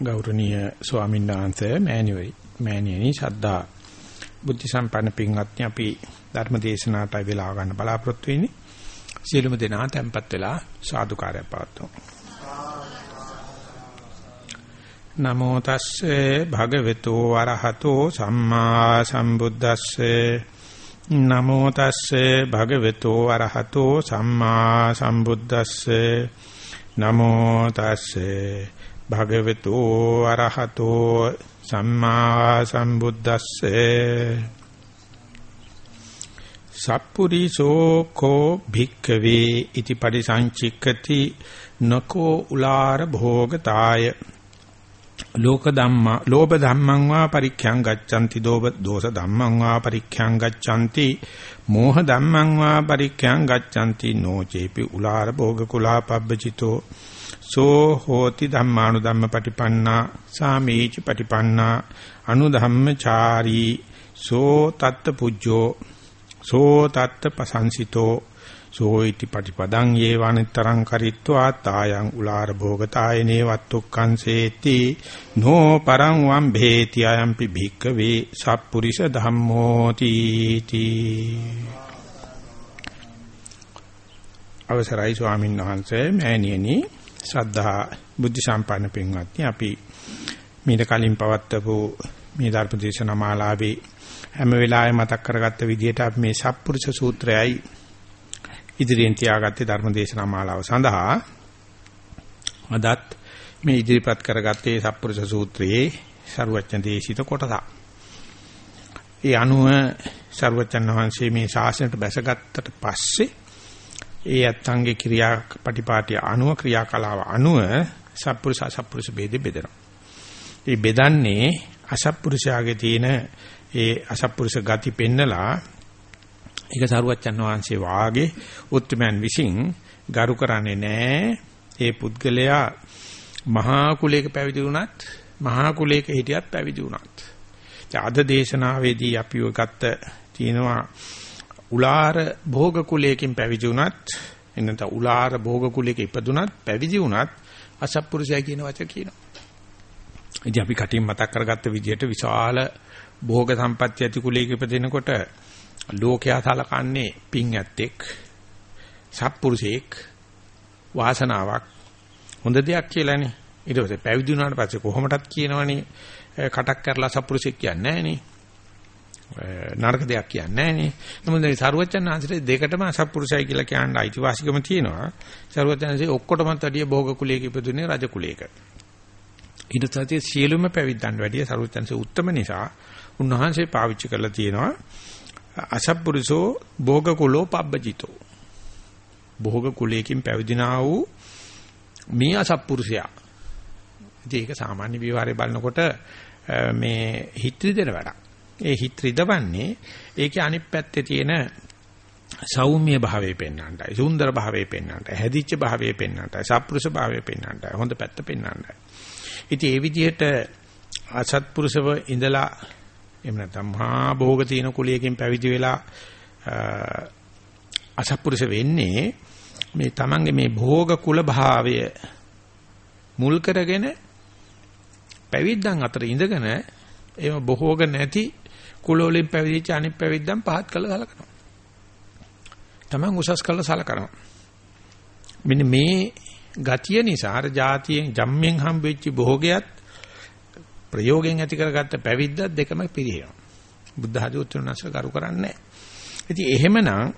ගෞරවනීය ස්වාමීන් වහන්සේ මෑණියෝයි. මෑණියනි ශද්ධා බුද්ධ සම්පන්න පින්වත්නි අපි ධර්ම දේශනාවට වෙලා ගන්න බලාපොරොත්තු වෙන්නේ. සියලුම දෙනා tempත් වෙලා සාදුකාරය පවත්වමු. නමෝ තස්සේ භගවතු වරහතෝ සම්මා සම්බුද්දස්සේ. නමෝ තස්සේ භගවතු වරහතෝ සම්මා සම්බුද්දස්සේ. නමෝ තස්සේ භගවතු අරහතෝ සම්මා සම්බුද්දස්සේ සප්පුරිසෝ කෝ භික්ඛවේ ඉති පරිසංචික්කති නකෝ උලාර භෝගතාය ලෝක ධම්මා ලෝභ ධම්මං වා පරික්ඛං ගච්ඡanti දෝභ දෝෂ ධම්මං වා පරික්ඛං ගච්ඡanti මෝහ ධම්මං වා පරික්ඛං ගච්ඡanti නොචේපි උලාර භෝග කුලා පබ්බචිතෝ සෝ හෝති ධම්මානු ධම්ම පටිපන්නා සාමීච පටිපන්නා අනුධම්මචාරී සෝ තත්ත පුජ්ජෝ සෝ තත්ත පසංසිතෝ සෝ ඉති පටිපදං යේවනිතරං කරිත්වා තායං උලාර භෝගතායනේ වත්තුක්ඛං සේති නෝ පරං වම් භේති අයම්පි භික්කවේ සප්පුරිස ධම්මෝ තීති අවසරයි ස්වාමීන් වහන්සේ මෑණියනි ශ්‍රද්ධා බුද්ධ සම්පන්න පින්වත්නි අපි මීට කලින් පවත්වපු මේ ධර්ම දේශනා මාලාවේ හැම වෙලාවෙම මතක් කරගත්ත විදිහට අපි මේ සප්පුරුෂ සූත්‍රයයි ඉදිරියෙන් තියාගත්තේ ධර්ම දේශනා මාලාව සඳහා අදත් මේ ඉදිරිපත් කරගත්තේ සප්පුරුෂ සූත්‍රයේ ਸਰුවචන දේශිත කොටස. ඒ අනුව ਸਰුවචන වහන්සේ මේ ශාසනයට බැසගත්තට පස්සේ ඒ අත්ංගේ ක්‍රියා පටිපාටිය අනුව ක්‍රියාකලාව අනුව සත්පුරුෂ අසත්පුරුෂ ભેදෙ බෙදෙනවා. ඒ බෙදන්නේ අසත්පුරුෂයාගේ තියෙන ඒ අසත්පුරුෂ ගති පෙන්නලා ඒක සරුවච්චන් වහන්සේ වාගේ උත්තරමයන් විසින් ගරු කරන්නේ නැහැ. ඒ පුද්ගලයා මහා කුලයක පැවිදි වුණත් මහා කුලයක හිටියත් පැවිදි වුණත්. අද දේශනාවේදී අපි ඔය ගත්ත තියෙනවා උලාර භෝග කුලයකින් පැවිදි වුණත් එන්නත උලාර භෝග කුලයක ඉපදුනත් පැවිදි වුණත් අසත්පුරුෂය කියන වචන කියනවා. ඉතින් අපි කටින් මතක් කරගත්ත විදිහට විශාල භෝග සම්පත්‍ය ඇති කුලයක ඉපදෙනකොට ලෝකයා සලකන්නේ පින් ඇත්තෙක් සත්පුරුෂයෙක් වාසනාවක් හොඳ දෙයක් කියලානේ. ඊට පස්සේ පැවිදි වුණාට පස්සේ කොහොමදත් කියනවනේ කටක් කරලා සත්පුරුෂයෙක් කියන්නේ නැහැ නේ. නරක දෙයක් කියන්නේ නැහැ නේ. නමුත් මේ සරුවචන් ආශ්‍රේ දෙකටම අසත්පුරුෂයි කියලා කියන්න අයිතිවාසිකම තියෙනවා. සරුවචන්සේ ඔක්කොටමත් වැඩිය භෝග කුලයක ඉපදුනේ රජ කුලයක. ඊට පස්සේ සියලුම පැවිද්දන් වැඩිය සරුවචන්සේ උත්තම නිසා උන්වහන්සේ පාවිච්චි කරලා තියෙනවා අසත්පුරුෂෝ භෝග කුලෝ පබ්බජිතෝ. භෝග කුලයකින් පැවිදිනා වූ මේ අසත්පුරුෂයා. ඉතින් ඒක සාමාන්‍ය විවරේ බලනකොට මේ හිත්‍රි දෙන වැඩක්. ඒ හිත රිදවන්නේ ඒකේ අනිත් පැත්තේ තියෙන සෞම්‍ය භාවය පෙන්වන්නයි සුන්දර භාවය පෙන්වන්නයි හැදිච්ච භාවය පෙන්වන්නයි සත්පුරුෂ භාවය පෙන්වන්නයි හොඳ පැත්ත පෙන්වන්නයි. ඉතින් ඒ විදිහට අසත්පුරුෂව ඉඳලා එහෙම නැත්නම් මහා භෝග තියෙන කුලියකින් පැවිදි වෙලා අසත්පුරුෂ වෙන්නේ මේ තමන්ගේ මේ භෝග කුල භාවය මුල් කරගෙන පැවිද්දන් අතර ඉඳගෙන එහෙම බොහෝග නැති කුල වලින් පැවිදිච්ච අනිත් පැවිද්දන් පහත් කළා සලකනවා. Taman උසස් කළා සලකනවා. මෙන්න මේ ගතිය නිසා අර જાතියෙන් ජම්මෙන් හම්බෙච්ච භෝගයත් ප්‍රයෝගයෙන් ඇති කරගත්ත පැවිද්දත් දෙකම පිරිහෙනවා. බුද්ධ ආදී උත්තරනස්ස කරු කරන්නේ නැහැ. ඉතින් එහෙමනම්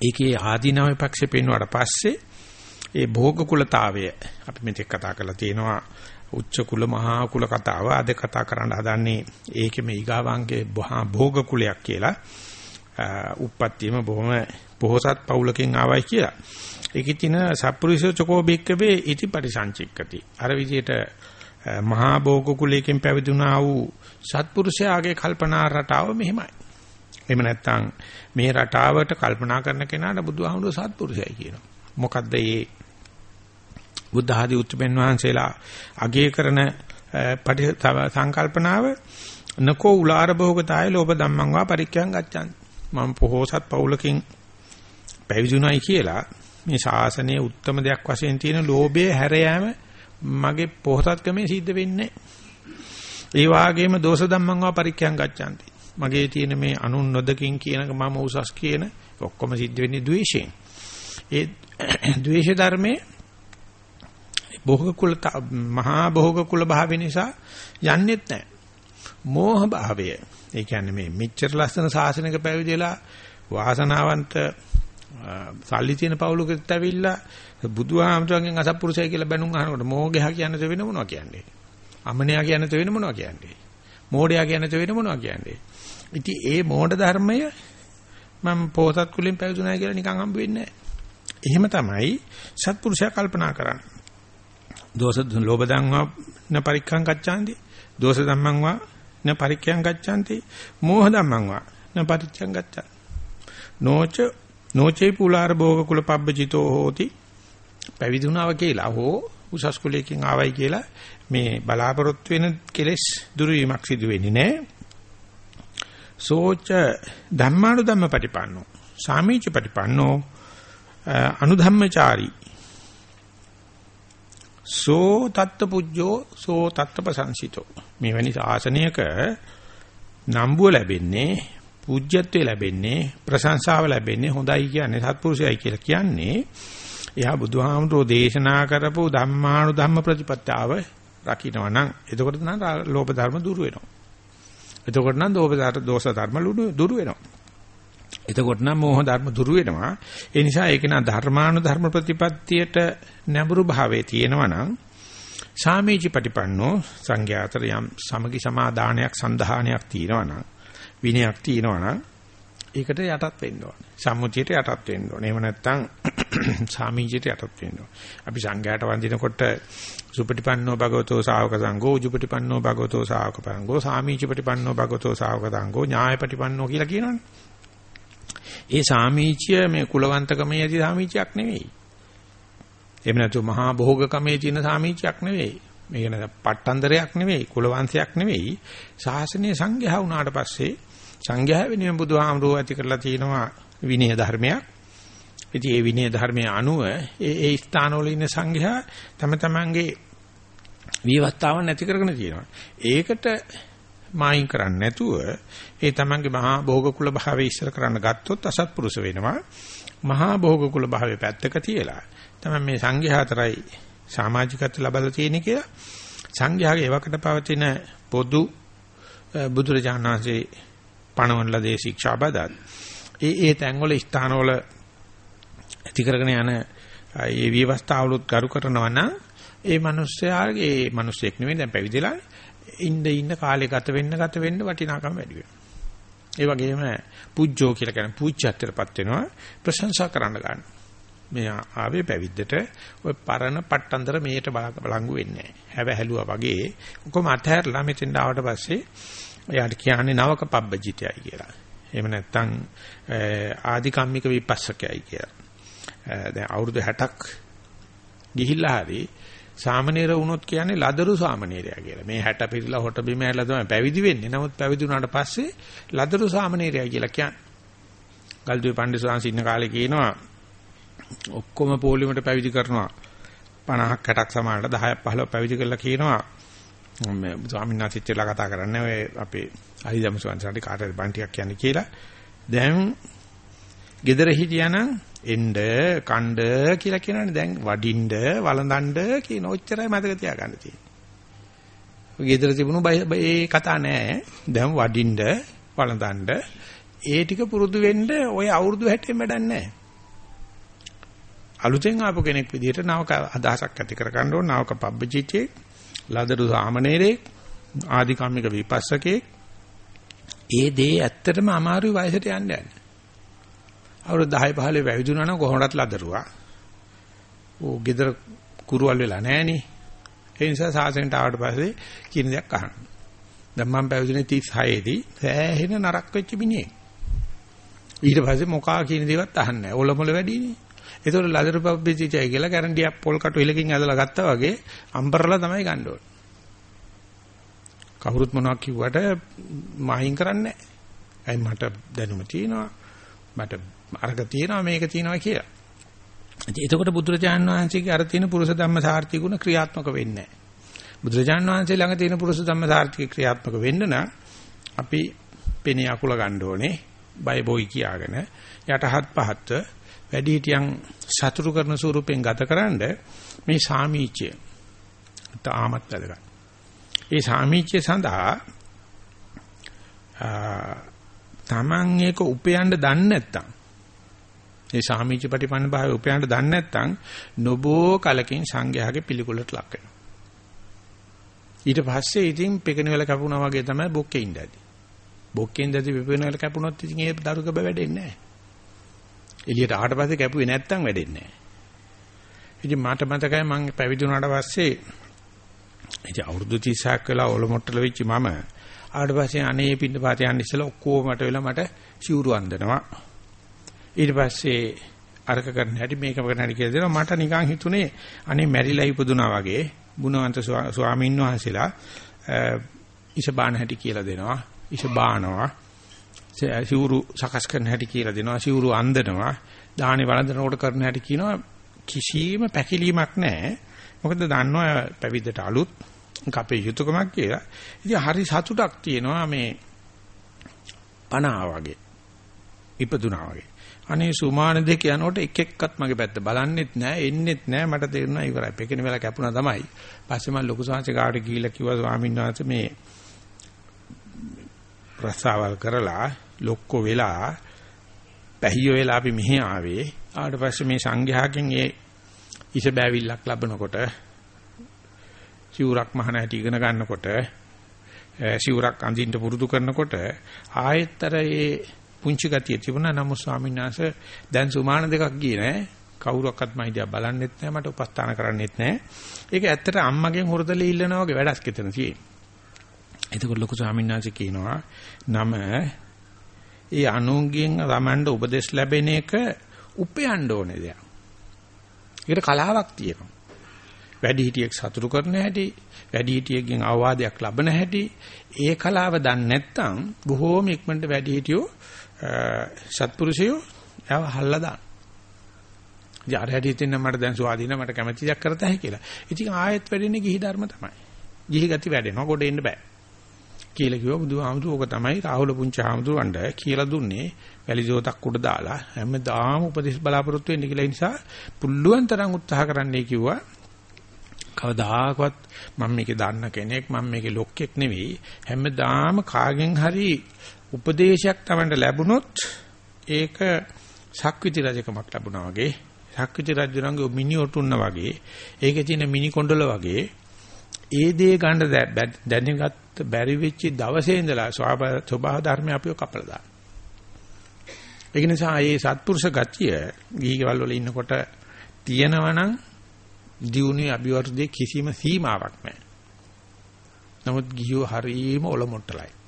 ඒකේ ආදීනව පක්ෂේ පෙන්වුවාට පස්සේ ඒ භෝග කුලතාවය අපි මෙතෙක් කතා කරලා තියෙනවා උච්ච කුල මහා කුල කතාව අද කතා කරන්න හදන්නේ ඒකෙම ඊගාවංගේ භෝග කුලයක් කියලා. උප්පත්තියම බොහොම පොහොසත් පවුලකින් ආවයි කියලා. ඒකේ තියෙන සප්පුරිසෝ චකෝ බික්කවේ ඉති පරිසංචික්කති. අර විදිහට මහා භෝග කුලයකින් පැවිදුණා වූ සත්පුරුෂයාගේ කල්පනා රටාව මෙහෙමයි. එහෙම නැත්නම් මේ රටාවට කල්පනා කරන කෙනාට බුදුහාමුදුරුවෝ සත්පුරුෂයයි කියනවා. මොකද්ද මේ බුද්ධ ආදී උතුම්යන් වහන්සේලා අගය කරන සංකල්පනාව නකෝ උලාර භෝගතාය ලෝභ ධම්මං වා පරික්ඛයන් ගච්ඡන් මම පොහොසත් පවුලකින් පැවිදුණයි කියලා මේ ශාසනයේ උත්තරම දෙයක් වශයෙන් තියෙන ලෝභය හැර යාම මගේ පොහසත්කමේ සිද්ධ වෙන්නේ ඒ වාගේම දෝෂ ධම්මං වා පරික්ඛයන් ගච්ඡanti. මගේ තියෙන මේ අනුන් නොදකින් කියනක මම උසස් කියන ඔක්කොම සිද්ධ වෙන්නේ ද්වේෂයෙන්. ඒ ද්වේෂ ධර්මයේ භෝග කුල මහා භෝග කුල භාවය නිසා යන්නේත් නැහැ. මෝහ භාවය. ඒ කියන්නේ මේ මෙච්චර ලස්සන ශාසනයක පැවිදිලා වාසනාවන්ත සල්ලි තියෙන පවුලකට ඇවිල්ලා බුදුහාමතුන්ගෙන් අසත්පුරුෂය කියලා බැනුම් අහනකොට මෝගයා කියන්නද වෙන මොනවා කියන්නේ? අමනයා කියන්නද වෙන මොනවා කියන්නේ? මෝඩයා කියන්නද වෙන මොනවා කියන්නේ? ඉතින් ඒ මෝඩ ධර්මය මම පොහසත් කුලින් පැවිදුණා කියලා නිකන් හම්බ වෙන්නේ නැහැ. එහෙම තමයි සත්පුරුෂයා කල්පනා කරන්නේ. දෝෂ ලෝභ ධම්මා න පරික්ඛං ගච්ඡanti. දෝෂ ධම්මං වා න පරික්ඛං ගච්ඡanti. මෝහ ධම්මං වා න පරික්ඛං ගච්ඡanti. නොච නොචේ පුලාර භෝග කුල පබ්බජිතෝ හෝති. පැවිදුණාව කියලා හෝ උසස් කුලයකින් ආවයි කියලා මේ බලාපොරොත්තු වෙන කෙලෙස් දුරු වීමක් සිදු වෙන්නේ නැහැ. සෝච ධම්මානු ධම්ම පටිපන්නෝ සාමීච පටිපන්නෝ අනුධම්මචාරී සෝ තත්ත පුජ්ජෝ සෝ තත්ත ප්‍රසංසිතෝ මෙවැනි ආසනයක නම්බුව ලැබෙන්නේ පූජ්‍යත්වය ලැබෙන්නේ ප්‍රශංසාව ලැබෙන්නේ හොඳයි කියන්නේ සත්පුරුෂයයි කියලා කියන්නේ එයා බුදුහාමුදුරෝ දේශනා කරපු ධම්මානු ධම්ම ප්‍රතිපත්තාව රකින්නවා නම් එතකොට නම් ලෝභ ධර්ම දුරු වෙනවා. එතකොට නම් දෝෂ ධර්ම දුරු වෙනවා. එතකොට නම් මෝහ ධර්ම දුරු වෙනවා. ඒ නිසා ඒක නා ධර්මානු ධර්ම ප්‍රතිපත්තියට නැඹුරු භාවයේ තියෙනවා නම් සාමීචි පටිපන්නෝ සංඝයාතර යම් සමගි සමාදානයක් සන්ධානයක් තියෙනවා නම් විනයක් තියෙනවා නම් ඒකට යටත් වෙන්න ඕනේ. සම්මුතියට යටත් වෙන්න ඕනේ. එහෙම නැත්නම් සාමීචියට යටත් වෙන්න ඕනේ. අපි සංඝයාට වඳිනකොට සුපටිපන්නෝ භගවතෝ ශාවක සංඝෝ උජුපටිපන්නෝ භගවතෝ ශාවක සංඝෝ සාමීචිපටිපන්නෝ භගවතෝ ශාවක සංඝෝ ඥායපටිපන්නෝ කියලා කියනවනේ. ඒ සාමීචය මේ කුලවන්තකමේ ඇති සාමීචයක් නෙවෙයි. එහෙම නැතු මහා භෝගකමේ තියෙන සාමීචයක් නෙවෙයි. මේක නේද පට්ටන්දරයක් නෙවෙයි කුලවංශයක් නෙවෙයි. ශාසනීය සංඝයා වුණාට පස්සේ සංඝයා වෙනුවෙන් බුදුහාමුදුරුවෝ ඇති කරලා තියෙනවා විනය ධර්මයක්. ඉතින් ඒ විනය ධර්මයේ අනුව ඒ ඒ ස්ථානවල ඉන්න සංඝයා තම තමන්ගේ විවස්ථාව නැති කරගෙන තියෙනවා. ඒකට මායින් කරන්නේ නැතුව ඒ තමන්ගේ මහා භෝග කුල භාවයේ ඉස්සර කරන්න ගත්තොත් අසත්පුරුෂ වෙනවා. මහා භෝග කුල භාවයේ පැත්තක තියලා තමයි මේ සංඝයා අතරයි සමාජිකත්ව ලබලා තියෙන කියලා සංඝයාගේ එවකට පවතින පොදු බුදුරජාණන් වහන්සේ පණවන ලදී ශික්ෂා බදත් ඒ ඒ තැන්වල ස්ථානවල ඇති කරගෙන යන ඒ විවස්ථාවලුත් කරු කරනවා නම් ඒ මිනිස්යාගේ ඒ මිනිස්සෙක් නෙවෙයි දැන් පැවිදිලා ඉන්න ඉන්න කාලේ ගත වෙන්න ගත වෙන්න වටිනාකම වැඩි වෙනවා. ඒ වගේම පුජ්ජෝ කියලා කියන පුජ්‍යත්වයටපත් වෙනවා ප්‍රශංසා කරන්න ගන්න. මේ ආවේ පැවිද්දට ඔය පරණ පට්ටන්දර මේට බලංගු වෙන්නේ නැහැ. හැව හැලුවා වගේ කොහොම අතහැරලා මෙතෙන් ආවට පස්සේ එයාට කියන්නේ නවක පබ්බජිතයයි කියලා. එහෙම නැත්නම් ආධිකම්මික විපස්සකයයි කියලා. දැන් අවුරුදු 60ක් ගිහිල්ලා හරි සාමනීර වුණොත් කියන්නේ ලදරු සාමනීරයා කියලා. මේ 60 පිරিলা හොට බිම ඇරලා තමයි පැවිදි වෙන්නේ. නමුත් පැවිදි වුණාට පස්සේ ලදරු සාමනීරයා කියලා කියන්නේ. ගල්දුවේ පණ්ඩිතසාංශ ඉන්න කාලේ කියනවා ඔක්කොම පොලිමට පැවිදි කරනවා 50ක් 60ක් සමානට 10ක් 15ක් පැවිදි කරලා කියනවා මේ ස්වාමීන් වහන්සේලා කතා කරන්නේ ඔය අපේ අරිදම් සුවන්සන්ට කාටද බණ ටිකක් කියන්නේ කියලා දැන් gedara හිටියානම් එන්න කණ්ඩ කියලා කියනවනේ දැන් වඩින්න වළඳන්න කියන ඔච්චරයි මතක තියාගන්න තියෙන්නේ. ඔය gedara තිබුණු ඒ කතා නෑ. දැන් වඩින්න වළඳන්න ඒ ටික පුරුදු වෙන්න ඔය අවුරුදු 60 වැඩක් නෑ. අලුතෙන් ආපු කෙනෙක් විදිහට නවක අදහසක් ඇති කර ගන්න ඕන නවක පබ්බජිතේ ලදරු සාමණේරේ ආධිකම්මික විපස්සකේ ඒ දේ ඇත්තටම අමාරුයි වයසට යන්න යන්නේ. අවුරුදු 10 15 වැවිදුනා නම් කොහොමදත් ලදරුවා. ඕ ගෙදර කුරුවල් වෙලා නැහනේ. ඒ නිසා සාසනෙට ආවට පස්සේ කියන දයක් අහන්න. දැන් මම පැවිදුනේ 36 දී සෑහෙන නරක වෙච්ච මිනිහෙක්. ඊට පස්සේ මොකා කියන දේවත් අහන්නේ නැහැ. ඔලොමල වැඩිනේ. ඒතකොට ලදරු පබ්බිචිචයි කියලා කැරන්ඩියක් පොල් කටු ඉලකින් ඇදලා ගත්තා වගේ අම්බරලා තමයි ගන්න ඕනේ. කවුරුත් මොනවක් කිව්වට මායින් කරන්නේ නැහැ. මට දැනුම තියෙනවා. මට අරක තියෙනවා මේක තියෙනවා කියලා. එතකොට බුදුරජාණන් වහන්සේගේ අර තියෙන පුරුෂ ධම්ම සාර්ථි ගුණ ක්‍රියාත්මක වෙන්නේ නැහැ. බුදුරජාණන් වහන්සේ ළඟ තියෙන පුරුෂ ධම්ම සාර්ථි ක්‍රියාත්මක වෙන්න නම් අපි පෙනේ අකුල ගන්න ඕනේ. බය බොයි කියාගෙන යටහත් පහත් වැඩිහිටියන් සතුරු කරන ස්වරූපෙන් ගතකරනද මේ සාමීච්‍ය තාමත් වැදගත්. ඒ සාමීච්‍ය සඳහා තමන් ඒක උපයන්න දන්නේ නැත්තම් ඒ සාමීච්‍ය ප්‍රතිපන්න භාවය උපයන්න දන්නේ නැත්තම් නොබෝ කලකින් සංඝයාගේ පිළිකුලට ලක් වෙනවා. ඊට පස්සේ ඉතින් පෙකෙන වෙල කැපුණා වගේ තමයි බොක්කේ ඉඳදී. බොක්කෙන් දැදි පෙකෙන වෙල කැපුණොත් ඉතින් ඒ දරුක බ වැඩෙන්නේ නැහැ. එළියට ආවට පස්සේ කැපුවේ නැත්තම් වැඩෙන්නේ නැහැ. ඉතින් මට මතකයි මම පැවිදි වුණාට පස්සේ ඉතින් අවුරුදු 30ක් වෙලා ඔලොමොට්ටල වෙච්ච මම ආවට පස්සේ අනේ පින්න පාත යන්න ඉස්සලා ඔක්කොම මට වෙලා මට සිවුරු අඳිනවා. ඊට පස්සේ අරක කරන හැටි මේක කරන හැටි කියලා දෙනවා මට නිකන් හිතුනේ අනේ මැරිලා ඉපදුනා වගේ ගුණවන්ත ස්වාමීන් වහන්සේලා ඉෂ බාන හැටි කියලා දෙනවා. ඉෂ බානවා. සිවුරු සකස් කරන හැටි කියලා දෙනවා. සිවුරු අඳිනවා. දාහනේ වළඳනකොට කරන හැටි කියනවා කිසිම පැකිලීමක් නැහැ. මොකද දන්නවා පැවිද්දට අලුත් අපේ යුතුයකමක් කියලා. ඉතින් හරි සතුටක් තියෙනවා මේ පණා වගේ. ඉපදුනා වගේ. අනේ සුමාන දෙක යනකොට එක එක්කත් මගේ පැත්ත බලන්නෙත් නෑ එන්නෙත් නෑ මට තේරුණා ඉවරයි. පෙකින වෙලා කැපුණා තමයි. පස්සේ මම ලොකු සංහසේ කාට ගිහිල්ලා කිව්වා ස්වාමීන් වහන්සේ මේ ප්‍රසාවල් කරලා ලොක්කො වෙලා පැහිය වෙලා අපි මෙහි ආවේ. ආවට පස්සේ මේ සංඝයාගෙන් ඒ ඉස බෑවිල්ලක් ලැබනකොට සිවුරක් මහන හැටි ඉගෙන ගන්නකොට සිවුරක් අඳින්න පුරුදු කරනකොට ආයෙත්තර ඒ පුංචි ගතිය තිබුණා. නමුත් ස්වාමීන් වහන්සේ දැන් සුමාන දෙකක් ගියේ නෑ. කවුරක්වත් මම ඉතියා බලන්නෙත් නෑ. මට උපස්ථාන කරන්නෙත් නෑ. ඒක ඇත්තට අම්මගෙන් හොරදලේ ඉල්ලනවා වගේ වැඩක් කෙතන තියෙන්නේ. එතකොට ලොකු ස්වාමීන් වහන්සේ කියනවා නම ඒ අනුන්ගෙන් රමණ්ඩ උපදෙස් ලැබෙන එක උපයන්න ඕනේ දෙයක්. ඒකට කලාවක් තියෙනවා. වැඩිහිටියෙක් සතුටු කරන හැටි, වැඩිහිටියෙක්ගෙන් අවවාදයක් ලබන හැටි, ඒ කලාව දන්නේ නැත්නම් බොහෝම ඉක්මනට වැඩිහිටියෝ සත්පුරුෂයෝ යව හල්ලා දාන. ඉතින් අර හැටි තින්න මට දැන් සුවාදීන මට කැමැති දෙයක් කරතයි කියලා. ඉතින් ආයෙත් වැඩෙන්නේ ගිහි ධර්ම තමයි. ගිහි ගති වැඩෙනවා කොට එන්න බෑ. කියලා කිව්වා බුදුහාමුදුරුවෝ ඕක තමයි රාහුල පුංචි හාමුදුරුවන්ට කියලා දුන්නේ වැලි ජෝතක් උඩ දාලා හැමදාම උපදෙස් බලාපොරොත්තු වෙන්න කියලා නිසා පුල්ලුවන් තරම් උත්සාහ කරන්නයි කිව්වා කවදාකවත් මම මේකේ දන්න කෙනෙක් මම මේකේ ලොක්ෙක් නෙවෙයි හැමදාම කාගෙන් හරි උපදේශයක් Tamanට ලැබුණොත් ඒක සක්විති රජකමක් ලැබුණා වගේ සක්විති රජුරන්ගේ මිනි ඔටුන්න වගේ ඒකේ තියෙන මිනි කොණ්ඩල වගේ ඒ දේ ගන්න දැනගත් බැරි වෙච්ච දවසේ ඉඳලා ස්වභාව ධර්මය අපිව කපලා දාන. ඒක නිසා මේ සත්පුරුෂ ගතිය ගිහිගෙවල් වල ඉන්නකොට තියෙනවනම් දියුණුවේ අභිවර්ධයේ කිසිම සීමාවක් නැහැ. නමුත් ගිහියෝ හරීම ඔලොමොට්ටලයි.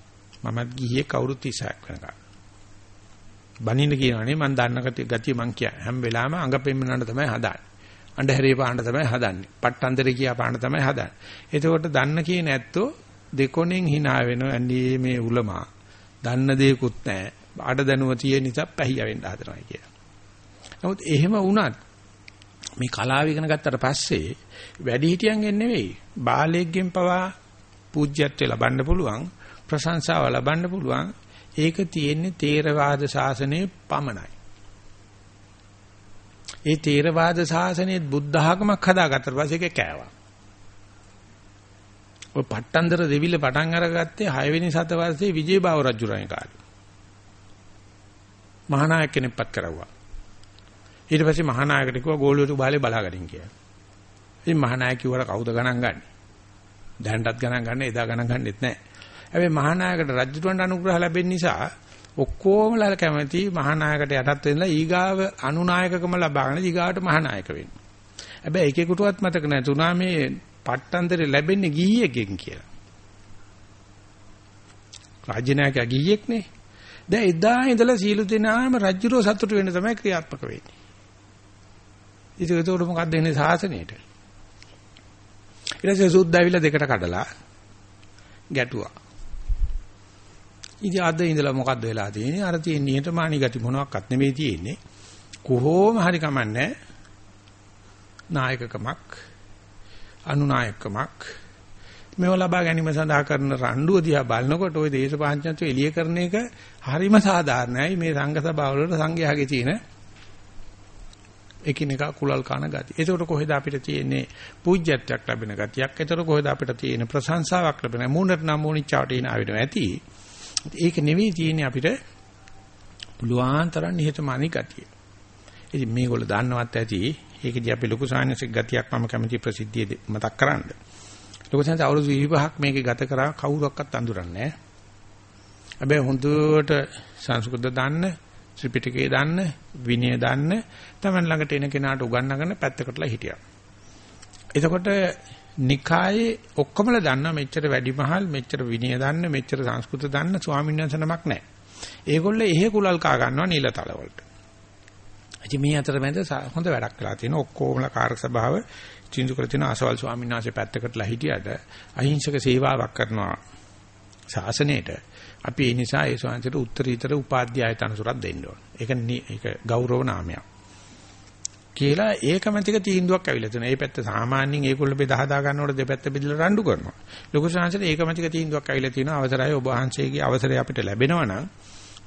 මමත් ගිහියේ කවුරුත් 30ක් වෙනකම්. බනින්න කියනවානේ මම දන්න ගතිය මං කිය හැම වෙලාවෙම අඟ පෙන්නන්න තමයි හදාන්නේ. අඬහැරේ පාන්න තමයි හදන්නේ. පට්ටන්දර කියා පාන්න තමයි හදන්නේ. එතකොට දන්න කියන ඇත්තෝ දෙකොණෙන් hina වෙනවා. අන්නේ මේ උලමා. දන්න දෙයක්වත් නැහැ. අඩ දැනුව තියෙන නිසා පැහිය වෙන්න හදනවා කියලා. නමුත් එහෙම වුණත් මේ කලාව ඉගෙන ගත්තට පස්සේ වැඩි හිටියන්ගෙන් නෙවෙයි බාලයෙක්ගෙන් පවා පූජ්‍යත්වය ලබන්න පුළුවන් ප්‍රශංසාව ලබන්න පුළුවන් ඒක තියෙන්නේ තේරවාද ශාසනයේ පමණයි ඒ තේරවාද ශාසනයේ බුද්ධ ආගමක් හදාගත්තට පස්සේ ඒක කෑවා. ඔය පට්ටන්දර දෙවිල පටන් අරගත්තේ 6 වෙනි සතවර්ෂයේ විජේබාහු රජුරණේ කාලේ. මහානායක කෙනෙක්පත් කරවුවා. ඊට පස්සේ මහානායකට කිව්වා ගෝලියෝට බාලේ බලාගන්න කියලා. ඉතින් මහානායක කිව්වට කවුද ගණන් ගන්නේ? දැනටත් ගණන් ගන්න එදා ගණන් ගන්නෙත් නැහැ. හැබැයි මහානායකට රජුරවන්ට අනුග්‍රහ ලැබෙන්න නිසා ඔක්කොමලා කැමති මහානායකට යටත් වෙලා ඊගාව අනුනායකකම ලබාගෙන ඊගාවට මහානායක වෙන්න. හැබැයි එකෙකුටවත් මතක නැහැ තුනා මේ පට්ටන්තරේ ලැබෙන්නේ ගිහියෙක්ගෙන් කියලා. රාජ්‍ය නායකයා ගිහියෙක්නේ. දැන් එදා ඉඳලා සීලු දෙනාම රජුරෝ සතුටු වෙන්න තමයි ක්‍රියාත්මක වෙන්නේ. ඉතින් ඒක උඩ මොකක්ද වෙන්නේ සාසනයේට? ඊට පස්සේ සුද්ධාවිලා දෙකට කඩලා ගැටුවා. ඉතින් අද ඉඳලා මොකද්ද වෙලා තියෙන්නේ? අර තියෙන නිහතමානී ගති මොනවත් නෙමෙයි තියෙන්නේ. කොහොම හරි කමන්නේ. නායකකමක් අනුනායකකමක් මේව ලබා ගැනීම සඳහා කරන රණ්ඩුව දිහා බලනකොට ওই දේශපාලනඥයන්තු එළිය කරන එක හරිම සාධාරණයි මේ සංඝ සභාවල සංඝයාගේ තියෙන එකිනෙකා කුලල් කන ගතිය. ඒකට කොහෙද අපිට තියෙන්නේ පූජ්‍යත්වයක් ලැබෙන ගතියක්. ඒතර කොහෙද අපිට තියෙන ප්‍රශංසාවක් ලැබෙන මූණට නම් මූණිච්චාවට ඉන ආවෙනවා ඇති. ඒක නෙවෙයි තියෙන්නේ අපිට පුළුවන් තරම් නිහතමානී ගතිය. ඉතින් මේගොල්ලෝ දන්නවත් ඇති ඒකදී අපි ලොකු සාහනසික ගතියක් මම කැමති ප්‍රසිද්ධියේ මතක් කරන්න. ලොකු සාහනස අවුරුදු 25ක් මේකේ ගත කරා කවුරක්වත් අඳුරන්නේ නැහැ. හැබැයි හොඳට සංස්කෘත දන්න, ත්‍රිපිටකය දන්න, විනය දන්න තමන් ළඟට එන කෙනාට උගන්වගෙන පැත්තකටලා හිටියා. එතකොට නිකායේ ඔක්කොමලා දන්නා මෙච්චර වැඩිමහල්, මෙච්චර විනය දන්න, මෙච්චර සංස්කෘත දන්න ස්වාමීන් වහන්සේ නමක් නැහැ. ඒගොල්ලෝ එහෙ කුලල් කා ගන්නවා නිලතල වලට. ඉතින් මේ අතරමැද හොඳ වැඩක් වෙලා තියෙනවා. ඔක්කොමලා කාර්ය සභාව චින්දු කර තියෙන ආසවල් ස්වාමීන් වහන්සේ පැත්තකටලා හිටියට අහිංසක සේවාවක් කරනවා ශාසනයට. අපි ඒ නිසා ඒ ස්වාමීන්ට උත්තරීතර උපාධ්‍යාය තනතුරක් දෙන්න ඕන. ඒක ඒක ගෞරව නාමයක්. කියලා ඒකමතික තීන්දුවක් ඇවිල්ලා තියෙනවා. මේ පැත්ත සාමාන්‍යයෙන් ඒගොල්ලෝ බෙදා හදා ගන්නකොට දෙපැත්ත බෙදලා රණ්ඩු කරනවා. ලොකු ශාංශයට ඒකමතික තීන්දුවක් ඇවිල්ලා තියෙනවා. අවසරයි ඔබ වහන්සේගේ අවසරය අපිට ලැබෙනවා නම්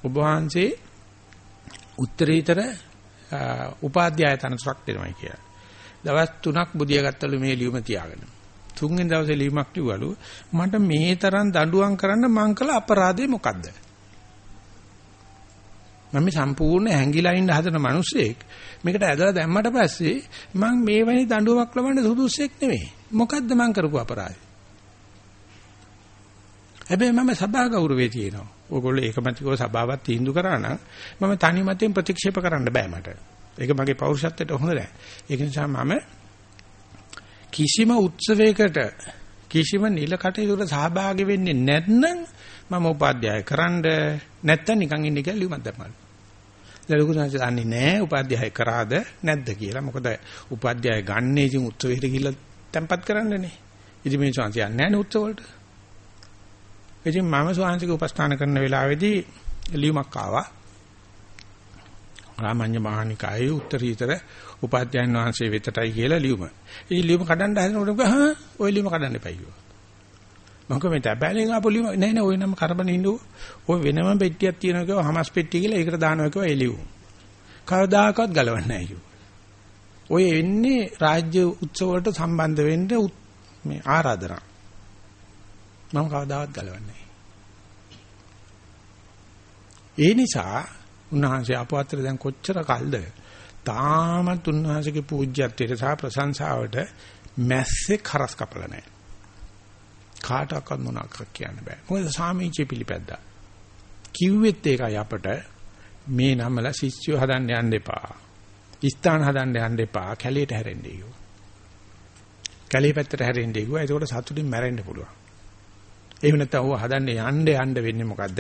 ඔබ වහන්සේ උත්තරීතර උපාධ්‍යාය තනතුරක් දෙනවයි කියලා. දවස් 3ක් බුදියා ගත්තලු මේ ලියුම තියාගෙන. තුන්වෙනි දවසේ ලියුමක් ලිව්වලු මට මේ තරම් දඬුවම් කරන්න මං කළ අපරාධය මොකද්ද? මම සම්පූර්ණ හැංගිලා ඉන්න හදන මිනිස්සෙක් මේකට ඇදලා දැම්මට පස්සේ මං මේ වැනි දඬුවමක් ලබන්න සුදුස්සෙක් නෙමෙයි. මොකද්ද මං කරපු අපරාධය? හැබැයි මම සභා ගෞරවයේ තියෙනවා. ඕගොල්ලෝ ඒකමතිකව සභාවත් තීන්දුව කරා නම් මම තනි මතෙන් ප්‍රතික්ෂේප කරන්න බෑ මට. ඒක මගේ පෞරුෂත්වයට හොඳ නැහැ. ඒක නිසා මම කිසිම උත්සවයකට කිසිම නිල කටයුතුකට සහභාගී වෙන්නේ නැත්නම් මම උපාධ්‍යාය කරන්න නැත්තම් නිකන් ඉන්නේ කියලා ලියුමක් දැම්මලු. ලලුකු සංසාරන්නේ නැහැ උපාධ්‍යාය කරාද නැද්ද කියලා. මොකද උපාධ්‍යාය ගන්නේ ඉතින් උත්සවයට ගිහිල්ලා තැම්පත් කරන්නනේ. ඉතින් මේ සංසාරය නැහැ නේ උත්සව වලට. ඉතින් මම ස්වාමීන්ගේ උපස්ථාන කරන වෙලාවේදී ලියුමක් ආවා. රාමඤ්ඤ මහානිකායේ උත්තරීතර උපාධ්‍යයන් වහන්සේ වෙතටයි කියලා ලියුම. ඉතින් ලියුම කඩන්න හදනකොට ගහ ඔය ලියුම කඩන්න එපා කිව්වා. මම කිව්වා මේ තැබැලෙන් ආපු ලියුම නෑ නෑ ඔය නම කරබන ඉන්නු. ඔය වෙනම පෙට්ටියක් තියෙනවා කිව්වා හමස් පෙට්ටිය කියලා ඒකට දානවා කිව්වා ඒ ලියුම. කවදාකවත් ගලවන්නේ නෑ කිව්වා. ඔය එන්නේ රාජ්‍ය උත්සව වලට සම්බන්ධ වෙන්න මේ ආරාධනා. මම කවදාවත් ගලවන්නේ ඒ නිසා උන්වහන්සේ අපවත්තර දැන් කොච්චර කල්ද තාමත් උන්වහන්සේගේ පූජ්‍යත්වයට සහ ප්‍රශංසාවට මැස්සේ කරස් කපලා නැහැ. කාටවත් මොනක් කියන්න බෑ. මොකද සාමීචි පිළිපැද්දා. කිව්වෙත් ඒකයි අපට මේ නමල ශිෂ්‍යව හදන්න යන්න එපා. ස්ථාන හදන්න යන්න එපා. කැලේට හැරෙන්නේ කිව්වා. කැලේ පැත්තට හැරෙන්නේ කිව්වා. ඒකෝට සතුටින් මැරෙන්න පුළුවන්. එහෙම නැත්නම් ඔව හදන්න යන්න යන්න වෙන්නේ මොකද්ද?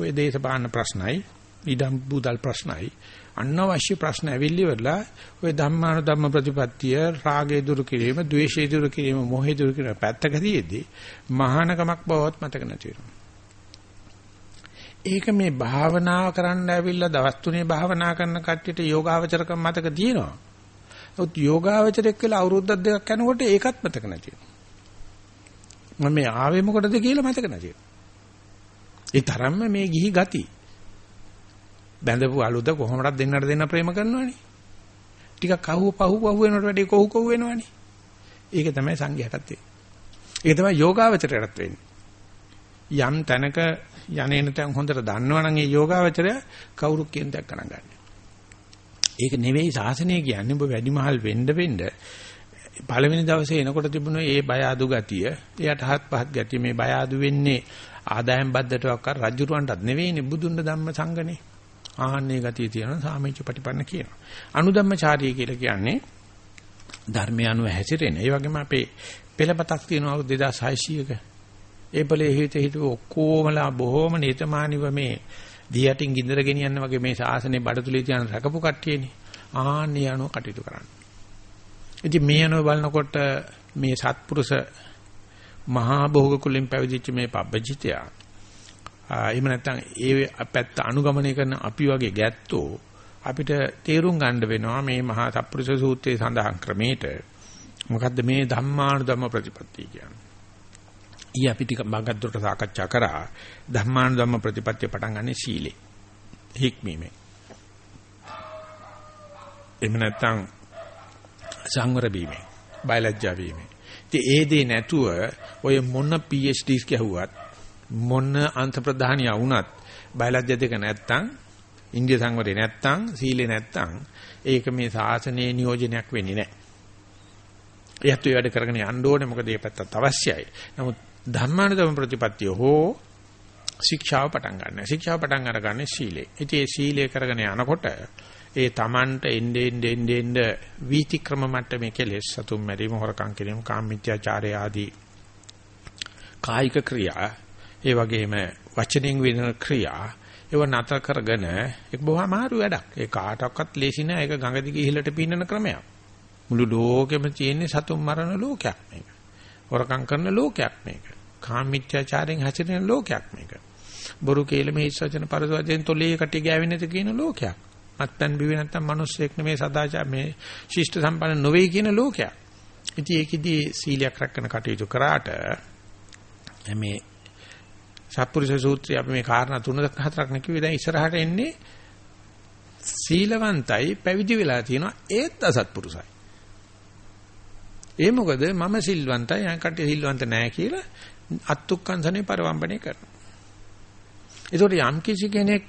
ඔය දේශපාලන ප්‍රශ්නයි, ඉදම් බුදල් ප්‍රශ්නයි, අනවශ්‍ය ප්‍රශ්න ඇවිල්ලි වෙලා ඔය ධම්මාන ධම්ම ප්‍රතිපත්තිය, රාගය දුරු කිරීම, ද්වේෂය දුරු කිරීම, මොහය දුරු කිරීම පැත්තකදීදී මහානකමක් බවත් මතක නැති වෙනවා. ඒක මේ භාවනා කරන්න ඇවිල්ලා දවස් තුනේ භාවනා කරන කට්ටියට යෝගාවචරකම් මතක තියෙනවා. ඔත් යෝගාවචරයක් කියලා අවුරුද්දක් දෙකක් යනකොට ඒකත් මතක නැති වෙනවා. මම මේ ආවේ මොකටද කියලා මතක නැතිව. ඒ තරම්ම මේ ගිහි ගති. බැඳපු අලුත කොහොමද දෙන්නට දෙන්න ප්‍රේම කරනවනේ. ටිකක් අහුව පහුව පහුව වෙනවට වැඩි කොහු කොහු වෙනවනේ. ඒක තමයි සංඝයාටත් වෙන්නේ. ඒක තමයි යෝගාවචරයටත් වෙන්නේ. යම් තැනක යන්නේන තැන් හොඳට දන්නවනම් ඒ යෝගාවචරය කවුරු කියන දයක් ගණන් ගන්න. ඒක නෙවෙයි සාසනය කියන්නේ ඔබ වැඩිමහල් වෙන්න වෙන්න පළවෙනි දවසේ එනකොට තිබුණ ඒ බය අඩු ගතිය, එයාට හත් පහත් ගතිය මේ බය අඩු වෙන්නේ ආදායම් බද්දටවත් කර රජුරවන්ටත් නෙවෙයිනේ බුදුන් ධම්ම සංගනේ. ආහන්නේ ගතිය තියෙනවා සාමීච ප්‍රතිපන්න කියනවා. අනුධම්මචාරී කියලා කියන්නේ ධර්මය අනුව හැසිරෙන. ඒ වගේම අපේ පෙළපතක් තියෙනවා 2600ක. ඒ පොලේ හිත හිතුව ඔක්කොමලා බොහොම නිතමානිව මේ දියටින් ගින්දර ගෙනියන්න වගේ මේ ශාසනේ බඩතුලේ තියන රකපු කට්ටියනේ. ආහන්නේ අනුව කටයුතු කරන්නේ. ඉතින් මේ අනුව බලනකොට මේ සත්පුරුෂ මහා භෝග කුලින් පැවිදිච්ච මේ පබ්බජිතයා එහෙම නැත්නම් ඒ පැත්ත අනුගමනය කරන අපි වගේ ගැත්තෝ අපිට තේරුම් ගන්න වෙනවා මේ මහා සප්පුරුෂ සූත්‍රයේ සඳහන් ක්‍රමයට මොකද්ද මේ ධම්මානුධම්ම ප්‍රතිපත්තිය කියන්නේ. ඊ අපි ටික බගද්දොට සාකච්ඡා කරා ධම්මානුධම්ම ප්‍රතිපත්තිය පටන් ගන්නේ සීලේ. හික්මීමේ. එහෙම නැත්නම් සංවර වීමෙන්, බයලජ්ජා වීමෙන්. ඉතින් ඒ දේ නැතුව ඔය මොන PhDs කියහුවත් මොන අන්ත ප්‍රධානියා වුණත් බයලජ්ජා දෙක නැත්තම් ඉන්දිය සංවරේ නැත්තම් සීලේ නැත්තම් ඒක මේ සාසනයේ නියෝජනයක් වෙන්නේ නැහැ. එයත් ඒ වැඩ කරගෙන යන්න ඕනේ මොකද මේ පැත්තත් අවශ්‍යයි. නමුත් ධර්මානුධම ප්‍රතිපත්තිය හෝ ශික්ෂාව පටන් ගන්න. ශික්ෂාව පටන් අරගන්නේ සීලේ. ඉතින් ඒ සීලය කරගෙන යනකොට ඒ Tamanට එන්නේ එන්නේ එන්නේ වීතික්‍රම මට්ටමේ කෙලෙස් සතුම් මැරීම හොරකම් කිරීම කාමීත්‍යාචාරය ආදී කායික ක්‍රියා ඒ වගේම වචනෙන් වෙන ක්‍රියා ඒව නතර කරගෙන ඒක බොහොම අමාරු වැඩක්. ඒ කාටවත් ලේසි නෑ. ඒක ගඟ දිගේ ඉහළට පින්නන ක්‍රමයක්. මුළු ලෝකෙම තියෙන්නේ සතුම් මරණ ලෝකයක් මේක. හොරකම් කරන ලෝකයක් මේක. කාමීත්‍යාචාරයෙන් හැසිරෙන ලෝකයක් මේක. බොරු කේලම හිස් වචන පරසවදෙන් තොලේ කටි ගෑවෙන්නේ කියන ලෝකයක්. මත්පැන් බිවි නැත්තම් මිනිස්සෙක් නෙමේ සදාචාර මේ ශිෂ්ට සම්පන්න නොවේ කියන ලෝකයක්. ඉතින් ඒකෙදී සීලයක් රැකගෙන කටයුතු කරාට මේ සත්පුරුෂ සූත්‍රය අපි මේ කාරණා තුන හතරක් නෙකියුවේ දැන් ඉස්සරහට එන්නේ සීලවන්තයි පැවිදි වෙලා තියෙනවා ඒත් අසත්පුරුසයි. ඒ මොකද මම සිල්වන්තයි අය කට්ටිය සිල්වන්ත නැහැ කියලා අත්ුක්කංශනේ පරවම්බනේ කරනවා. ඒතකොට යම් කිසි කෙනෙක්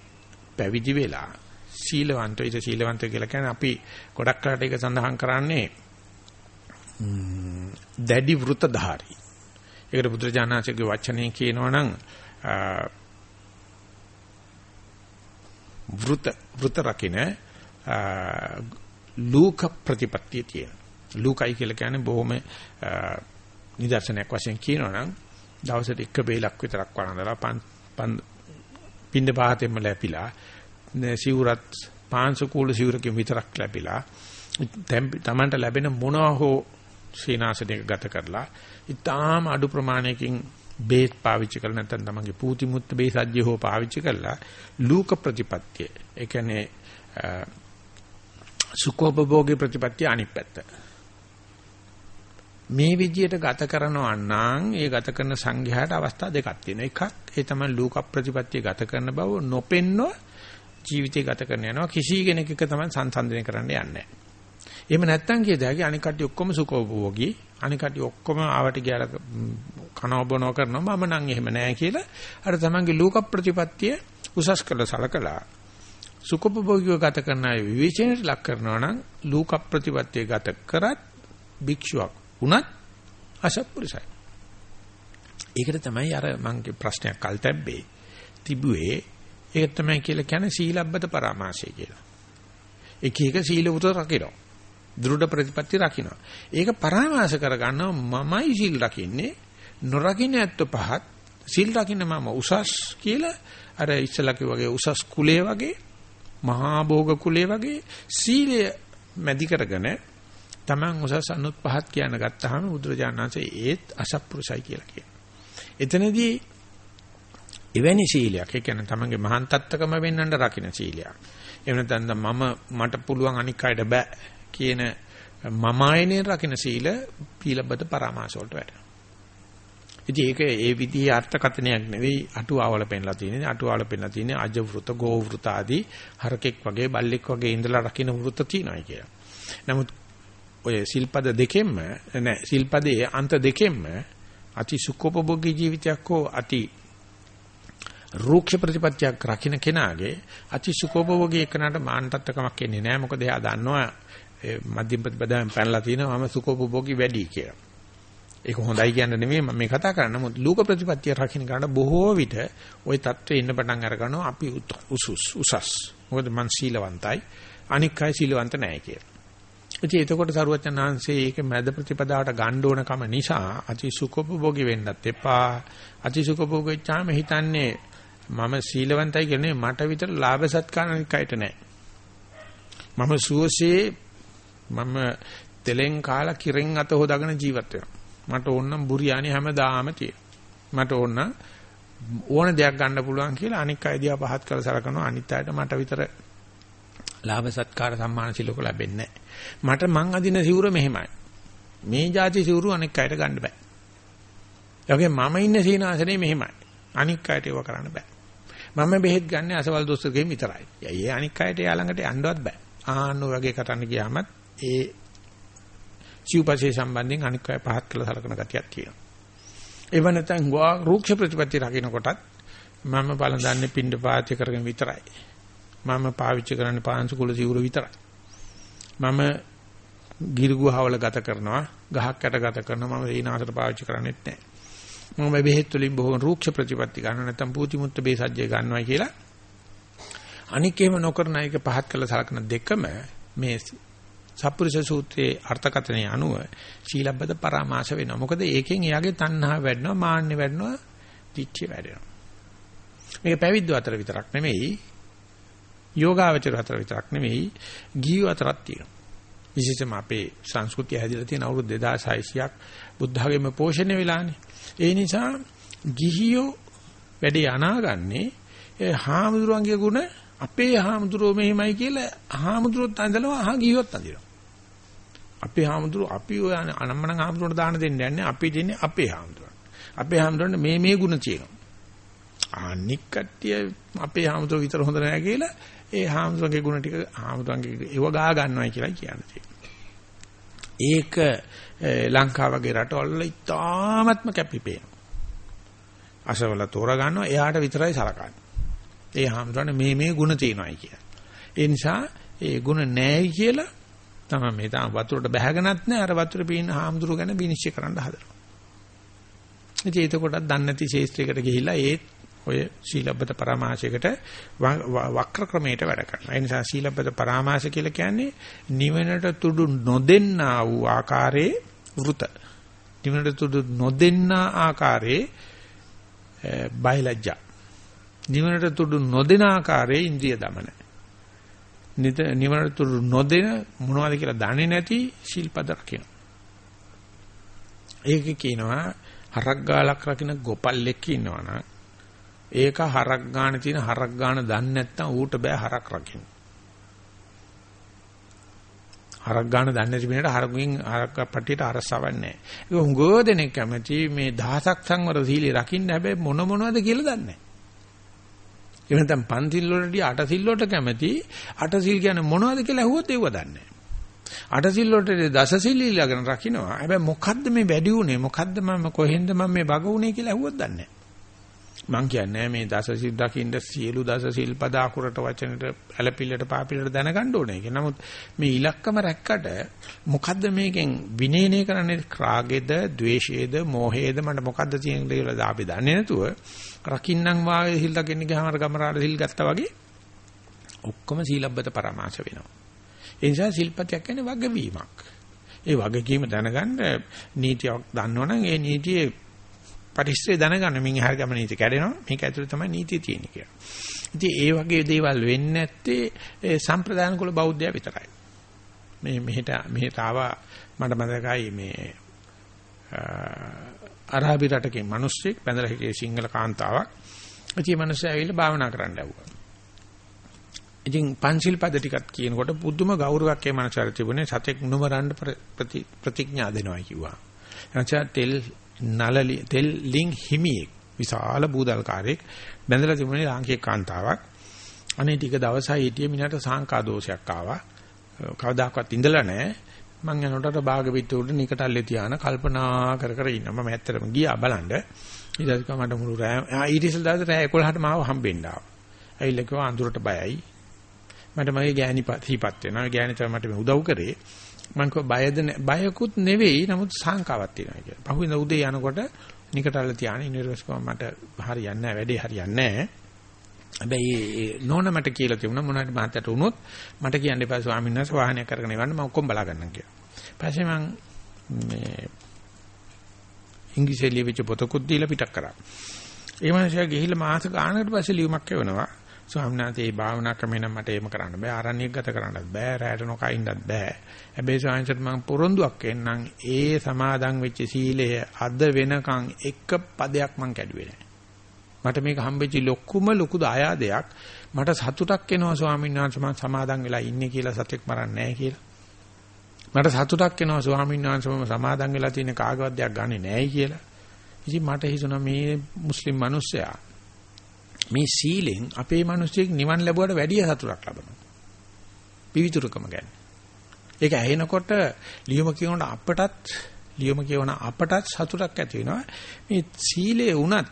පැවිදි වෙලා සීලවන්තෝ ඉත සීලවන්තෝ කියලා කියන්නේ අපි ගොඩක් කරට ඒක සඳහන් කරන්නේ දැඩි වෘතධාරී. ඒකට බුදුරජාණන්සේගේ වචනේ කියනවනම් වෘත වෘත රකින්න ලූක ප්‍රතිපත්තිය තියෙන. ලූකයි කියලා කියන්නේ බොහොම නිදර්ශනයක් වශයෙන් කියනවනම් දවසට එක බේලක් විතරක් වළඳලා පන් පින්ඳ පහතෙම ලැපිලා සිවුරත් පාංශ කූල සිවුරකින් විතරක් ලැබිලා තමන්ට ලැබෙන මොනවා හෝ සීනාසනයක ගත කරලා ඊටාම අඩු ප්‍රමාණයකින් බේත් පාවිච්චි කරලා නැත්නම් තමන්ගේ පූති මුත්ත බේසජ්‍ය හෝ පාවිච්චි කරලා ලූක ප්‍රතිපත්තිය. ඒ කියන්නේ සුඛෝපභෝගී ප්‍රතිපත්තිය අනිත් පැත්ත. මේ විදියට ගත කරනවා නම් ඒ ගත කරන සංඝයාට අවස්ථා දෙකක් තියෙනවා. එකක් ඒ තමයි ලූක ප්‍රතිපත්තිය ගත කරන බව නොපෙන්නව ජීවිතය ගත කරන යනවා. කිසි කෙනෙක් එක තමයි සංසන්දනය කරන්න යන්නේ. එහෙම නැත්තම් කියදාගේ අනික කට්ටිය ඔක්කොම සුඛෝපභෝගී අනික කට්ටිය ඔක්කොම ආවට ගියාලා කනව බොනව කරනවා මම නම් එහෙම නෑ කියලා අර තමන්ගේ ලෝක ප්‍රතිපත්තිය උසස් කළ සලකලා සුඛෝපභෝගීව ගත කරන අය විවේචනයට ලක් කරනවා නම් ලෝක ප්‍රතිපත්තිය ගත කරත් භික්ෂුවක් වුණත් අසත්පුරුසයි ඒකට තමයි අර මංගේ ප්‍රශ්නයක් කල් තැබ්බේ තිබුවේ ඒක තමයි කියලා කියන්නේ සීලබ්බත පරාමාසය කියලා. එක එක සීල උත රකින්න. දෘඪ ප්‍රතිපත්ති රකින්න. ඒක පරාමාස කරගන්නවා මමයි සීල් රකින්නේ නොරකින්න ඇත්ත පහත් සීල් රකින්න මම උසස් කියලා අර ඉස්සලා වගේ උසස් කුලයේ වගේ මහා භෝග කුලයේ වගේ සීලය මැදි කරගෙන Taman උසස් අනුත් පහත් කියන ගත්තාම බුදුරජාණන් වහන්සේ ඒත් අසත්පුරුසයි කියලා කියනවා. එතනදී එවැනි සීලයක් ඒ කියන්නේ තමන්ගේ මහාන් තත්ත්වකම වෙන්නඳ රකින්න සීලයක්. එහෙම නැත්නම් මම මට පුළුවන් අනික් අයට බෑ කියන මම ආයනේ රකින්න සීල පීලබ්බත පරාමාස වලට වැටෙනවා. ඉතින් ඒක ඒ විදිහේ අර්ථකථනයක් නෙවෙයි අටුවාවල පෙන්ලා තියෙන්නේ. අටුවාවල පෙන්ලා තියෙන්නේ අජ වෘත, ගෝ වෘත ආදී හරකෙක් වගේ බල්ලෙක් වගේ ඉඳලා රකින්න වෘත තියෙනවා කියලා. නමුත් ඔය සිල්පද දෙකෙන්ම නෑ සිල්පදයේ අන්ත දෙකෙන්ම අති සුඛෝපභෝගී ජීවිතයක් හෝ අති රූක්ෂ ප්‍රතිපත්තියක් රකින්න කෙනාගේ අති සුඛෝපභෝගී එකනට මානතත්කමක් එන්නේ නැහැ මොකද එයා දන්නවා මධ්‍යම ප්‍රතිපදාවෙන් පැනලා තිනවා මම සුඛෝපභෝගී වැඩි කියලා. ඒක හොඳයි කියන්න නෙමෙයි මම මේ කතා කරන්නේ. මොකද ලෝක ප්‍රතිපත්තිය රකින්න ගන්න බොහෝ විට ওই தත්ත්වේ ඉන්න පටන් අරගනවා අපි උසුස් උසස්. මොකද මං සීලවන්තයි. අනික් අය සීලවන්ත නැහැ කියලා. ඉතින් එතකොට සරුවචන් ආංශේ ඒක මැද ප්‍රතිපදාවට ගන්න ඕන කම නිසා අති සුඛෝපභෝගී වෙන්නත් එපා. අති සුඛෝපභෝගී වෙච්චාම හිතන්නේ මම සීලවන්තයි කියන්නේ මට විතර ලාභ සත්කාරණිකයිට නෑ. මම සුවසේ මම තෙලෙන් කාලා කිරෙන් අත හොදාගෙන ජීවත් වෙනවා. මට ඕනනම් බුරියානි හැමදාම තියෙන. මට ඕන ඕන දෙයක් ගන්න පුළුවන් කියලා අනික් අය දිහා පහත් කරලා සලකනවා අනිත් අයට මට විතර ලාභ සත්කාර සම්මාන සිලෝක ලැබෙන්නේ මට මං අදින සිවුර මෙහෙමයි. මේ જાති සිවුරු අනෙක් අයට ගන්න බෑ. ඒ මම ඉන්න සීනාසනේ මෙහෙමයි. අනික් අයට ඒව කරන්න බෑ. මම බෙහෙත් ගන්න අසවල් දොස්තරගෙන් විතරයි. ඒ අනික් අයට එයා ළඟට යන්නවත් බෑ. ආන්න වගේ කටන්න ගියාමත් ඒ සිව්පසේ සම්බන්ධයෙන් අනික් අය පහත් කළ සලකන ගතියක් තියෙනවා. ඒව නැත්නම් රූක්ෂ ප්‍රතිපත්ති රකින්න කොටත් මම බලඳන්නේ පින්ඩ පාත්‍ය කරගෙන විතරයි. මම පාවිච්චි කරන්නේ පාංශු කුල සිවුර විතරයි. මම ගිරිගුහවල ගත කරනවා, ගහක් යට ගත කරනවා. මම සීනාසට පාවිච්චි කරන්නේත් නැහැ. මම බෙහෙත් වලින් බොහොම රූක්ෂ ප්‍රතිපත්ති ගන්න නැත්නම් පූති මුත්ත බේසජ්ජය ගන්නවයි කියලා. අනික් එහෙම නොකරන එක පහත් කළ සලකන දෙකම මේ සප්පුරුෂ සූත්‍රයේ අර්ථකථනය අනුව සීලබ්බත පරාමාස වෙනවා. මොකද ඒකෙන් එයාගේ තණ්හා වැඩනවා, මාන්නේ වැඩනවා, දිච්චි වැඩෙනවා. මේක පැවිද්ද අතර විතරක් නෙමෙයි යෝගාවචර අතර විතරක් නෙමෙයි ගිහියෝ අතරක් තියෙනවා. විශේෂයෙන්ම අපේ සංස්කෘතිය හැදිලා තියෙන අවුරුදු 2600ක් බුද්ධ ධර්මයේ පෝෂණය වෙලානේ. ඒ නිසා ගිහියෝ වැඩේ අනාගන්නේ ඒ හාමුදුරුවන්ගේ ගුණ අපේ හාමුදුරුවෝ මෙහෙමයි කියලා හාමුදුරුවොත් අඳලව අහ ගිහියොත් අඳිනවා. අපේ හාමුදුරුවෝ අපි ඔය අනම්මන හාමුදුරුවන්ට දාන දෙන්නේ නැහැ. අපි දෙන්නේ අපේ හාමුදුරුවන්ට. අපේ හාමුදුරුවන්ට මේ මේ ගුණ තියෙනවා. අනික් කට්ටිය අපේ හාමුදුරුවෝ විතර හොඳ නැහැ කියලා ඒ හාමුදුරන්ගේ ගුණ ටික හාමුදුරන්ගේ ඒව ගා ගන්නවයි කියලා කියන්නේ. ඒක ලංකාව වගේ රටවල ඉතාමත්ම කැපිපේන. අසවල තෝරා ගන්නවා එයාට විතරයි සලකන්නේ. ඒ හාමුදුරනේ මේ මේ ගුණ තියෙනවායි කියලා. ඒ නිසා ඒ ගුණ නැහැයි කියලා තමයි මේ තාම වතුරට බැහැගෙනත් නැහැ අර වතුරේ පීන හාමුදුරු ගැන විනිශ්චය කරන්න හදනවා. ඉතින් ඒක කොටක් දන්නේ නැති ශේෂ්ත්‍රයකට ගිහිල්ලා ඒ ඔය සීලබ්බත පරාමාසයකට වක්‍ර ක්‍රමයට වැඩ කරනවා. ඒ නිසා සීලබ්බත පරාමාස කියලා කියන්නේ නිවනට තුඩු නොදෙන්නා වූ ආකාරයේ වෘත. නිවනට තුඩු නොදෙන්නා ආකාරයේ බයලජ්ජා. නිවනට තුඩු නොදෙන ආකාරයේ ඉන්ද්‍රිය දමන. නිවනට තුඩු නොදෙන මොනවද කියලා දන්නේ නැති ශිල්පද රකින්න. ඒක කියනවා හරක් ගාලක් රකින්න ගොපල්ලෙක් ඉන්නවනම් ඒක හරක් ගාන තියෙන හරක් ගාන දන්නේ නැත්නම් ඌට බෑ හරක් රකින්න. හරක් ගාන දන්නේ නැති මිනිහට හරකුෙන් හරක් පටියට අරසවන්නේ නැහැ. ඒක හුඟෝ දෙනෙක් කැමති මේ දහසක් සංවර සීලී රකින්න හැබැයි මොන මොනවද කියලා දන්නේ නැහැ. ඒ වෙනතම් පන්තිල් වලදී අට සිල් වලට කැමති අට සිල් කියන්නේ මොනවද කියලා ඇහුවොත් ඒව දන්නේ නැහැ. අට සිල් වලට දස සිල් ඊළඟන රකින්නවා. හැබැයි මොකද්ද මේ වැඩි උනේ? මොකද්ද මම කොහෙන්ද මම මේ බග උනේ කියලා ඇහුවොත් දන්නේ නැහැ. මං කියන්නේ මේ දස සිල් දකින්න සියලු දස සිල් පද අකුරට වචනෙට ඇලපිල්ලට පාපිල්ලට දැනගන්න ඕනේ. ඒක නමුත් මේ ඉලක්කම රැක්කට මොකද්ද මේකෙන් විනේනේ කරන්නේ? රාගෙද, ద్వේෂයේද, මෝහයේද මට මොකද්ද තියෙන්නේ කියලා අපි දන්නේ නැතුව රකින්නම් වාගේ සිල් දකින්න ගියාම අර ගමරාට සිල් ගත්තා වගේ ඔක්කොම සීලබ්බත පරමාශ වෙනවා. ඒ නිසා සිල්පතයක් කියන්නේ වගවීමක්. ඒ වගකීම දැනගන්න නීතියක් දන්නවනම් ඒ නීතියේ පරිස්සය දැනගන්න මින් එහාට ගම නීති කැඩෙනවා මේක ඇතුළේ තමයි නීතිය තියෙන්නේ කියලා. ඉතින් ඒ වගේ දේවල් වෙන්නේ නැත්තේ සම්ප්‍රදාන කුල බෞද්ධය විතරයි. මේ මෙහෙට මෙහෙට ආවා මට මතකයි මේ අරාබි රටකින් මිනිස්සෙක් බැඳලා හිටියේ සිංහල කාන්තාවක්. ඉතින් මිනිස්සු ඇවිල්ලා භාවනා කරන්න ඇව්වා. ඉතින් පංචිල් පද ටිකක් කියනකොට පුදුම ගෞරවයක් ඒ මනසට තිබුණේ සතෙක් නුමරන්න ප්‍රතිඥා දෙනවා කිව්වා. එනචා තෙල් නලලි තෙල් ලිං හිමියෙක් විශාල බූදල්කාරයෙක් බැඳලා තිබුණේ ලාංකික කාන්තාවක්. අනේ ටික දවසයි හිටියේ මිනිහට සාංකා දෝෂයක් ආවා. කවදාකවත් ඉඳලා නැහැ. මං යනකොට බාග පිට උඩ නිකටල්ලේ තියාන කල්පනා කර කර ඉන්නවා. මම ඇත්තටම ගියා බලන්න. ඊට පස්සේ මට මුළු රෑ ආ ඊට ඉස්සෙල් දවසේ රෑ 11ට මාව හම්බෙන්න ආවා. ඇවිල්ලා කිව්වා අඳුරට බයයි. මට මගේ ගෑණි සිහිපත් වෙනවා. ගෑණි තමයි මට මේ උදව් කරේ. මං කිව්වා බයද බයකුත් නෙවෙයි නමුත් සාංකාවක් තියෙනවා කියලා. පහුවෙන උදේ යනකොට නිකටල්ල තියාන ඉනිවර්සිටි මට හරියන්නේ නැහැ වැඩේ හරියන්නේ නැහැ. හැබැයි නෝන මට කියලා තිබුණා මොනවාට මහත්තයට වුණොත් මට කියන්න එපා ස්වාමීන් වහන්සේ වාහනයක් කරගෙන යවන්න මම ඔක්කොම බලා ගන්නම් කියලා. පස්සේ මං මේ ඉංග්‍රීසි ලියවිච්ච පොතකුත් දීලා පිටක් කරා. ඒ මනුස්සයා ගිහිල්ලා මාස ගානකට පස්සේ ලියුමක් එවනවා. ස්වාමීන් වහන්සේ මේ භාවනා ක්‍රමේ නම් මට එහෙම කරන්න බෑ. ආරණ්‍යයක් ගත කරන්නත් බෑ. රැයට නොකයින්නත් බෑ. හැබැයි ස්වාමීන් වහන්සේ මම පොරොන්දුක් එන්නම් ඒ සමාදන් වෙච්ච සීලය අද වෙනකන් එක පදයක් මං කැඩුවේ නෑ. මට මේක හම්බෙච්ච ලොකුම ලොකු දායාදයක්. මට සතුටක් එනවා ස්වාමීන් වහන්සේ මම සමාදන් වෙලා ඉන්නේ කියලා සතෙක් මරන්නේ නැහැ කියලා. මට සතුටක් එනවා ස්වාමීන් වහන්සේ මම සමාදන් වෙලා තියෙන කාගවත් දෙයක් ගන්නෙ නැහැ කියලා. ඉතින් මට හිතුණා මේ මුස්ලිම් මිනිස්සයා මේ සීලෙන් අපේ මිනිස්සෙක් නිවන් ලැබුවට වැඩිය සතුටක් ලබනවා. පිවිතුරුකම ගැන. ඒක ඇහෙනකොට ලියුම කියනකොට අපටත් ලියුම කියවන අපටත් සතුටක් ඇති වෙනවා. මේ සීලේ වුණත්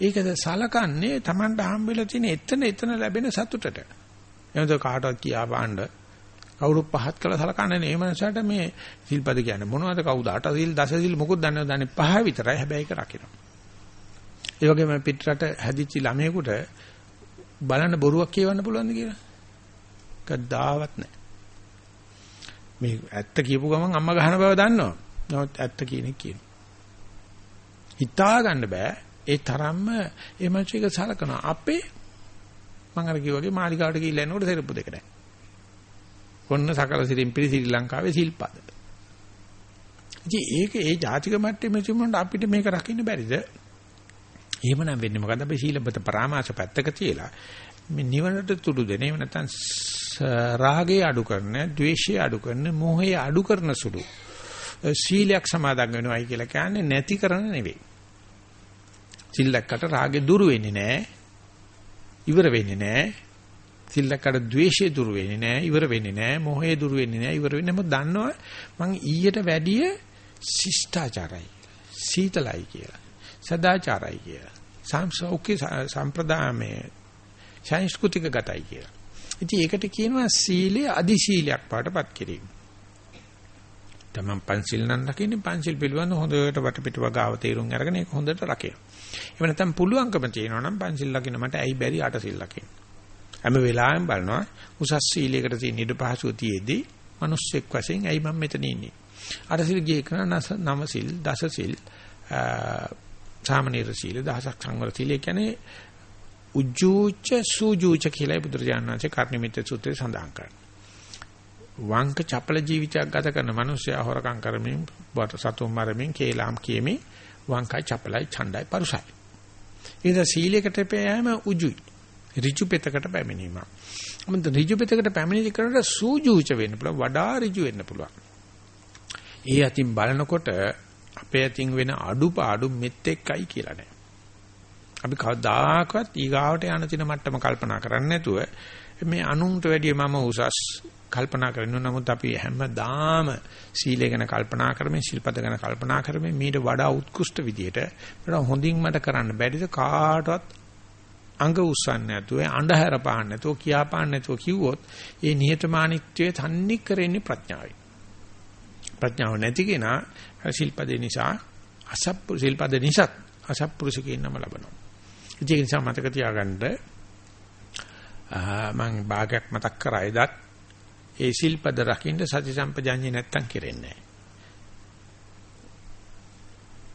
ඒකද සලකන්නේ Tamanට හම්බෙලා තියෙන එතන එතන ලැබෙන සතුටට. එහෙනම් කාටවත් කියා පාන්න කවුරු පහත් කළා සලකන්නේ නේ මනසට මේ සිල්පද කියන්නේ මොනවද කවුද අට සිල් දස සිල් මොකුත් දන්නේ දන්නේ පහ විතරයි හැබැයි ඒක රකින්න. ඒ වගේම පිටරට හැදිච්ච ළමයෙකුට බලන්න බොරුවක් කියවන්න පුළුවන්ද කියලා? කද්දාවත් නැහැ. මේ ඇත්ත කියපු ගමන් අම්මා ගහන බව දන්නවා. නමුත් ඇත්ත කියන එක කියනවා. හිතා ගන්න බෑ ඒ තරම්ම ඒ මනුස්සයක සලකන අපේ මම අර කිව්වාගේ මාලිකාවට ගිහිල්ලා එනකොට සෙරප්පු දෙක නැහැ. කොන්න සකල සිරින් පිළි ශ්‍රී ලංකාවේ සිල්පද. ඉතින් ඒක ඒ ජාතික මට්ටමේ තිබුණාට අපිට මේක රකින්න බැරිද? එහෙමනම් වෙන්නේ මොකද අපි සීලබත පරාමාස පැත්තක තියලා මේ නිවනට තුඩු දෙන එහෙම නැත්නම් රාගය අඩු කරන, ද්වේෂය අඩු කරන, මෝහය අඩු කරන සුළු සීලයක් සමාදන් වෙනවයි කියලා කියන්නේ නැති කරන නෙවෙයි. සිල්ලක්කට රාගේ දුරු වෙන්නේ නැහැ. ඉවර වෙන්නේ නැහැ. සිල්ලක්කට ද්වේෂය දුරු වෙන්නේ නැහැ. ඉවර වෙන්නේ නැහැ. මොහේ දුරු වෙන්නේ නැහැ. ඉවර වෙන්නේ මොකද දන්නවා මං ඊට වැඩිය ශිෂ්ටාචාරයි. සීතලයි කියලා. සදාචාරයි කියලා. සම්සෞඛ්‍ය සම්ප්‍රදාමයේ සංස්කෘතික ගතයි කියලා. ඉතින් ඒකට කියනවා සීලය අදි සීලයක් පාටපත් කිරීම. තමන් පන්සිල් නම් රකින්නේ පන්සිල් පිළිබඳ හොඳට වටපිට වගාව තේරුම් අරගෙන ඒක හොඳට රකින්න. එහෙම නැත්නම් පුළුවන්කම තියෙනවා නම් පන්සිල් ලකින්න මට ඇයි බැරි අට සිල් ලකින්න. හැම වෙලාවෙම බලනවා උසස් සීලයකට තියෙන ඉඩ පහසුව තියේදී මිනිස්සෙක් වශයෙන් ඇයි මම මෙතන ඉන්නේ. අට සිල් ගියේ කරන නව සිල් දස සිල් සාමනීර සීල දහසක් සංවර සීල කියන්නේ උජ්ජූච සූජූච කියලා බුදුරජාණන් වහන්සේ කර්ණිමිත සූත්‍රයේ සඳහන් කරනවා. වංක චපල ජීවිතයක් ගත කරන මිනිස්සයා හොරකම් කරමින් සතුම් මරමින් කේලාම් කියමින් වංකයි චපලයි ඡණ්ඩයි පරුසයි. ඊට සීලයකට පෑම උජුයි. ඍජු පෙතකට පැමිණීම. අමන්ත ඍජු පෙතකට පැමිණෙලි කරනට සූජූච වෙන්න පුළුවන් වඩා ඍජු වෙන්න පුළුවන්. ඒ අතින් බලනකොට අපේ අතින් වෙන අඩුපාඩු මෙත් එක්කයි කියලා නෑ. අපි කවදාකවත් ඊගාවට යන තින මට්ටම කල්පනා කරන්නේ නැතුව මේ අනුන්ට වැඩිය මම උසස් කල්පනා කරනවා නමුත් අපි හැමදාම සීලය ගැන කල්පනා කරමින් ශිල්පද ගැන කල්පනා කරමින් මීට වඩා උත්කෘෂ්ඨ විදියට මට හොඳින් මට කරන්න බැරිද කාටවත් අංග උස්සන්නේ නැතුව අඳුර පාන්න නැතුව කියා පාන්න නැතුව කිව්වොත් ඒ නිහතමානීත්වයේ තන්නේ කරන්නේ ප්‍රඥාවයි ප්‍රඥාව නැති කෙනා ශිල්පද නිසා අසප්පු ශිල්පද නිසා අසප්පුරුෂකේ නම ලබනවා ඒ නිසා මතක තියාගන්න මම භාගයක් මතක් කරා එදත් ඒ සිල්පද රකින්න සති සම්පජඤ්ඤේ නැත්තම් කෙරෙන්නේ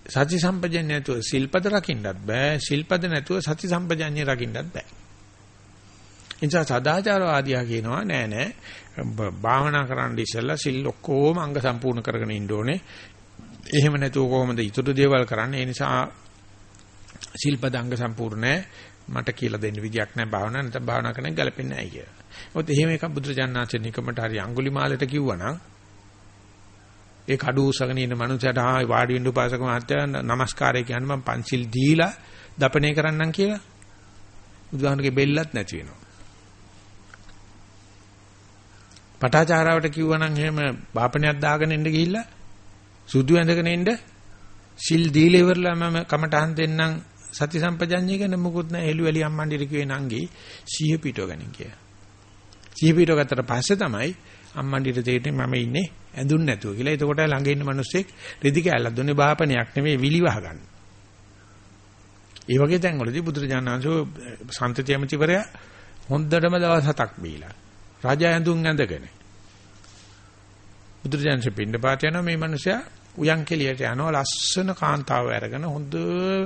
නැහැ. සති සම්පජඤ්ඤේ නැතුව සිල්පද රකින්නත් බෑ. සිල්පද නැතුව සති සම්පජඤ්ඤේ රකින්නත් බෑ. එනිසා සදාචාරවාදියා කියනවා නෑ නෑ භාවනා කරන්න ඉස්සෙල්ලා සිල් ඔක්කොම අංග සම්පූර්ණ කරගෙන ඉන්න ඕනේ. එහෙම නැතුව කොහොමද ඊටු දේවල් කරන්නේ? ඒ නිසා සිල්පද අංග සම්පූර්ණ මට කියලා දෙන්න විදියක් නැහැ භාවනා නැත්නම් භාවනා කරන්න ගැලපෙන්නේ නැහැ කියලා. මොකද එහෙම එකක් බුදුරජාණන්සේ නිකමට හරි අඟුලිමාලට කිව්වනම් ඒ කඩු උසගෙන ඉන්න මනුස්සයට ආ වාඩි වෙන්න උපාසක මහත්තයා নমස්කාරය කියන්නේ මම පන්සිල් දීලා දපණය කරන්නම් කියලා. බුදුහාමුදුරගේ බෙල්ලත් නැති වෙනවා. පටාචාරාවට කිව්වනම් එහෙම බාපණයක් දාගෙන ඉන්න ගිහිල්ලා සුදු ඇඳගෙන ඉන්න සිල් දීලා ඉවරලා මම කමටහන් දෙන්නම් සති සම්පජඤ්ඤය ගැන මොකුත් නැහැ එළුවැලි අම්මන්ඩිර කියේ නංගි සිහිය පිටව ගනින් කියලා. සිහිය පිටව ගත්තට පස්සේ තමයි අම්මන්ඩිර තේරෙන්නේ මම ඉන්නේ ඇඳුන් නැතුව කියලා. එතකොට ළඟ ඉන්න මිනිස්සෙක් රෙදි කෑල්ලක් දුන්නේ බාපණයක් නෙමෙයි විලි වහ ගන්න. ඒ වගේ තැන්වලදී බුදුරජාණන් වහන්සේ සම්තති ඇමතිවරයා හොඳටම දවස් හතක් බීලා රජා ඇඳුම් ඇඳගෙන. බුදුරජාණන් පින්න පාත යනවා මේ මිනිසයා උයන් කෙලියට යනවා ලස්සන කාන්තාව අරගෙන හොඳ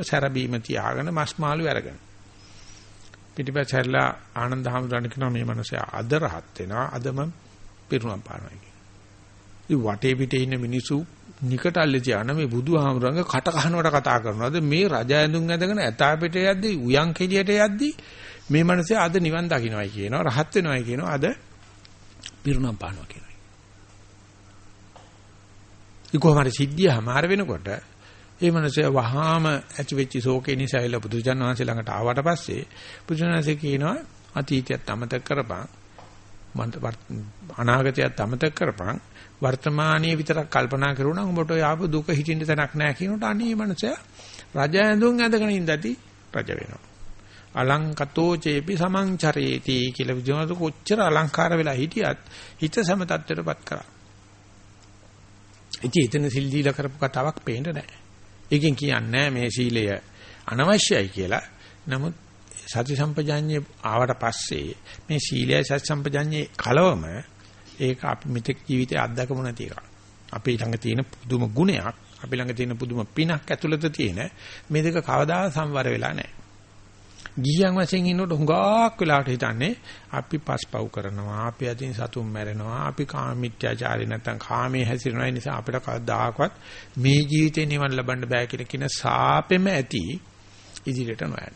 සැරබීම තියාගෙන මස් මාළු අරගෙන. පිටිපස්ස හැරලා ආනන්ද හැමදාන කියනවා මේ මිනිස්සයා අද රහත් වෙනවා අදම පිරුණම් පානවා කියලා. ඉතින් වටේ පිටේ ඉන්න මිනිස්සු නිකටල්ලේ තියාන මේ බුදුහාමුදුරන්ගේ කට කහනවට කතා කරනවාද? මේ රජ ඇඳුම් ඇඳගෙන ඇතාපෙට යද්දි උයන් කෙලියට යද්දි මේ මනසේ අද නිවන් දකින්නයි කියනවා රහත් වෙනවයි කියනවා. අද පිරුණම් පානවා කියනවා. ඒ කොහොමද සිද්ධිය හමාර වෙනකොට ඒ මනසේ වහාම ඇති වෙච්ච ශෝකේ නිසා එළ බුදුජන් වහන්සේ ළඟට ආවට පස්සේ බුදුජන් වහන්සේ කියනවා අතීතයත් අමතක කරපන් අනාගතයත් අමතක කරපන් වර්තමානයේ විතරක් කල්පනා කරුණා උඹට ඔය ආපු දුක හිතින්න තැනක් නැහැ කියනකොට අනේ මනසයා රජ ඇඳුම් ඇඳගෙන ඉඳදී රජ වෙනවා අලංකතෝ චේපි සමංචරේති කියලා විදිහට කොච්චර අලංකාර වෙලා හිටියත් හිත සම තත්ත්වයටපත් කරා. ඉතින් එතන සිල් දීලා කරපු කතාවක් පේන්නේ නැහැ. ඒකෙන් කියන්නේ මේ සීලය අනවශ්‍යයි කියලා. නමුත් සති සම්පජාඤ්ඤේ ආවට පස්සේ මේ සීලය සති සම්පජාඤ්ඤේ කලවම ඒක අපි මෙතෙක් ජීවිතේ අත්දකමු නැති එකක්. අපි ළඟ තියෙන පුදුම ගුණයක්, අපි ළඟ තියෙන පුදුම පිනක් ඇතුළත තියෙන මේ දෙක කවදා සංවර වෙලා නැහැ. ගිහියන් වශයෙන් ඉන්නකොට හුඟක් වෙලාවට හිතන්නේ අපි පස්පව් කරනවා අපි අදින් සතුම් මැරෙනවා අපි කාමීත්‍යාචාරය නැත්තම් කාමයේ හැසිරෙනවා ඒ නිසා අපිට කවදාකවත් මේ ජීවිතේ නිවන් ලබන්න බෑ කියලා කියන සාපෙම ඇති ඉදිරියට නොයන්න.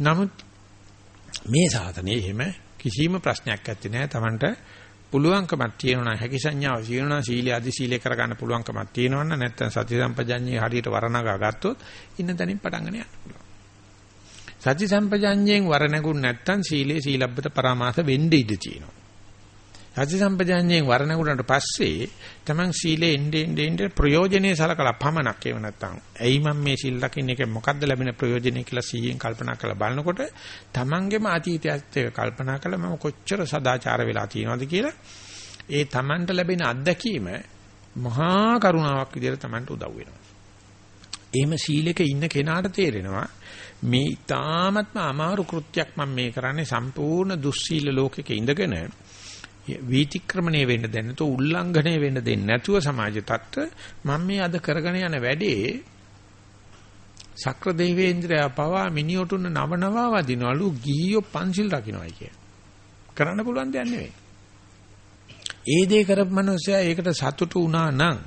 නමුත් මේ සාධනේ එහෙම කිසිම ප්‍රශ්නයක් ඇත්තේ නෑ Tamanට පුළුවන්කමක් තියෙනවා හැකි සංඥාව තියෙනවා සීලය අධි සීලය කරගන්න පුළුවන්කමක් තියෙනවා නම් නැත්නම් සති සම්පජඤ්ඤේ හරියට වරණගා ගත්තොත් ඉන්න තැනින් පටන් ගන්න යන්න පුළුවන්. සති සම්පජඤ්ඤයෙන් වර නැගුණ නැත්නම් සීලේ සීලබ්බත පරාමාස වෙන්න ඉඩ තියෙනවා. සති සම්පජාඤ්ඤයෙන් වර්ණගුණට පස්සේ තමන් සීලේ එන්නේ එන්නේ ප්‍රයෝජනේ සලකලා පමණක් ඒව නැත්තම් ඇයි මම මේ සීල් ලකින්න එක මොකද්ද ලැබෙන ප්‍රයෝජනේ කියලා සීයෙන් කල්පනා කරලා බලනකොට තමන්ගේම අතීතයත් එක්ක කල්පනා කළා මම කොච්චර සදාචාර වෙලා තියෙනවද කියලා ඒ තමන්ට ලැබෙන අත්දැකීම මහා කරුණාවක් විදිහට තමන්ට උදව් වෙනවා. එහෙම සීලෙක ඉන්න කෙනාට තේරෙනවා මේ ඊ타ත්ම අමාරු කෘත්‍යයක් මම මේ කරන්නේ සම්පූර්ණ දුස්සීල ලෝකෙක ඉඳගෙන වීතික්‍රමණය වෙන්න දෙන්නේ නැතුව උල්ලංඝනය වෙන්න දෙන්නේ නැතුව සමාජ තත්ත්ව මම මේ අද කරගෙන යන වැඩේ සක්‍ර දෙවේන්ද්‍රයා පවා මිනිඔටුන නව නවා වදිනවලු ගිහියෝ පන්සිල් රකින්නයි කිය. කරන්න පුළුවන් දෙයක් නෙවෙයි. ඒ දේ කරපු මනුස්සයා ඒකට සතුටු වුණා නම්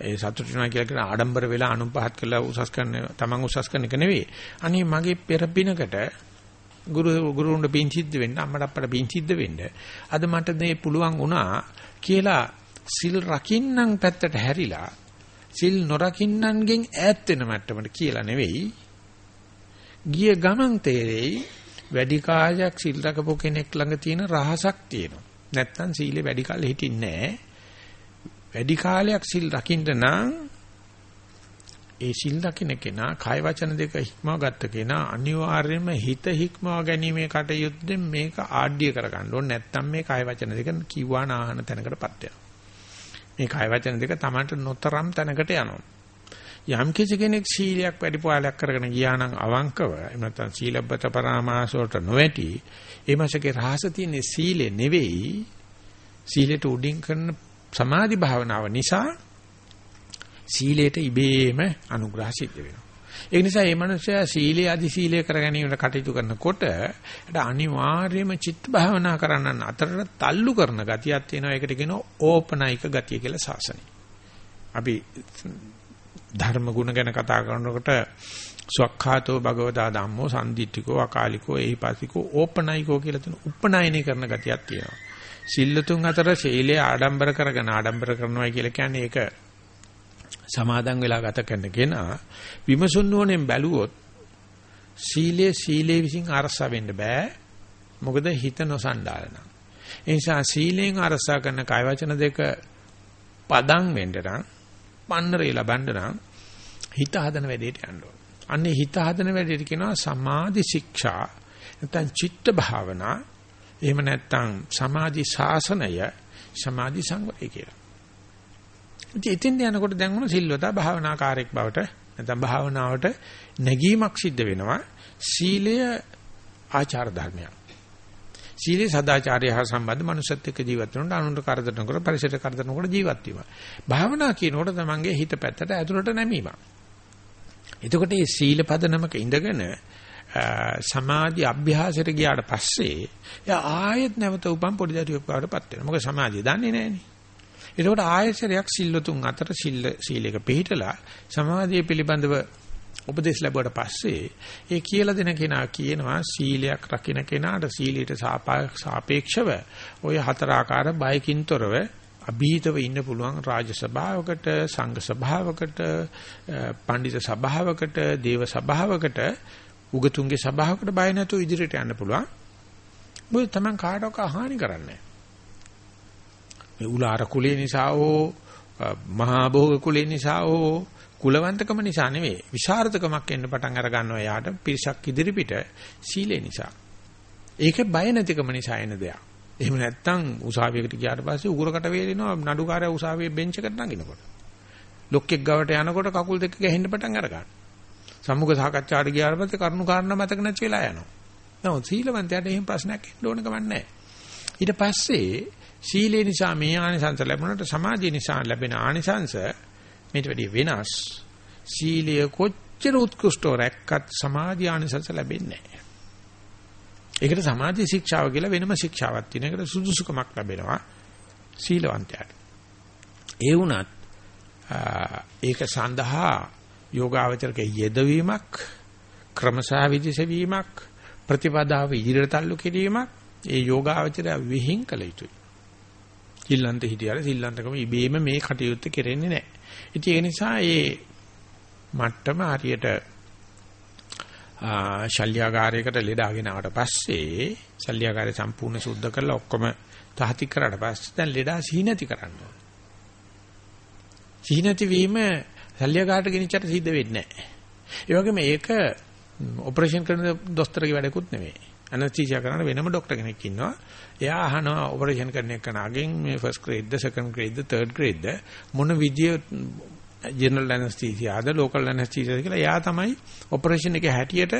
ඒ සතුටු වෙනවා කියලා කියන ආඩම්බර වෙලා අනුන් පහත් කරලා උසස් කරන තමන් උසස් කරන එක නෙවෙයි. අනේ මගේ පෙර පිනකට ගුරු ගුරුුන්ට පින් සිද්ධ වෙන්න අම්මට අප්පට පින් සිද්ධ වෙන්න. අද මට මේ පුළුවන් වුණා කියලා සිල් රකින්නම් පැත්තට හැරිලා සිල් නොරකින්නන්ගෙන් ඈත් වෙන මට්ටමට කියලා නෙවෙයි. ගිය ගමන් තේරෙයි වැඩි කාලයක් සිල් රකපු කෙනෙක් ළඟ තියෙන රහසක් තියෙනවා. නැත්තම් සීලේ වැඩි කාලෙ හිටින්නේ නැහැ. වැඩි කාලයක් සිල් රකින්න නම් ඒ සිල් දකින්න කෙනා කාය වචන දෙක හික්මව ගත්ත කෙනා අනිවාර්යයෙන්ම හිත හික්මව ගැනීමේ කටයුත්තෙන් මේක ආඩ්‍ය කරගන්න ඕනේ. නැත්නම් මේ කාය වචන දෙක කිව්වා නාහන තැනකටපත් වෙනවා. මේ කාය වචන දෙක Tamanට නොතරම් තැනකට යනවා. යම් කිසි කෙනෙක් සීලයක් වැඩිපුරයක් කරගෙන ගියා නම් අවංකව එහෙම නැත්නම් සීලබ්බත පරාමාස වලට නොවැටි ඒ මාසකේ රහස තියෙන්නේ සීලේ නෙවෙයි සීලයට උඩින් කරන සමාධි භාවනාව නිසා සීලයට ඉබේම අනුග්‍රහ සිද්ධ වෙනවා. ඒ නිසා මේ මනුස්සයා සීලයේ අදි සීලය කර ගැනීමට කටයුතු කරනකොට ඒට අනිවාර්යයෙන්ම චිත්ත භාවනා කරන්න අතරට තල්ලු කරන ගතියක් තියෙනවා. ඒකට කියනවා ඕපනයික ගතිය කියලා සාසනය. අපි ධර්ම ගුණ ගැන කතා කරනකොට සවක්ඛාතෝ භගවතා ධම්මෝ සම්දිත්තිකෝ අකාලිකෝ එහිපසිකෝ ඕපනයිකෝ කියලා තියෙන උපනයනය කරන ගතියක් තියෙනවා. සිල්ලතුන් අතර ශීලයේ ආඩම්බර කරගෙන ආඩම්බර කරනවා කියලා කියන්නේ ඒක සමාදන් වෙලා ගත කරන කෙනා විමසුන් නුවණෙන් බැලුවොත් සීලයේ සීලේ විසින් අරසා වෙන්න බෑ. මොකද හිත නොසන්ඩාලන. ඒ නිසා සීලෙන් අරසා කරන කය වචන දෙක පදම් වෙන්න නම් පන්නරේ ලබන්න නම් හිත හදන වැඩේට යන්න ඕන. අන්නේ හිත හදන වැඩේට කියනවා සමාධි ශික්ෂා නැත්නම් චිත්ත භාවනා එහෙම නැත්නම් සමාධි ශාසනය සමාධි සංවරය කියලා. ඉතින් එතෙන් යනකොට දැන් මොන සිල්වතා භාවනාකාරයක් බවට නැත්නම් භාවනාවට නැගීමක් සිද්ධ වෙනවා. සීලය ආචාර ධර්මයක්. සීලේ සදාචාරය හා සම්බන්ධ මනුස්සත් එක්ක ජීවත් වෙනකොට අනුන්ට කරදර නොකර පරිසරයට කරදර නොකර ජීවත් වීම. භාවනා කියනකොට තමන්ගේ හිත පැත්තට ඇතුළට නැමීම. එතකොට මේ සීල පදනමක ඉඳගෙන සමාධි අභ්‍යාසයට ගියාට පස්සේ එයා ආයෙත් නැවත උපන් පොඩි දරුවෙක් බවට පත් වෙනවා. මොකද සමාධිය දන්නේ නැහනේ. එතකොට ආයසරයක් සිල්වතුන් අතර සිල් සීලයක පිළිහිටලා සමාධිය පිළිබඳව උපදේශ ලැබුවට පස්සේ ඒ කියලා දෙන කෙනා කියනවා සීලයක් රකින්න කෙනාට සීලයට සාපේක්ෂව ওই හතර ආකාර බයකින් තොරව අභීතව ඉන්න පුළුවන් රාජ සභාවකට සංඝ සභාවකට පඬිත සභාවකට දේව සභාවකට උගතුන්ගේ සභාවකට බය නැතුව ඉදිරියට යන්න පුළුවන්. මොකද Taman කාටවත් හානි කරන්නේ මේ උලාර කුලේ නිසා හෝ මහා භෝග කුලේ නිසා හෝ කුලවන්තකම නිසා නෙවෙයි විශාරදකමක් එන්න පටන් අර ගන්නවා යාට පිරිසක් ඉදිරිපිට සීලේ නිසා ඒකේ බය නැතිකම නිසා එන දෙයක් එහෙම නැත්නම් උසාවියකට ගියාට පස්සේ උගුරකට වේලෙනවා නඩුකාරයා උසාවියේ බෙන්ච් එකට නගිනකොට. ලොක්කෙක් ගාවට යනකොට කකුල් දෙක ගැහෙන්න පටන් අර ගන්නවා. සම්මුඛ සාකච්ඡාවට ගියාට පස්සේ කරුණු කාරණා මතක නැති වෙලා යනවා. නමුත් සීලවන්තයාට එහෙම ප්‍රශ්නයක් එන්න ඕන කමක් නැහැ. ඊට පස්සේ සීලේ නිසා මේ ආනිසංස ලැබුණාට සමාධිය නිසා ලැබෙන ආනිසංස මේට වැඩිය වෙනස්. සීලය කොච්චර උත්කෘෂ්ටව රැක්කත් සමාධි ආනිසංස ලැබෙන්නේ නැහැ. ඒකට සමාධි ශික්ෂාව කියලා වෙනම ශික්ෂාවක් තියෙන. ඒකට සුදුසුකමක් ලැබෙනවා සීලවන්තයාට. ඒ වුණත් ඒක සඳහා යෝගාවචරක යෙදවීමක් ක්‍රමසා විදිසවීමක් ප්‍රතිපදාව ඉදිරියට තල්ලු කිරීමක් ඒ යෝගාවචරය විහිං කළ යුතුයි. සිල්ලන්ත හිටියාල සිල්ලන්තකම ඉබේම මේ කටයුත්ත කෙරෙන්නේ නැහැ. ඉතින් ඒ නිසා ඒ මට්ටම හරියට ශල්‍යාගාරයකට ලෙඩාගෙන ආවට පස්සේ ශල්‍යාගාරය සම්පූර්ණ සුද්ධ කරලා ඔක්කොම තහති කරාට පස්සේ දැන් ලෙඩා සීනති කරන්න ඕන. සීනති වීම ශල්‍යාගාරට ගෙනිච්චට සිද්ධ වෙන්නේ නැහැ. ඒ වගේම ඒක ඔපරේෂන් කරන දොස්තරගේ වැඩකුත් නෙවෙයි. ඇනස්තීසියා කරන වෙනම ડોක්ටර් කෙනෙක් ඉන්නවා. එයා අහනවා ඔපරේෂන් කරන එක නාගෙන් මේ ෆස්ට් ග්‍රේඩ්ද සෙකන්ඩ් ග්‍රේඩ්ද තර්ඩ් ග්‍රේඩ්ද මොන විදිය ජෙනරල් ඇනස්තීසියාද ලෝකල් ඇනස්තීසියාද කියලා එයා තමයි ඔපරේෂන් එකේ හැටියට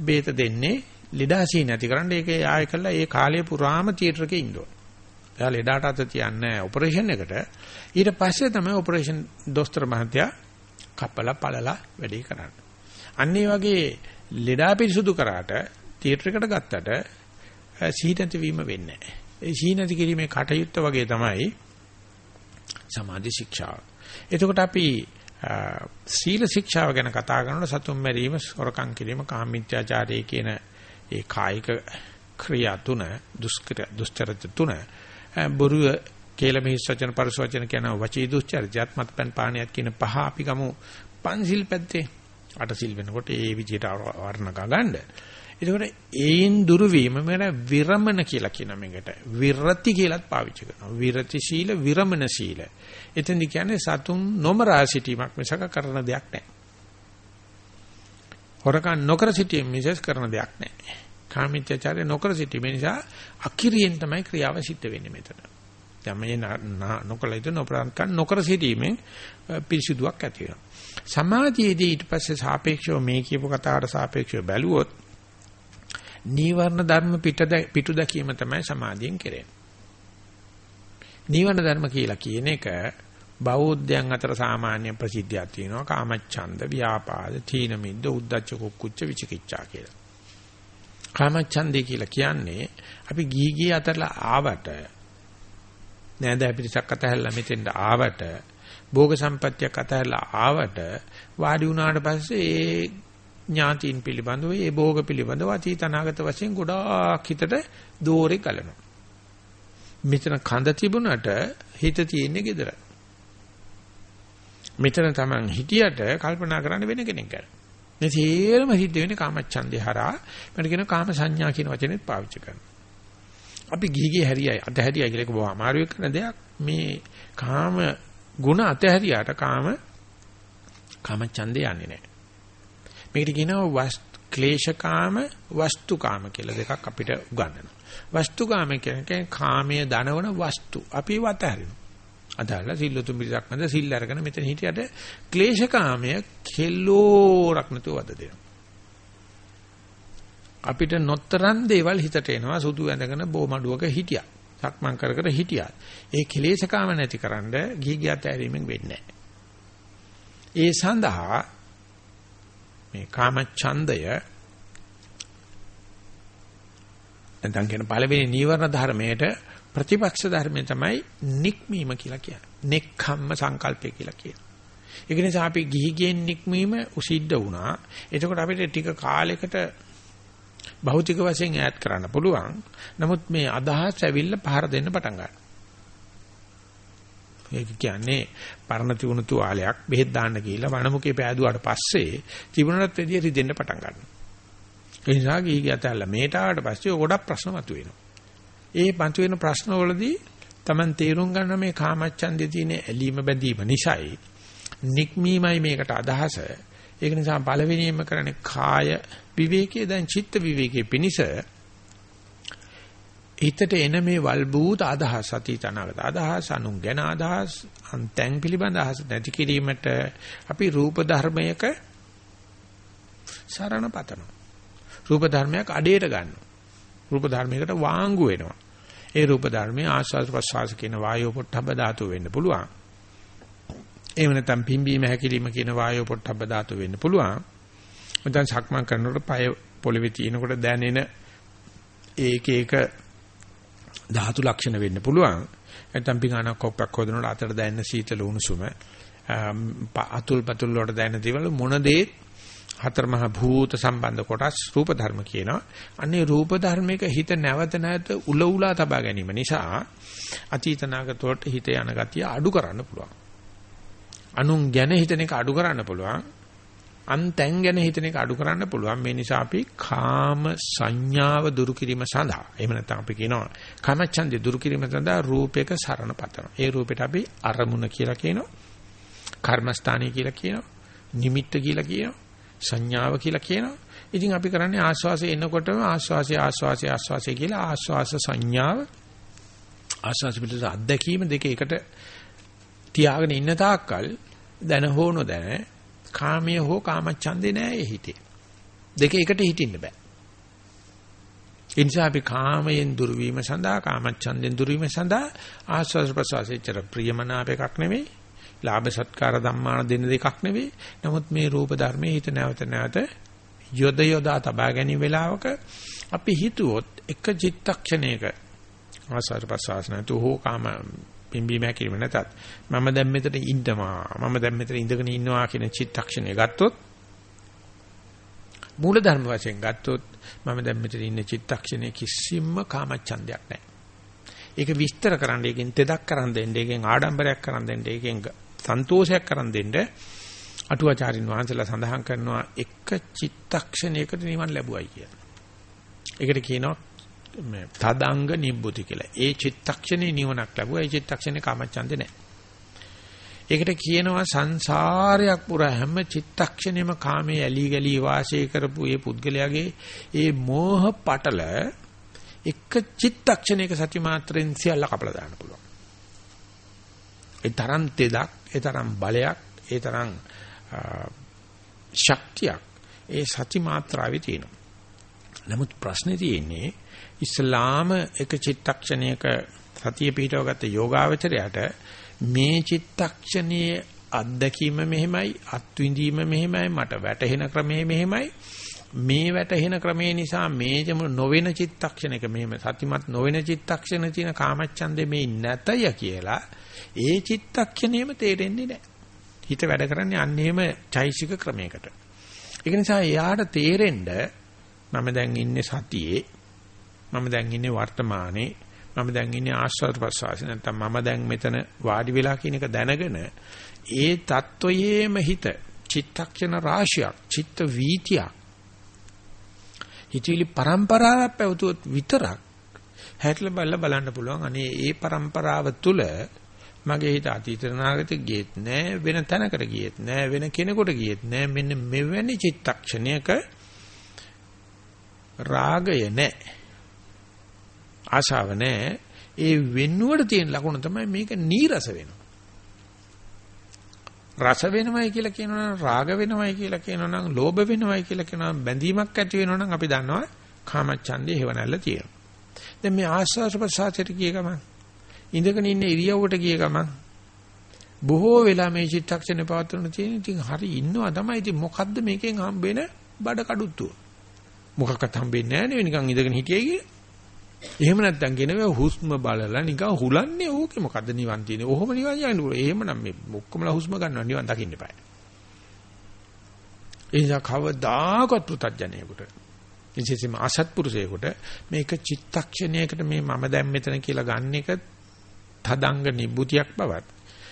බේත දෙන්නේ ලෙඩාසී නැති කරන්න ඒක ආයෙ කළා ඒ කාලය පුරාම තියටර් එකේ ඉන්න ඕන. එයා ලෙඩාට අත තියන්නේ ඔපරේෂන් එකට. ඊට පස්සේ තමයි ඔපරේෂන් දොස්තර මහත්තයා කපලා පළලා වැඩේ කරන්නේ. අන්න ඒ වගේ ලෙඩා පිරිසුදු කරාට තියටර් එකට ගත්තට සීනති වීම වෙන්නේ නැහැ. ඒ සීනති කිරීමේ කටයුත්ත වගේ තමයි සමාධි ශික්ෂාව. එතකොට අපි සීල ශික්ෂාව ගැන කතා කරනකොට සතුම් මැරීම, සොරකම් කිරීම, කාමීත්‍යාචාරය කියන ඒ කායික ක්‍රියා තුන, දුෂ්කර දුස්චරිත තුන, බොරුව කේල මිහිස් වචන පරස වචන කියන වචී දුස්චරිතයත් මත්පැන් පානයත් කියන පහ අපි ගමු පන්සිල් පැත්තේ අටසිල් වෙනකොට ඒ විදිහට වර්ණක ගන්න. එතකොට ඒයින් දුරු වීම මෙන්න විරමණ කියලා කියන මේකට. විරති කියලාත් පාවිච්චි කරනවා. විරති සීල විරමණ සීල. එතෙන්දි කියන්නේ සතුන් නොමරා සිටීමක් මිසක කරන දෙයක් නැහැ. හොරකම් නොකර සිටීම මිසස් කරන දෙයක් නැහැ. කාමීත්‍යචාරය නොකර සිටීම නිසා අකිරියෙන් තමයි ක්‍රියාව සිද්ධ වෙන්නේ මෙතන. දැන් මේ නොකල යුතු නොප්‍රාන්කම් නොකර සිටීමෙන් පිරිසුදුවක් ඇති වෙනවා. සමාධියේදී ඊට පස්සේ සාපේක්ෂව මේ කියපු කතාවට සාපේක්ෂව බැලුවොත් නීවරණ ධර්ම පිට පිටු දැකීම තමයි සමාධියෙන් කෙරෙන්නේ. නීවරණ ධර්ම කියලා කියන එක බෞද්ධයන් අතර සාමාන්‍ය ප්‍රසිද්ධියක් තියෙනවා කාමච්ඡන්ද, ව්‍යාපාද, තීන මිද්ද, උද්ධච්ච කුක්කුච්ච විචිකිච්ඡා කියලා. කාමච්ඡන්දේ කියලා කියන්නේ අපි ගී ගී අතරලා ආවට නේද පිටසක් අතහැරලා මෙතෙන්ට ආවට භෝග සම්පත්තියක් අතහැරලා ආවට වාඩි වුණාට පස්සේ ඒ ඥාතීන් පිළිබඳව ඒ භෝග පිළිබඳව අතීත අනාගත වශයෙන් ගොඩාක් හිතට දෝරේ ගලනවා. මෙතන කඳ තිබුණට හිත තියෙන්නේ gedara. මෙතන Taman හිටියට කල්පනා කරන්න වෙන කෙනෙක් ගැන. මේ සියල්ලම සිද්ධ වෙන්නේ කාමච්ඡන්දේ හරහා. මම කියන කාම සංඥා කියන වචනේත් පාවිච්චි කරනවා. අපි ගිහිගේ හැරියයි අතහැරියයි කියලා බොහොම අමාරු කරන දෙයක්. මේ කාම ගුණ අතහැරියාට කාම කාමච්ඡන්දේ යන්නේ නැහැ. මේකට කියනවා ක්ලේශකාම වස්තුකාම කියලා දෙකක් අපිට උගන්වනවා. වස්තුකාම කියන්නේ කාමයේ දනවන වස්තු. අපි ඒව අතහරිනවා. අදාළ සිල්ලුතුන් පිටක් නැද සිල් අරගෙන මෙතන හිටියට ක්ලේශකාමය කෙල්ලෝරක් නැතුව වද දෙනවා. අපිට නොතරම් දේවල් හිතට එනවා සුදු ඇඳගෙන බොමඩුවක හිටියා. සක්මන් කර කර හිටියා. ඒ ක්ලේශකාම නැතිකරන්න ගිහි ගියත් ඇරීමෙන් වෙන්නේ ඒ සඳහා මේ කාම ඡන්දය නැත්නම් කියන පළවෙනි නීවරණ ධර්මයට ප්‍රතිපක්ෂ ධර්මය තමයි නික්මීම කියලා කියන්නේ. නෙක්ඛම්ම සංකල්පය කියලා කියනවා. ඒක නිසා අපි ගිහි ගෙන් නික්මීම උසිද්ධ වුණා. එතකොට අපිට ටික කාලයකට භෞතික වශයෙන් ඈත් කරන්න පුළුවන්. නමුත් මේ අදහස් ඇවිල්ලා පහර දෙන්න පටන් ගන්නවා. ඒක කියන්නේ පරණ තිබුණු තුවාලයක් බෙහෙත් දාන්න කියලා වනමුකේ පෑදුවාට පස්සේ තිබුණට වැඩිය රිදෙන්න පටන් ගන්නවා. ඒ නිසා ගිහි ගියතල්ලා මේට ආවට පස්සේ ගොඩක් ප්‍රශ්න මතුවෙනවා. ඒ මතුවෙන ප්‍රශ්න වලදී Taman තේරුම් ගන්න මේ කාමච්ඡන්දේ තියෙන ඇලීම බැඳීම නිසායි නික්මීමයි මේකට අදහස. ඒක නිසා පළවෙනියෙන්ම කරන්නේ කාය විවේකයේ දැන් චිත්ත විවේකයේ පිනිස හිතට එන මේ වල්බූත අදහස් අතීත අනාගත අදහස් අනුන් ගැන අදහස් අන්තෙන් පිළිබඳ අදහස් නැති කිරීමට අපි රූප ධර්මයක සරණ පතනවා. රූප ධර්මයක් අඩේට ගන්නවා. රූප ධර්මයකට වාංගු වෙනවා. ඒ රූප ධර්මයේ ආස්වාද ප්‍රසවාස කියන වායෝ පොට්ටබ්බ ධාතු වෙන්න පුළුවන්. එහෙම නැත්නම් පිම්බීම හැකිලිම කියන වායෝ පොට්ටබ්බ ධාතු වෙන්න පුළුවන්. නැත්නම් සක්මන් කරනකොට පය පොළවේ තියෙනකොට දැනෙන ඒක ඒක ධාතු ලක්ෂණ වෙන්න පුළුවන්. නැත්නම් පිඟානක් කොප්පක් හොදනකොට අතට දැනෙන සීතල උණුසුම අතුල් පතුල් වලට දැනෙන දේවල් මොන දේ හතර මහ භූත සම්බන්ධ කොටස් රූප ධර්ම කියනවා. අන්නේ රූප ධර්මයක හිත නැවත නැවත උල උලා තබා ගැනීම නිසා අතීත නාගත වලට හිත යන ගතිය අඩු කරන්න පුළුවන්. අනුන් ගැන හිතන එක අඩු කරන්න පුළුවන්. අන්තෙන් ගැන හිතන එක අඩු කරන්න පුළුවන්. මේ නිසා අපි කාම සංඥාව දුරු කිරීම සඳහා එහෙම නැත්නම් අපි කියනවා කාමච්ඡන්දේ දුරු කිරීම සඳහා රූපයක සරණ පතනවා. ඒ රූපෙට අපි අරමුණ කියලා කියනවා. කර්මස්ථානීය කියලා කියනවා. නිමිත්ත කියලා කියනවා. සංඥාව කියලා කියනවා. ඉතින් අපි කරන්නේ ආස්වාසය එනකොටම ආස්වාසය ආස්වාසය ආස්වාසය කියලා ආස්වාස සංඥාව ආස්වාස පිටස අත්දැකීම දෙක එකට තියාගෙන ඉන්න තාක්කල් දැන හෝ නොදැන කාමයේ හෝ කාමච්ඡන්දේ නෑ ඒ හිතේ. දෙක එකට හිටින්න බෑ. ඒ නිසා අපි කාමයෙන් දුරු වීම සඳහා කාමච්ඡන්දෙන් දුරු වීම සඳහා ආස්වාද ප්‍රසවාසෙච්චර ප්‍රියමනාප එකක් නෙවෙයි. ලාභ සත්කාර ධම්මාන දෙන දෙකක් නෙවෙයි. නමුත් මේ රූප ධර්මයේ හිත නැවත නැවත යොද යොදා තබා ගැනීම වෙලාවක අපි හිතුවොත් එක චිත්තක්ෂණයක ආස්වාද ප්‍රසවාස නැතු හෝ කාම පිම්බීම හැකිරීම නැතත් මම දැන් මෙතන ඉන්නවා මම දැන් මෙතන ඉඳගෙන ඉන්නවා කියන චිත්තක්ෂණය ගත්තොත් මූල ධර්ම වශයෙන් ගත්තොත් මම දැන් මෙතන ඉන්න චිත්තක්ෂණයේ කිසිම කාමච්ඡන්දයක් නැහැ. ඒක විස්තර කරන්න, ඒකෙන් තෙදක් කරන් දෙන්න, ඒකෙන් ආඩම්බරයක් කරන් දෙන්න, ඒකෙන් සන්තෝෂයක් කරන් දෙන්න අටුවාචාරින් වහන්සේලා සඳහන් කරනවා එක චිත්තක්ෂණයකට නිවන් ලැබුවයි කියලා. ඒකට කියනවා මේ තදංග නිබ්බුති කියලා. ඒ චිත්තක්ෂණේ නිවනක් ලැබුවා. ඒ චිත්තක්ෂණේ කාමච්ඡන්දේ නැහැ. ඒකට කියනවා සංසාරයක් පුරා හැම චිත්තක්ෂණෙම කාමයේ ඇලි ගලි වාසය කරපු ඒ පුද්ගලයාගේ ඒ මෝහ පටල එක චිත්තක්ෂණයක සති මාත්‍රෙන් සියල්ල කපලා දාන්න පුළුවන්. ඒ තරම් තෙදක්, ඒ තරම් බලයක්, ඒ තරම් ශක්තියක් ඒ සති මාත්‍රාවේ තියෙනවා. නමුත් ප්‍රශ්නේ තියෙන්නේ ඉස්ලාම එක චිත්තක්ෂණයක සතිය පිටවගත්ත යෝගාවචරයට මේ චිත්තක්ෂණයේ අත්දැකීම මෙහෙමයි අත්විඳීම මෙහෙමයි මට වැටහෙන ක්‍රමය මෙහෙමයි. මේ වැටහෙන ක්‍රමේ නිසා මේ නොවන චිත්තක්ෂණයක මෙහෙම සතිමත් නොවන චිත්තක්ෂණ තියෙන කාමච්ඡන්දේ මේ නැතය කියලා ඒ චිත්තක්ෂණයම තේරෙන්නේ නැහැ. හිත වැඩ කරන්නේ අන්න එහෙම චෛසික ක්‍රමයකට. ඒක නිසා එයාට තේරෙන්න මම දැන් ඉන්නේ සතියේ මම දැන් ඉන්නේ වර්තමානයේ මම දැන් ඉන්නේ ආශ්‍රව ප්‍රසවාසය. නැත්නම් මම දැන් මෙතන වාඩි වෙලා කියන එක දැනගෙන ඒ தত্ত্বයේම හිත චිත්තක්ෂණ රාශියක් චිත්ත වීතියක් හිතවිලි પરම්පරාවක් පැවතුවොත් විතරක් හැටල බලලා බලන්න පුළුවන්. අනේ ඒ પરම්පරාව තුල මගේ හිත අතීත නාගතේ ගියෙත් නෑ වෙන තැනකට ගියෙත් නෑ වෙන කෙනෙකුට ගියෙත් නෑ. මෙන්න මෙවැනි චිත්තක්ෂණයක රාගය නෑ. ආශාව නැහැ. ඒ වෙන්නුවට තියෙන ලකුණ තමයි මේක නීරස වෙනවා. රස වෙනවයි කියලා කියනවනම් රාග වෙනවයි කියලා කියනවනම් ලෝභ වෙනවයි කියලා කියනවනම් බැඳීමක් ඇති වෙනවනම් අපි දන්නවා කාමච්ඡන්දේ හේවණල්ල තියෙනවා. දැන් මේ ආස්වාද ප්‍රසආතයට ගිය ගමන් ඉඳගෙන ඉන්න ඉරියව්වට ගිය ගමන් බොහෝ වෙලා මේ චිත්තක්ෂණේ පවත්වන තියෙන ඉතින් හරි ඉන්නවා තමයි ඉතින් මොකද්ද මේකෙන් හම්බෙන බඩ කඩුත්තුව මොකක්වත් හම්බෙන්නේ නැහැ නේ නිකන් ඉඳගෙන හිටියයි කියලා එහෙම නැත්තම් කියනවා හුස්ම බලලා නිකන් හුලන්නේ ඕකේ මොකද්ද නිවන් තියෙන්නේ. ඔහොම නිවන් යන්න පුළුවන්. එහෙමනම් මේ ඔක්කොමලා හුස්ම ගන්නවා නිවන් දකින්න එපා. ඒ නිසා කවදාකවත් පුතඥයෙකුට විශේෂයෙන්ම අසත්පුරුෂයෙකුට මේක චිත්තක්ෂණයකට මේ මම දැන් මෙතන කියලා ගන්න එක තදංග නිබ්බුතියක් බවත්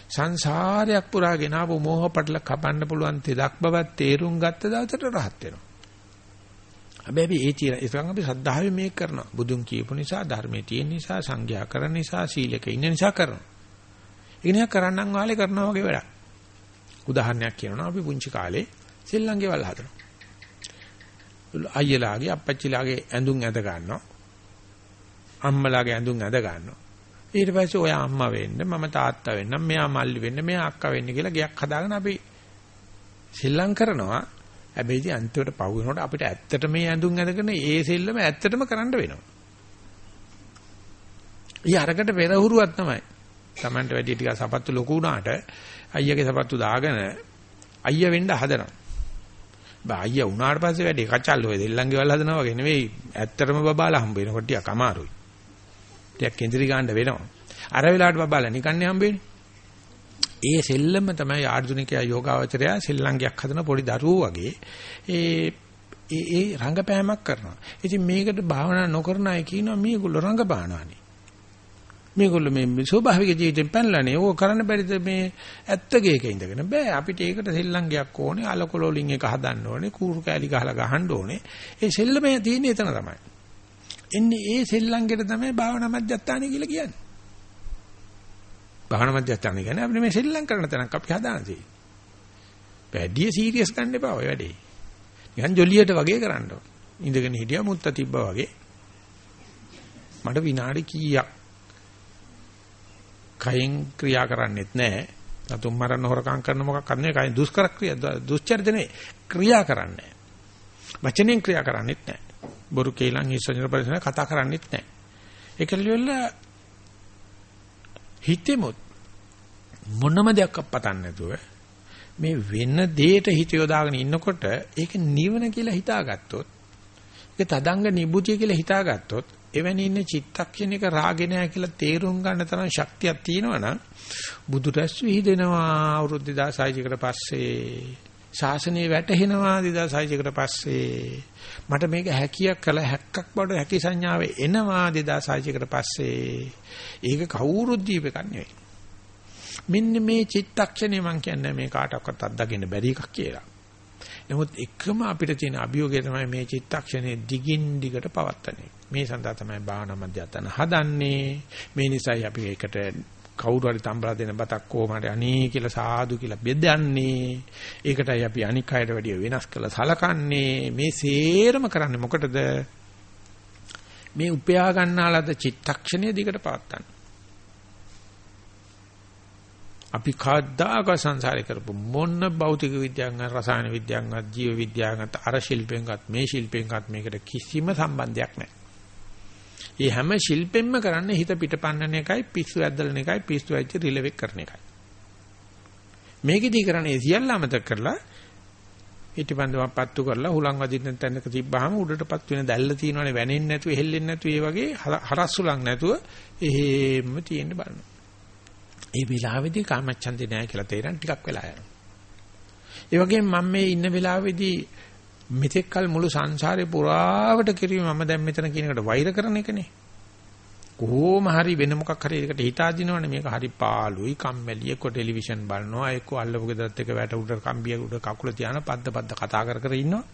සංසාරයක් පුරා ගෙනාවු මෝහ පටල කපන්න පුළුවන් තෙදක් බවත් තේරුම් ගත්ත දවසට රහත් වෙනවා. හැබැයි ඒ තීර ඒකන් අපි සද්ධාවෙන් මේක කරනවා. බුදුන් කියපු නිසා ධර්මයේ තියෙන නිසා සංඝයා කරන නිසා සීලක ඉන්න නිසා කරනවා. ඒ නිසා කරන්නම් වාලේ කරනවා වගේ වැඩක්. උදාහරණයක් කියනවා අපි පුංචි කාලේ සෙල්ලංගේ වල හදනවා. අයියලාගේ අප්පච්චිලාගේ ඇඳුම් ඇඳ ගන්නවා. අම්මලාගේ ඇඳුම් ඇඳ ගන්නවා. ඊට පස්සේ ඔයා අම්මා වෙන්න මම තාත්තා වෙන්න මෙයා මල්ලි වෙන්න මෙයා අක්කා වෙන්න කියලා ගයක් හදාගෙන අපි සෙල්ලම් කරනවා හැබැයි ඉතින් අන්තිමට පහු වෙනකොට අපිට ඇත්තට මේ ඇඳුම් ඇඳගෙන ඒ සෙල්ලම ඇත්තටම කරන්න වෙනවා. ඊ අරකට පෙරහුරුවක් තමයි. Tamanට වැඩි ටිකක් සපත්තු ලොකු වුණාට අයියාගේ සපත්තු දාගෙන අයියා වෙන්න හදනවා. බා අයියා වුණාට පස්සේ වැඩි කචල් ඔය දෙල්ලන්ගේ වල හදනවා වගේ නෙවෙයි ඇත්තටම බබාලා හම්බ වෙනකොට ටිකක් අමාරුයි. ටිකක් කෙන්දිරි ගන්න වෙනවා. අර වෙලාවට බබාලා නිකන්නේ හම්බෙන්නේ. ඒ සෙල්ලම තමයි ආර්ජුනිකයා යෝගාවචරය සෙල්ලංගයක් හදන පොඩි දරුවෝ වගේ ඒ ඒ ඒ රංගපෑමක් කරනවා. ඉතින් මේකට භාවනා නොකරන අය කියනවා මේගොල්ලෝ රංගපානවානේ. මේගොල්ලෝ මේ ස්වභාවික ජීවිතෙන් පැනලානේ. ඕක කරන්න බැරිද මේ ඇත්ත ගේක ඉඳගෙන. බෑ අපිට ඒකට සෙල්ලංගයක් ඕනේ. අලකොල වලින් එක හදන්න ඕනේ. කූරු කෑලි ගහලා ගහන්න ඕනේ. ඒ සෙල්ලමේ තියෙන්නේ එතන තමයි. එන්නේ ඒ සෙල්ලංගෙට තමයි භාවනා මධ්‍යස්ථානය කියලා කියන්නේ. භාවනා මධ්‍යස්ථාන කියන්නේ අපිට මේ ශ්‍රී ලංකරන තැනක් අපි හදාන තියෙන්නේ. වැඩි සීරියස් ගන්න එපා ඔය වැඩේ. නිකන් ජොලියට වගේ කරන්න ඕන. ඉඳගෙන හිටියා මුත්ත තිබ්බා වගේ. මට විනාඩි කීයක් කයෙන් ක්‍රියා කරන්නෙත් නැහැ. සතුන් මරන්න හොරකම් කරන මොකක් කරන්නේ කයෙන් දුෂ්කර ක්‍රියා දුස්චරිත නෙවෙයි ක්‍රියා කරන්නේ. වචනෙන් ක්‍රියා කරන්නෙත් නැහැ. බොරු කේලම් හිස්සන පරිසර කතා කරන්නෙත් නැහැ. ඒකලියවල හිතෙමුත් මොනම දෙයක් පතන්න නැතුව මේ වෙන දෙයට හිත යොදාගෙන ඉන්නකොට ඒක නිවන කියලා හිතාගත්තොත් ඒක තදංග නිබුතිය කියලා හිතාගත්තොත් එවැනි ඉන්න චිත්තක්ෂණික රාගේ නැහැ කියලා තේරුම් ගන්න තරම් ශක්තියක් තියෙනවනම් බුදු රැස් විහිදෙනවා අවුරුදු 2600 කට පස්සේ. ශාසනය වැටහෙනවා 2600 කට පස්සේ. මට මේක හැකියක් කළ හැක්කක් බවට හැකි සංඥාව එනවා 2600 කට පස්සේ. ඒක කවුරුත් දීප එකක් නෙවෙයි. මෙන්න මේ චිත්තක්ෂණය මම කියන්නේ මේ කාටවත් අත්දකින්න බැරි එකක් කියලා. නමුත් එකම අපිට තියෙන අභියෝගය තමයි මේ චිත්තක්ෂණය දිගින් දිගට පවත්තන්නේ මේ සඳහා තමයි භාවනා මධ්‍යස්ථාන හදන්නේ. මේ නිසායි අපි ඒකට කවුරු හරි තම්බලා දෙන බතක් කොහොමද අනේ කියලා සාදු කියලා බෙදන්නේ. ඒකටයි අපි අනික් අයට වැඩිය වෙනස් කළ සලකන්නේ. මේ සේරම කරන්නේ මොකටද? මේ උපයා ගන්නාලද චිත්තක්ෂණය දිගට පවත්තන්න. අපි කද්දාක සංසාරේ කරපු මොන භෞතික විද්‍යාවන්වත් රසායන විද්‍යාවන්වත් ජීව විද්‍යාවන්වත් අර ශිල්පෙන්වත් මේ ශිල්පෙන්වත් මේකට කිසිම සම්බන්ධයක් නැහැ. ඒ හැම ශිල්පෙන්ම කරන්නේ හිත පිටපන්නන එකයි පිස්සු ඇද්දලන එකයි පිස්සු ඇච්ච රිලෙවෙක් කරන එකයි. මේකෙදි කරන්නේ සියල්ල අමතක කරලා ඊටපන්දම පත්තු කරලා හුලං වදින්න තැනක තිබ්බහම උඩටපත් වෙන දැල්ල තියෙනවනේ වැනෙන්නේ නැතුව හෙල්ලෙන්නේ නැතුව ඒ වගේ හරස්සුලං නැතුව එහෙම තියෙන්න බලනවා. ඒ විලාවේදී කාමච්ඡන්දේ නැහැ කියලා තේරෙන ටිකක් වෙලා යනවා. ඒ වගේම මම මේ ඉන්න වෙලාවේදී මෙතෙක් කල මුළු සංසාරේ පුරාවට කිරීම මම දැන් මෙතන කියන එකට වෛර කරන එකනේ. කොහොම හරි වෙන මොකක් හරි එකට හිතා දිනවනේ මේක හරි පාළුයි කම්මැලි එක්ක ටෙලිවිෂන් බලනවා එක්ක අල්ලපු ගෙදරත් එක වැට උඩ කම්බිය උඩ කකුල තියාන පද්ද පද්ද කතා කර කර ඉන්නවා.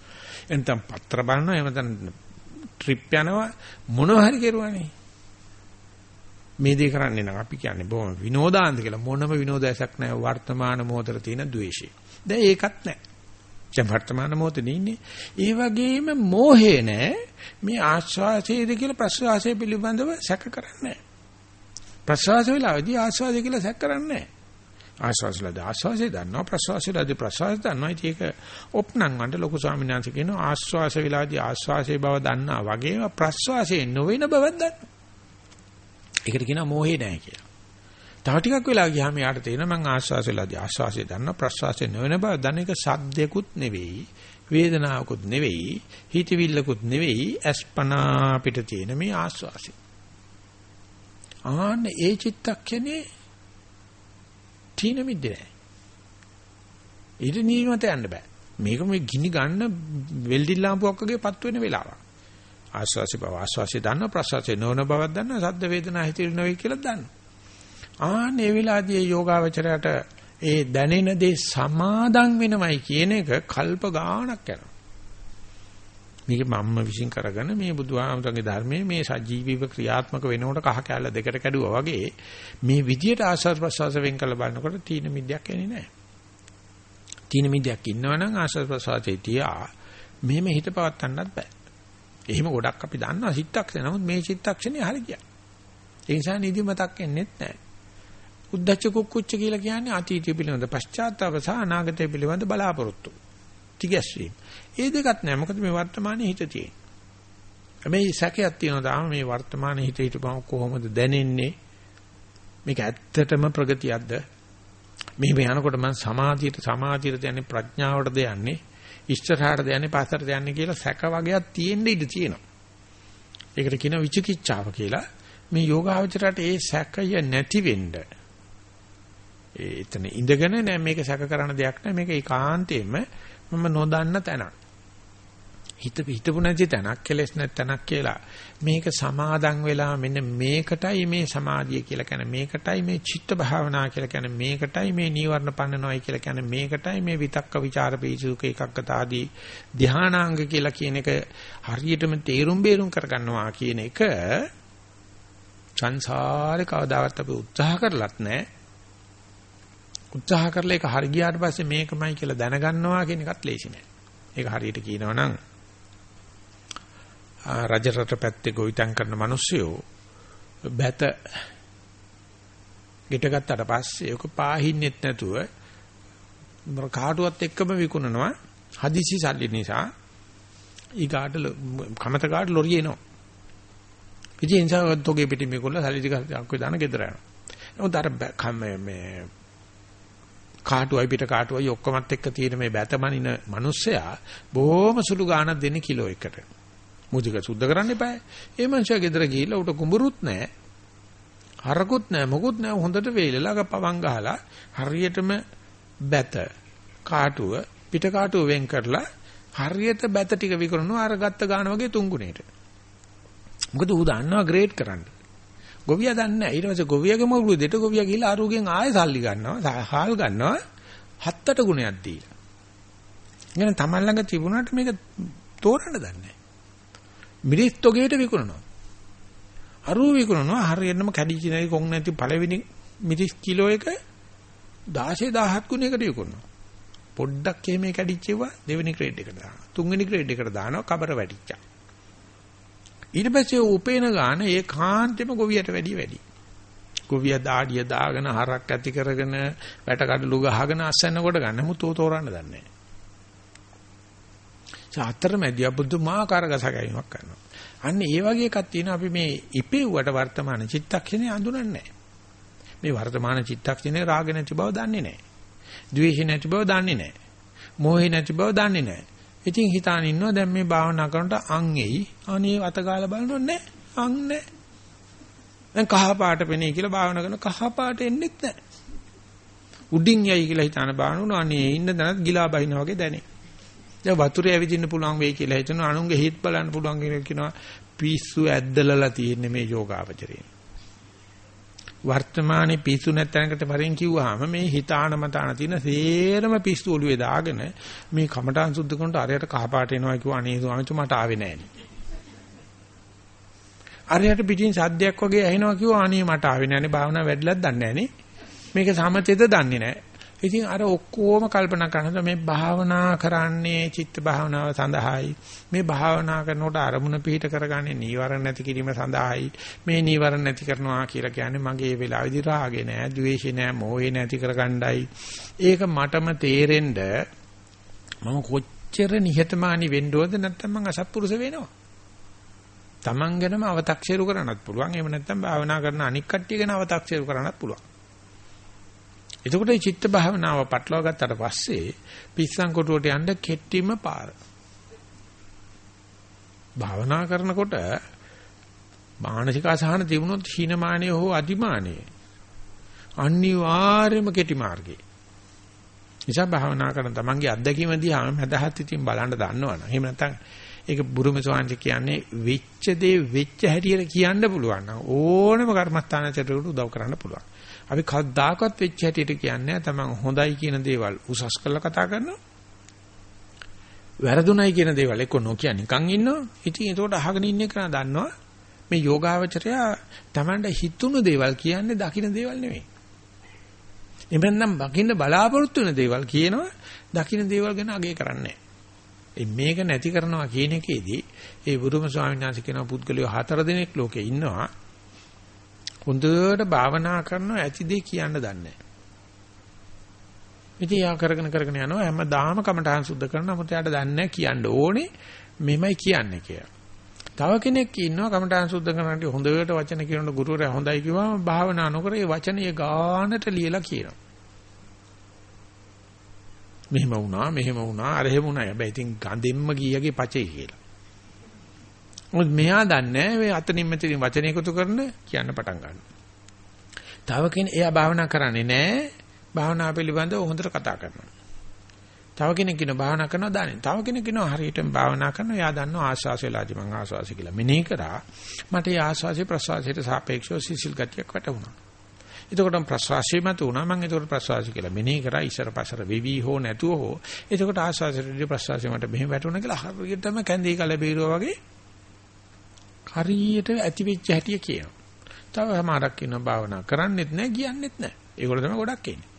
එතන පත්‍ර බලනවා එහෙම නැත්නම් ට්‍රිප් යනවා මොනවා හරි කරුවානේ. මේ දේ කරන්නේ නම් අපි කියන්නේ බොහොම විනෝදාන්ත කියලා මොනම විනෝදයක් නැහැ වර්තමාන මොහොතේ තියෙන द्वේෂය. දැන් ඒකත් නැහැ. දැන් වර්තමාන මොහොතේ ඉන්නේ. ඒ වගේම මෝහේ නෑ මේ ආස්වාසයේද කියලා ප්‍රසවාසය පිළිබඳව සැක කරන්නේ ප්‍රසවාස වෙලාවේදී ආස්වාසය කියලා සැක කරන්නේ ආස්වාසලද ආස්වාසය දන්නවා ප්‍රසවාසයේදී ප්‍රසවාසය දන්නවා ඒක ඔප්නම් වන්ට ලොකු ස්වාමීන් වහන්සේ කියනවා ආස්වාස වෙලාවේදී ආස්වාසයේ බව දන්නා වගේම ප්‍රසවාසයේ නොවන බවක් දන්නවා. ඒකට කියනවා මෝහේ නැහැ කියලා. තව ටිකක් වෙලා ගියාම යාට තේරෙනවා මං ආස්වාසෙලාදී ආස්වාසය දන්න ප්‍රස්වාසය නොවන බව දන්න එක සද්දයකුත් නෙවෙයි වේදනාවකුත් නෙවෙයි හිතවිල්ලකුත් නෙවෙයි අස්පනා පිට තියෙන මේ ආස්වාසය. ආන්න ඒ චිත්තක්ෂණේ තීන මිද්දේ නෑ. ඊට නිවමත යන්න බෑ. මේක මේ ගිනි ගන්න වෙල්ඩින් ලාම්පුවක් වගේ පත් වෙන වෙලාවක්. ආස්වාසි බව ආස්වාසි දන්න ප්‍රසවාසය නොවන බවක් දන්න සද්ද වේදනා හිතිරි නොවේ කියලා දන්න. ආන් මේ වෙලාවදී යෝගාවචරයට ඒ දැනෙන දේ සමාදන් වෙනවයි කියන එක කල්ප ගාණක් යනවා. මේක මම්ම විශ්ින් කරගෙන මේ බුදුහාමුදුරන්ගේ ධර්මයේ මේ සජීවීව ක්‍රියාත්මක වෙනකොට කහ කැල්ල දෙකට කැඩුවා වගේ මේ විදියට ආස්වාද ප්‍රසවාස වෙන් කළ බලනකොට තීන මිද්‍යක් එන්නේ නැහැ. තීන මිද්‍යක් ඉන්නවනම් ආස්වාද ප්‍රසවාසයේ තියා මෙහෙම හිත පවත්තන්නත් බෑ. එහෙම ගොඩක් අපි දන්නවා චිත්තක්ෂණ. නමුත් මේ චිත්තක්ෂණේ හරි ගියා. ඒ නිසා නිදිමතක් එන්නේත් නැහැ. උද්දච්ච කුක්කුච්ච කියලා කියන්නේ අතීතය පිළිබඳ පශ්චාත්තාප සහ අනාගතය පිළිබඳ බලාපොරොත්තු. තිගැස්වීම. ඒ දෙකත් නැහැ. මොකද මේ වර්තමානයේ හිත තියෙන. හැබැයි සැකයක් තියෙනවා තාම මේ වර්තමානයේ හිත හිටපම කොහොමද දැනෙන්නේ? මේක ඇත්තටම ප්‍රගතියක්ද? මෙහෙම යනකොට මම සමාධියට සමාධියට යන්නේ ප්‍රඥාවටද යන්නේ? ඉස්සරහටද යන්නේ පස්සටද යන්නේ කියලා සැක වගේක් තියෙන්න ඉඩ තියෙනවා. ඒකට කියන විචිකිච්ඡාව කියලා. මේ යෝගාවචරයට ඒ සැකය නැති වෙන්න එතන ඉඳගෙන නෑ මේක සැක කරන දෙයක් නෑ. මේක ඒකාන්තයෙන්ම මම නොදන්න තැනක්. හිත හිතපු නැති තැනක් කෙලස් නැති තැනක් කියලා. මේක සමාදන් වෙලා මෙන්න මේකටයි මේ සමාධිය කියලා කියන්නේ. මේකටයි මේ චිත්ත භාවනා කියලා කියන්නේ. මේකටයි මේ නීවරණ පන්නනවායි කියලා කියන්නේ. මේකටයි මේ විතක්ක ਵਿਚාර පීසුක එකක්කත ආදී ධානාංග කියලා කියන එක හරියටම තේරුම් බේරුම් කරගන්නවා කියන එක සංසාරේ කවදාවත් අපි උත්සාහ කරලත් නැහැ උත්සාහ කරලා ඒක හරි ගියාට පස්සේ මේකමයි කියලා දැනගන්නවා කියන එකත් ලේසි නෑ. ඒක හරියට කියනවා නම් රජරට පැත්තේ ගොවිතැන් කරන මිනිස්සුયો බැත ගෙට ගත්තට පස්සේ ඒක පාහින්නෙත් නැතුව කාටුවත් එක්කම විකුණනවා හදිසි සල්ලි නිසා ඊගාට කමත කාට ලොරිය එනවා. ඉතින් ඒ නිසා තෝගේ පිටින් මේගොල්ලෝ සල්ලි ටික අක්කේ දාන ගෙදර යනවා. නමුත් අර මේ කාටුවයි පිට කාටුවයි ඔක්කොමත් එක්ක තියෙන මේ බැතමනින මිනිස්සයා බොහොම සුළු ගාණක් දෙන්නේ කිලෝ එකට. මුදික සුද්ධ කරන්න එපා. ඒ මනුස්සයා ගෙදර ගිහිල්ලා උට කුඹුරුත් නැහැ. හරකුත් නැහැ මොකුත් නැහැ හොඳට වේලලා පවන් ගහලා හරියටම බැත කාටුව පිට කාටුව වෙන් කරලා හරියට බැත ටික විකරනවා අර ගත්ත ගාන වගේ තුන්ගුණේට. මොකද ඌ දන්නවා ග්‍රේඩ් කරන්න. ගොවියා දන්නේ නැහැ. ඊට පස්සේ ගොවියාගේ මොකද දෙට ගොවියා ගිහිල්ලා ආරුගෙන් ආයෙ සල්ලි ගන්නවා. හාල් ගන්නවා. හත්තට ගුණයක් දීලා. ඉතින් තමන් ළඟ තිබුණාට මේක තෝරන්න දන්නේ නැහැ. මිරිස් තොගේට විකුණනවා. අරුව විකුණනවා හරියටම කැඩිච්ච නැති කොන් නැති පළවෙනි මිරිස් කිලෝ එක 16 17 ගුණයකට විකුණනවා. පොඩ්ඩක් එහෙම කැඩිච්චේවා දෙවෙනි ග්‍රේඩ් එකට දානවා. තුන්වෙනි ග්‍රේඩ් එකට දානවා කබර වැටිච්චා. ඊට පස්සේ උපේන ගාන ඒ කාන්තෙම ගොවියට වැඩි වැඩි. ගොවිය දාඩිය දාගෙන හරක් ඇති කරගෙන වැට කඩලු ගහගෙන අස්සන්න කොට ගන්න මුතු තෝරන්න දන්නේ නැහැ. අතරමැදි අබුදුමාකාර ගසගැයීමක් කරනවා. අන්න ඒ වගේ එකක් තියෙනවා අපි මේ ඉපෙව්වට වර්තමාන චිත්තක්ෂණේ අඳුනන්නේ නැහැ. මේ වර්තමාන චිත්තක්ෂණේ රාග නැති බව දන්නේ නැහැ. ද්වේෂ නැති බව දන්නේ නැහැ. මෝහේ නැති බව දන්නේ නැහැ. ඉතින් හිතාන ඉන්නවා දැන් මේ භාවනා කරනකොට අං එයි. අනේ අත ගාලා බලනොත් නෑ. අං නෑ. දැන් කහ පාට පෙනේ කියලා භාවනා කරන කහ පාට එන්නෙත් නෑ. උඩින් යයි කියලා හිතාන බානුන අනේ ඉන්න දනත් ගිලා බහිනා වගේ දැනේ. දැන් වතුරේ ඇවිදින්න පුළුවන් වෙයි කියලා හිතනවා අනුන්ගේ හිත බලන්න පුළුවන් කියලා කියනවා පිස්සු ඇද්දලලා තියෙන්නේ මේ යෝගාවචරේ. වර්තමානයේ පිස්සු නැත්නම්කට වරෙන් කිව්වහම මේ හිතාන මතාන තියෙන සේරම පිස්සු ඔළුවේ දාගෙන මේ කමඨාන් සුද්ධ කරනට අරයට කහපාට එනවා කිව්වා අනේ ස්වාමීන් මට ආවේ නෑනේ. අරයට පිටින් සද්දයක් වගේ ඇහෙනවා කිව්වා අනේ මට ආවේ නෑනේ භාවනා වැඩිලක් දන්නේ නෑනේ. මේක සමතේද දන්නේ නෑ. ඉතින් අර ඔක්කොම කල්පනා කරනවා මේ භාවනා කරන්නේ චිත්ත භාවනාව සඳහායි. මේ භාවනා කරනකොට අරමුණ පිහිට කරගන්නේ නීවරණ නැති කිරීම සඳහායි. මේ නීවරණ නැති කරනවා කියලා කියන්නේ මගේ වෙලාවේදී රාගේ නෑ, ద్వේෂේ නෑ, මෝහේ නැති කරගණ්ඩයි. ඒක මටම තේරෙන්න මම කොච්චර නිහතමානී වෙන්න ඕනද නැත්නම් මං අසත්පුරුෂ වෙනවා. Taman ගැනම අව탁සේරු කරන්නත් පුළුවන්. එහෙම නැත්නම් භාවනා කරන අනික් කට්ටිය ගැන අව탁සේරු කරන්නත් පුළුවන්. එතකොට මේ චිත්ත භාවනාව පටලවා ගත්තට පස්සේ පිස්සන් කොටුවට යන්න කෙට්ටිම පාර. භාවනා කරනකොට මානසික අසහන තිබුණොත් හීනමානය හෝ අදිමානය අනිවාර්යයෙන්ම කෙටි මාර්ගේ. නිසා භාවනා කරන තමන්ගේ අත්දැකීම දිහා මදහත් ඉතින් බලන්න දන්නවනේ. එහෙම නැත්නම් ඒක බුරුම සෝංශ කියන්නේ වෙච්ච දේ වෙච්ච හැටියට කියන්න පුළුවන් නම් ඕනම කර්මස්ථානචරයට උදව් කරන්න පුළුවන්. අපි කවදාකවත් වෙච්ච හැටියට කියන්නේ තමන් හොඳයි කියන දේවල් උසස් කරලා කතා කරනවා. වැරදුණයි කියන දේවල් එක්ක නොකිය නිකන් ඉන්නවා. ඉතින් ඒකට අහගෙන ඉන්න එක දන්නවා මේ යෝගාවචරය තමන්ට හිතුණු දේවල් කියන්නේ දකින්න දේවල් නෙවෙයි. එමෙන්නම් බකින්න බලාපොරොත්තු වෙන දේවල් කියනවා දකින්න දේවල් ගැන අගය කරන්නේ මේක නැති කරනවා කියන එකේදී ඒ බුදුම ස්වාමීන් වහන්සේ කියන පුද්ගලයෝ හතර දෙනෙක් ලෝකේ ඉන්නවා හොඳට භාවනා කරනවා ඇති දේ කියන්න දන්නේ නැහැ. ඉතින් යා කරගෙන කරගෙන යනවා හැමදාම කමඨහන් සුද්ධ කරනවා මොකද යාට දන්නේ කියන්න ඕනේ මෙමය කියන්නේ කියලා. තව කෙනෙක් ඉන්නවා කමඨහන් සුද්ධ කරනකොට හොඳට වචන කියනකොට ගුරුවරයා හොඳයි කිව්වම භාවනා නොකර ඒ වචනේ ගානට ලියලා කියනවා. මෙහෙම වුණා මෙහෙම වුණා අර එහෙම වුණා. හැබැයි ඉතින් ගඳෙම්ම ගියගේ පචේ කියලා. මොකද මෙයා දන්නේ මේ අතනින් මෙතනින් වචන එකතු කරන කියන්න පටන් ගන්නවා. තව කෙනෙක් එයා භාවනා කරන්නේ නැහැ. භාවනා පිළිබඳව හොඳට කතා කරනවා. තව කෙනෙක් කියනවා භාවනා කරනවා දන්නේ. තව කෙනෙක් කියනවා හරියටම භාවනා කරනවා එයා දන්නවා ආස්වාස වෙලාදී මං ආස්වාසි කියලා. මෙනෙහි කරා මට ඒ ආස්වාසේ ප්‍රසවාසයට සාපේක්ෂව සිසිල් ගතියක් වැටුණා. එතකොට ප්‍රසවාසය මත උනා මම එතකොට ප්‍රසවාසය කියලා මෙනෙහි කරා ඉස්සර පස්සර වෙවි හෝ නැතුව හෝ එතකොට ආස්වාසයේදී ප්‍රසවාසය මට මෙහෙම වැටුණා කියලා හරියටම කැඳේ කල බීරුවා වගේ හරියට ඇති වෙච්ච හැටිය කියනවා. තව සමහරක් ඉන්නවා භාවනා කරන්නෙත් නැහැ කියන්නෙත් නැහැ. ඒගොල්ලෝ තමයි ගොඩක් ඉන්නේ.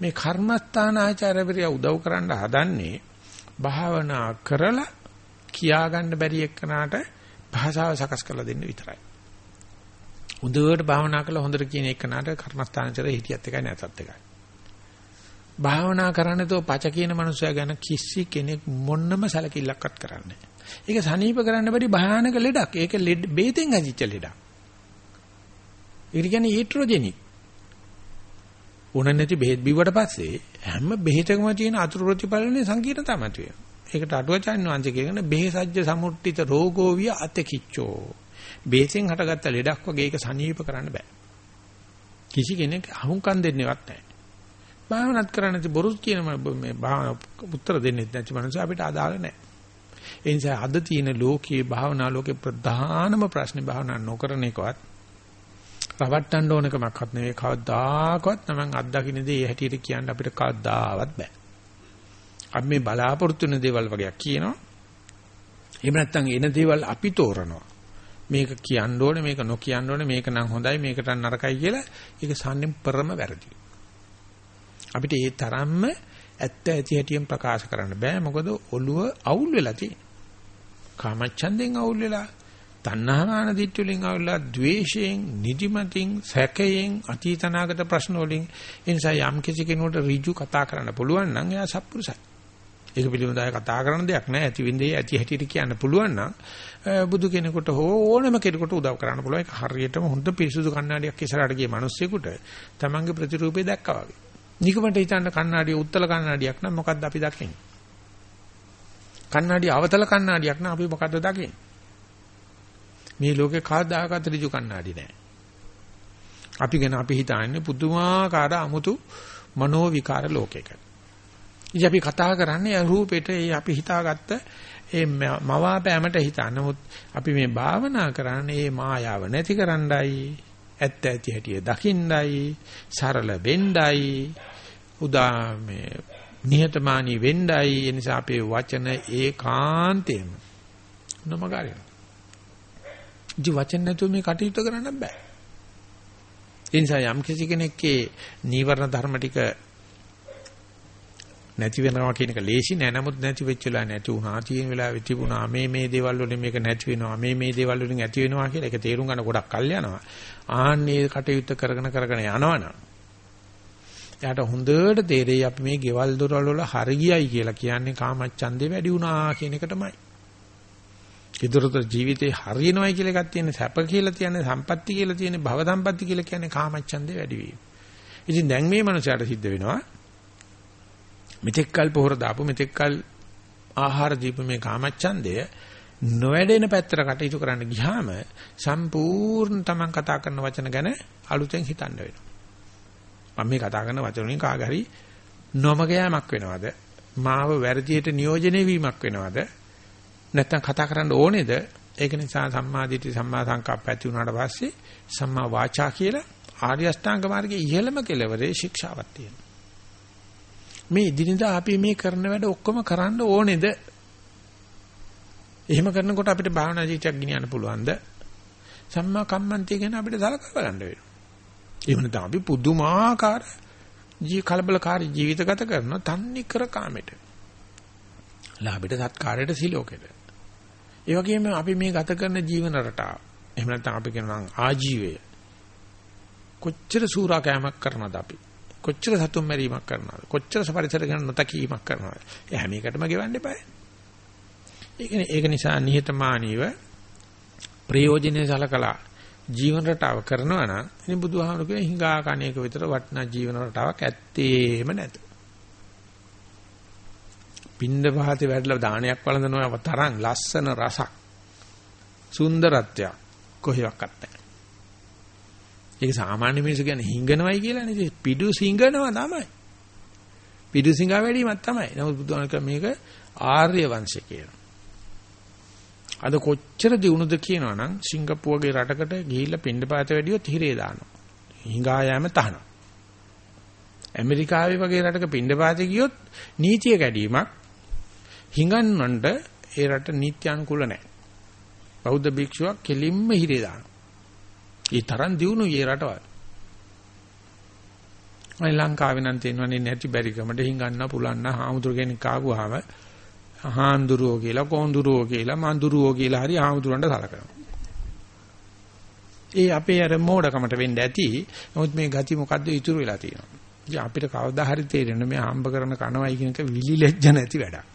මේ කර්මස්ථාන ආචාර්යවරිය උදව් කරන්න හදන්නේ භාවනා කරලා කියාගන්න බැරි එක්කනට භාෂාව සකස් කරලා දෙන්න විතරයි. හොඳට භාවනා කරලා හොඳට කියන එකනට කර්මස්ථානචර හිටියත් එකයි නැතත් එකයි. භාවනා කරන්නේ තෝ පච කියන මනුස්සයා ගැන කිසි කෙනෙක් මොන්නම සැලකිල්ලක්වත් කරන්නේ ඒක සනීප කරන්න බැරි භයානක ලෙඩක්. ඒක ලෙඩ බේතෙන් හැදිච්ච ලෙඩක්. ඒ කියන්නේ ඊට්‍රොජෙනික්. උන නැති බෙහෙත් බිව්වට පස්සේ හැම බෙහෙතකම තියෙන අතුරු ප්‍රතිඵලනේ සංකීර්ණතාව මතුවේ. ඒකට අටුවචාන් වංශ කියන බෙහෙසජ්ජ සමුට්ඨිත රෝගෝ විය අතකිච්චෝ. බේසෙන් හටගත්ත ලෙඩක් වගේ ඒක සනීප කරන්න බෑ. කිසි කෙනෙක් අහුම්කම් දෙන්නේවත් නැහැ. භාවනාත් කරන්නේ බොරු කියන මේ උත්තර දෙන්නේ නැති මනුස්සය අපිට අදාළ නැහැ. ඒ නිසා අද තියෙන ලෝකයේ භාවනා ලෝකේ ප්‍රධානම ප්‍රශ්නේ භාවනා නොකරන එකවත් රවට්ටන්න ඕන කමක්වත් නෙවෙයි කවදාකවත් නම් අත්දකින්න දේ හැටියට කියන්න අපිට කවදාවත් බෑ. අපි මේ බලාපොරොත්තු වෙන දේවල් වගේක් කියනවා. එහෙම නැත්නම් එන දේවල් අපි තෝරනවා. මේක කියන්න ඕනේ මේක නොකියන්න ඕනේ මේක නම් හොඳයි මේකට නරකයි කියලා ඒක සම්නිම් පරම වැරදි. අපිට ඒ තරම්ම ඇත්ත ඇති හැටියෙන් ප්‍රකාශ කරන්න බෑ මොකද ඔළුව අවුල් වෙලා තියෙන්නේ. කාමච්ඡන්දෙන් අවුල් වෙලා තණ්හාමාන දිට්ඨි වලින් අවුල් වෙලා ද්වේෂයෙන් නිදිමතින් සැකයෙන් අතීතනාගත ප්‍රශ්න වලින් ඒ නිසා යම් කිසි කෙනෙකුට ඍජු කතා කරන්න පුළුවන් නම් එයා සත්පුරුසයි. ඒක පිළිබඳව කතා කරන දෙයක් නෑ ඇති වින්දේ ඇති හැටියට කියන්න පුළුවන් නම් බුදු කෙනෙකුට හෝ ඕනම කෙනෙකුට උදව් කරන්න පුළුවන් ඒක හරියටම හොඳ පිරිසුදු කණ්ණාඩියක් ඉස්සරහට ගිය මිනිස්සෙකුට තමන්ගේ ප්‍රතිරූපය දැක්කා වගේ. නිකමට හිතන්න කණ්ණාඩිය උත්තල කණ්ණාඩියක් නම් මොකද්ද අපි දකින්නේ? කණ්ණාඩිය අවතල කණ්ණාඩියක් නම් අපි මොකද්ද දකින්නේ? මේ ලෝකේ කවදාකවත් ඍජු කණ්ණාඩි නැහැ. අපි ගැන අපි හිතන්නේ පුදුමාකාර අමුතු මනෝ විකාර ලෝකයක. ඉතින් අපි කතා කරන්නේ රූපෙට ඒ අපි හිතාගත්ත ඒ මවාපෑමට හිතා. නමුත් අපි මේ භාවනා කරන්නේ මේ මායාව නැති කරන්නයි, ඇත්ත ඇති හැටි දකින්නයි, සරල වෙන්නයි, උදා මේ නිහතමානී වෙන්නයි. ඒ නිසා අපේ වචන ඒකාන්තයෙන්ම නොමගාරින. ජී වචන නැතුව මේ කටයුතු කරන්න බෑ. ඒ නිසා යම් කිසි කෙනෙක්ගේ නීවරණ ධර්ම ටික නැති වෙනවා කියන එක ලේසි නෑ. නමුත් නැති වෙච්ච වෙලා නැති වුණා. තියෙන වෙලාවෙ තිබුණා. මේ මේ දේවල් වලින් මේක නැති වෙනවා. මේ මේ දේවල් වලින් ඇති වෙනවා කියලා ඒක තේරුම් ගන්න ගොඩක් කල් යනවා. ආන්නේ කටයුත්ත කරගෙන කරගෙන යනවනම් එයාට හොඳට තේරෙයි අපි මේ ගෙවල් දොරවල් වල හරියයි කියලා කියන්නේ කාමච්ඡන්දේ වැඩි වුණා කියන එක තමයි. ඊතරතර ජීවිතේ හරියනවයි කියලා එකක් තියෙන සැප කියලා කියන්නේ සම්පත්‍ති කියලා තියෙන භව සම්පත්‍ති කියලා කියන්නේ කාමච්ඡන්දේ වැඩි වීම. ඉතින් දැන් මේ මනුස්සයාට සිද්ධ වෙනවා මෙතෙක් කල් පොහොර දාපු මෙතෙක් කල් ආහාර දීපු මේ කාමච්ඡන්දය නොවැඩෙන පැත්තට කටයුතු කරන්න ගියාම සම්පූර්ණ තමන් කතා කරන වචන ගැන අලුතෙන් හිතන්න වෙනවා. මම මේ කතා කරන වචන වලින් කාගහරි නොමග යෑමක් වෙනවද? මාව වැරදියට නියෝජනය වීමක් වෙනවද? නැත්නම් කතා කරන්න ඕනේද? ඒක නිසා සම්මාදිට්ඨි සම්මා සංකප්ප ඇති වුණාට පස්සේ සම්මා වාචා කියලා ආර්ය අෂ්ටාංග මාර්ගයේ ඉහළම කෙලවරේ ශික්ෂාවක් තියෙනවා. මේ ඉදිරියදා අපි මේ කරන වැඩ ඔක්කොම කරන්න ඕනේද? එහෙම කරනකොට අපිට භාවනා ජීවිතයක් ගෙනියන්න පුළුවන්ද? සම්මා කම්මන්තිය ගැන අපිට සලකා බලන්න වෙනවා. එහෙම නැත්නම් අපි පුදුමාකාර ජී කලබලකාරී ජීවිත ගත කරන තන්නේ කර කාමෙට. ලාභෙට සත්කාරයට සිලෝකෙට. ඒ වගේම අපි මේ ගත කරන ජීවන රටාව. එහෙම නැත්නම් අපි කියනවා ආජීවය. කොච්චර සූරා කෑමක් කරනවද අපි? කොච්චර සතුම් මැරීමක් කරනවද? කොච්චර පරිසර ගැන නොතකීමක් කරනවද? ඒ හැම එකටම ගෙවන්න එපායි. ඒක ඒක නිසා නිහතමානීව ප්‍රයෝජනෙ සලකලා ජීවන රටාව කරනවා නම් ඉතින් බුදුහාමුදුරු කියන හිඟා කණේක විතර වටිනා ජීවන රටාවක් ඇත්තේම නැත. පින්ඳ පහතේ වැඩලා දානයක් වළඳනවා තරම් ලස්සන රසක් සුන්දරත්වයක් කොහෙවත් නැහැ. ඒක සාමාන්‍ය මිනිස්සු කියන්නේ හිඟනවයි කියලානේ. ඉතින් පිඩු සිඟනවා තමයි. පිඩු සිඟා වැඩිමක් තමයි. නමුත් බුදුහාමුදුරු මේක ආර්ය වංශය කියනවා. අද කොච්චර දිනුනද කියනවනම් සිංගප්පූර්ගේ රටකට ගිහිල්ලා පින්නපාත වැඩියොත් හිරේ දානවා. හිඟා යෑම තහනම්. ඇමරිකාවේ වගේ රටක පින්නපාතේ ගියොත් නීතිය කැඩීමක් හිඟන්නන්ට ඒ රට නීත්‍යානුකූල නැහැ. බෞද්ධ භික්ෂුවක් කෙලින්ම හිරේ දානවා. ඒ තරම් දිනුනු ඒ රටවල්. අය ලංකාවේ නම් තියෙනවනේ නැති බැරිකමට හිඟන්න පුලන්න හාමුදුර කෙනෙක් ආවම හාන්දුරුවෝ කියලා කොඳුරුවෝ කියලා මඳුරුවෝ කියලා හරි ආමුදුරන්ට සලකනවා. ඒ අපේ අර මෝඩකමට වෙන්න ඇති. නමුත් මේ ගති මොකද්ද ඉතුරු වෙලා තියෙනවා. ඉතින් අපිට කවදා හරි තේරෙන්නේ මේ හම්බ කරන කනවයි කියන එක විලිලැජ්ජ නැති වැඩක්.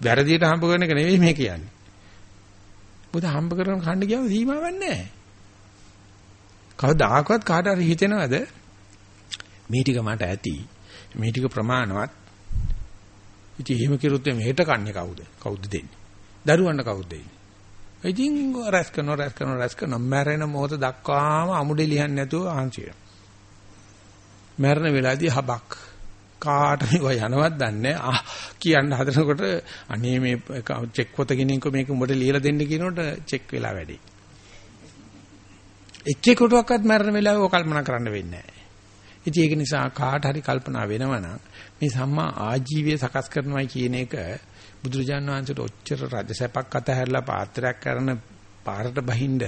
වැරදියට හම්බ කරන එක නෙවෙයි මේ කියන්නේ. මොකද හම්බ කරන කන්න ගියාම සීමාවක් නැහැ. කවදාකවත් කාට හරි හිතෙනවද මේ ටික මට ඇති. මේ ටික ප්‍රමාණවත් ඉතින් එහෙම කිරුත් මෙහෙට කන්නේ කවුද? කවුද දෙන්නේ? දරුවන්ට කවුද දෙන්නේ? ඉතින් රැස් කරනවා රැස් කරනවා රැස් කරනවා මැරෙන මොහොත දක්වාම අමුඩේ ලියන්නේ නැතුව ආංශිය. මැරෙන වෙලාවේදී හබක් කාට මේව යනවත් දන්නේ ආ කියන්න හදනකොට අනේ මේ චෙක් පොත ගෙනින්කො මේක උඹට ලියලා දෙන්න කියනකොට චෙක් වෙලා වැඩි. එච්චේ කොටුවක්වත් මැරෙන වෙලාවේ ඔය කල්පනා කරන්න වෙන්නේ නැහැ. ඉතින් ඒක නිසා කාට හරි කල්පනා වෙනවනම් මේ සම්මා ආජීවය සකස් කරනවායි කියන එක බුදුරජාණන් වහන්සේට ඔච්චර රජසැපක් අතහැරලා පාත්‍රයක් කරන පාරට බහින්ද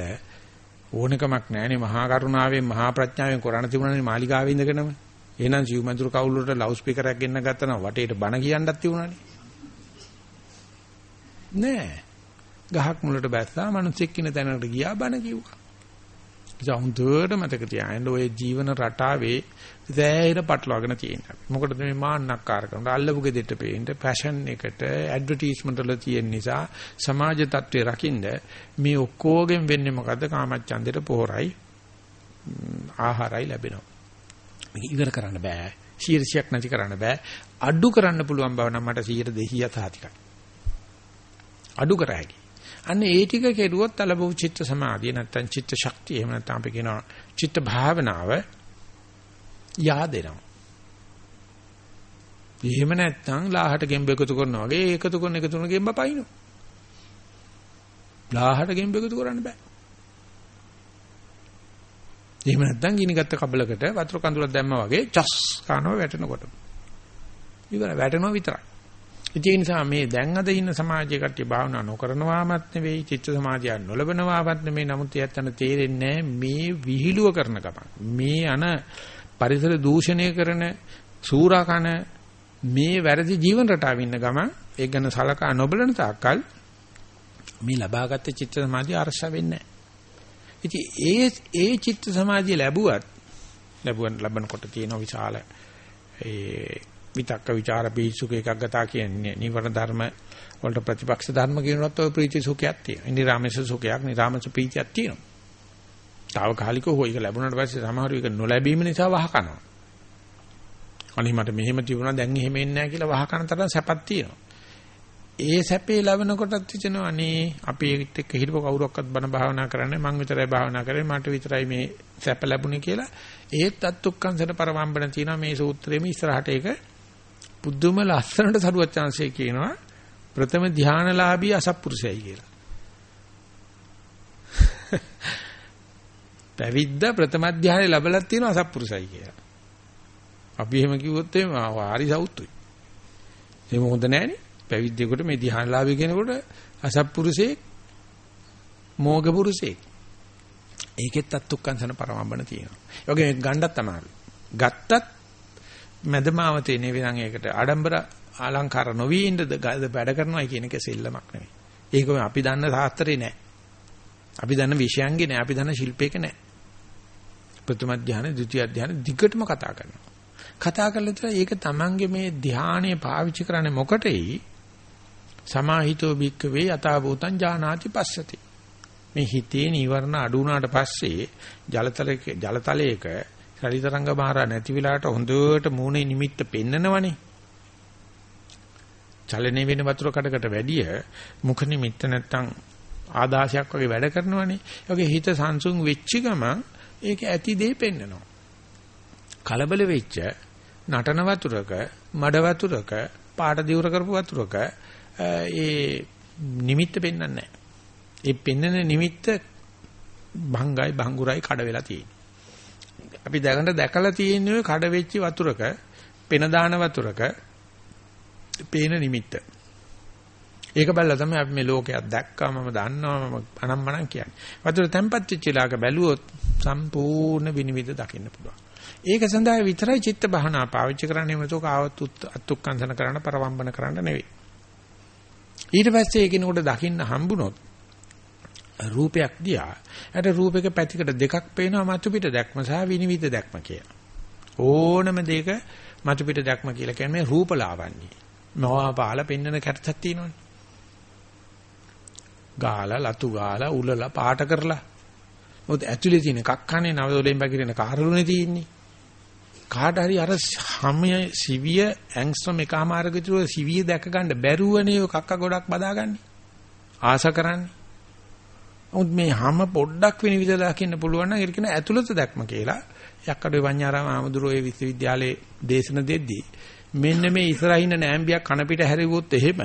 ඕනකමක් නැහැනේ මහා කරුණාවෙන් මහා ප්‍රඥාවෙන් කරණ තිබුණානේ මාලිගාවේ ඉඳගෙනම. එහෙනම් ජීවමඳුර කවුලුවට ලවුඩ් ස්පීකරයක් ගෙන්න ගත්තා නම් වටේට බණ කියන්නත් තිබුණානේ. නෑ. ගහක් මුලට බැස්සා මිනිස්සෙක් ඉන්න තැනකට ගියා බණ කිව්වා. ජෞන්දර මතක තියාගන්න ඔය ජීවන රටාවේ දැයිර පටලවාගෙන තියෙනවා. මොකටද මේ මාන්නක්කාරකම් අල්ලපු ගෙදෙට්ට පේන්න ෆැෂන් එකට ඇඩ්වර්ටයිස්මන්ට් වල තියෙන නිසා සමාජ තත්ත්වේ රකින්න මේ ඔක්කොගෙන් වෙන්නේ මොකද්ද කාමච්ඡන්දෙට පොහොරයි ආහාරයි ලැබෙනවා. මේක ඉවර කරන්න බෑ. ශීර්ෂයක් නැති කරන්න බෑ. අඩු කරන්න පුළුවන් බව නම් මට 100 200 සාතිකයි. අඩු කරයි. අන්න ඒ ටික කෙරුවොත් අලබු චිත්ත සමාධිය නැත්තම් චිත්ත ශක්තිය එහෙම නැත්නම් අපි කියනවා චිත්ත භාවනාව yaadෙනවා. එහෙම නැත්නම් ලාහට ගෙම්බ එකතු කරනවා වගේ එකතු කරන එකතු කරන ගෙම්බ පයින්නවා. ලාහට ගෙම්බ එකතු කරන්න බෑ. එහෙම නැත්නම් ගිනිගත්ත කබලකට වතුර කඳුලක් දැම්මා වගේ චස් කනවා වැටෙනකොට. ඉවර වැටෙනවා විතරයි. ඒ නිසා මේ දැන් අද ඉන්න සමාජයේ කට්ටිය භාවනා නොකරනවාමත් නෙවෙයි චිත්ත සමාධිය නොලබනවාමත් නෙවෙයි නමුත් යත්තන තේරෙන්නේ මේ විහිළුව කරන ගමන් මේ අන පරිසර දූෂණය කරන සූරාකන මේ වැරදි ජීවන රටාව ඉන්න ගමන් ඒක ගැන සලකා නොබලන තාක්කල් මේ ලබාගත් චිත්ත සමාධිය අරස වෙන්නේ නැහැ. ඒ ඒ චිත්ත සමාධිය ලැබුවත් ලැබුවන් ලබනකොට තියෙන විශාල ඒ විතක්ක ਵਿਚාර පිසුක එකක් ගතා කියන්නේ නිවන ධර්ම වලට ප්‍රතිපක්ෂ ධර්ම කියනොත් ඔය ප්‍රීති සුඛයක් තියෙනවා. නිරාමස සුඛයක්, නිරාමස ප්‍රීතියක් තියෙනවා. తాවකාලිකව හොය එක ලැබුණාට පස්සේ සමහර එක නොලැබීම නිසා වහකනවා. අනේ මට මෙහෙම තිබුණා දැන් එහෙම එන්නේ නැහැ කියලා වහකන තරම් සැපක් තියෙනවා. ඒ සැපේ ලැබෙනකොටත් හිතෙනවා අනේ අපි ඒත් එක්ක හිටපු කවුරක්වත් බන භාවනා කරන්නේ මං විතරයි භාවනා කරේ මට විතරයි මේ සැප ලැබුණේ කියලා. ඒත් අත්ත්ුක්කංශන පරමම්බන තියෙනවා මේ සූත්‍රයේම ඉස්සරහට ඒක පුදුම ලස්සනට සරුවත් chance කියනවා ප්‍රථම ධානලාභී අසත්පුරුෂයයි කියලා. පැවිද්ද ප්‍රථම ධානය ලැබලක් තියෙනවා අසත්පුරුෂයි කියලා. අපි එහෙම කිව්වොත් එහෙම වාරි සවුත්තුයි. ඒක හොඳ නෑනේ. පැවිද්දෙකුට මේ ධානලාභී කෙනෙකුට අසත්පුරුෂයෙක් මෝග පුරුෂයෙක්. ඒකෙත් අත්ුක්කංශන පරමම්බන තියෙනවා. ඒ වගේ ගණ්ඩත් අමාරුයි. ගත්තත් මැදමාව තියෙන විදිහන් ඒකට ආඩම්බර අලංකාර නොවි ඉඳ වැඩ කරනවා කියන එක සෙල්ලමක් නෙවෙයි. ඒක අපි දන්න සාස්ත්‍රේ නෑ. අපි දන්න විෂයන්ගේ නෑ. අපි දන්න ශිල්පයක නෑ. ප්‍රථම ධානය, ද්විතිය ධානය දිගටම කතා කරනවා. කතා කරලා ඒක තමන්ගේ මේ ධානය පාවිච්චි කරන්නේ මොකටෙයි? සමාහිතෝ භික්කවේ යථා භූතං ජානාති පස්සති. මේ හිතේ නීවරණ අඩු වුණාට පස්සේ ජලතලයක ජලතලයක ශරීරංග මාරා නැති වෙලාවට හොඳට මූණේ නිමිත්ත පෙන්නනවනේ. චලනය වෙන වතුර කඩකට වැඩිය මුඛ නිමිත්ත නැත්තම් ආදාසයක් වගේ වැඩ කරනවනේ. ඒ වගේ හිත සංසුන් වෙච්ච ගමන් ඒක ඇති දේ පෙන්නනවා. කලබල වෙච්ච නටන වතුරක, මඩ වතුරක, පාට දිවුර කරපු වතුරක ඒ නිමිත්ත පෙන්වන්නේ නැහැ. ඒ පෙන්වන නිමිත්ත භංගයි භංගුරයි කඩ වෙලා තියෙන්නේ. අපි දැනට දැකලා තියෙන්නේ කඩ වෙච්ච වතුරක, පෙන දාන වතුරක පේන නිමිත්ත. ඒක බලලා තමයි අපි මේ ලෝකයක් දැක්කා මම දන්නවා මම අනම්මනම් කියන්නේ. වතුර තැම්පත් වෙච්ච ඉලාක බැලුවොත් සම්පූර්ණ විනිවිද දකින්න පුළුවන්. ඒක සඳහා විතරයි චිත්ත බහනා පාවිච්චි කරන්නේ මතෝ කාවත් අත්ුක්කංශන කරන්න පරවම්බන කරන්න නෙවෙයි. ඊට පස්සේ ඒ කෙනෙකුට දකින්න හම්බුනොත් රූපයක් දිහා අර රූපයක පැතිකඩ දෙකක් පේනවා මතු පිට දැක්ම සහ විනිවිද දැක්ම කියලා. ඕනම දෙයක මතු පිට දැක්ම කියලා කියන්නේ රූපලාවන්‍ය. මොහා පාල පෙන්නන කැටසක් තියෙනවනේ. ගාලා ලතු ගාලා උලලා පාට කරලා මොකද ඇතුලේ තියෙන කක්කනේ නවදොලෙන් බගිරෙන කාරළුනේ තියෙන්නේ. කාට හරි අර හැමය සිවිය ඇන්ග්ස්ට්‍රම් එකමාරක විතර සිවිය දැක ගන්න බැරුවනේ ඔය කක්ක ගොඩක් බදාගන්නේ. ආස කරන්නේ. නමුත් මේ හැම පොඩ්ඩක් වෙන විදිහට දකින්න පුළුවන් නම් ඒක කියන ඇතුළත දැක්ම කියලා. යක්කඩේ වඤ්ඤාරාම ආමදුරෝ ඒ විශ්වවිද්‍යාලයේ දේශන දෙද්දී මෙන්න මේ ඉස්සරහින් නෑම්බියක් කන පිට හැරෙවුවොත් එහෙම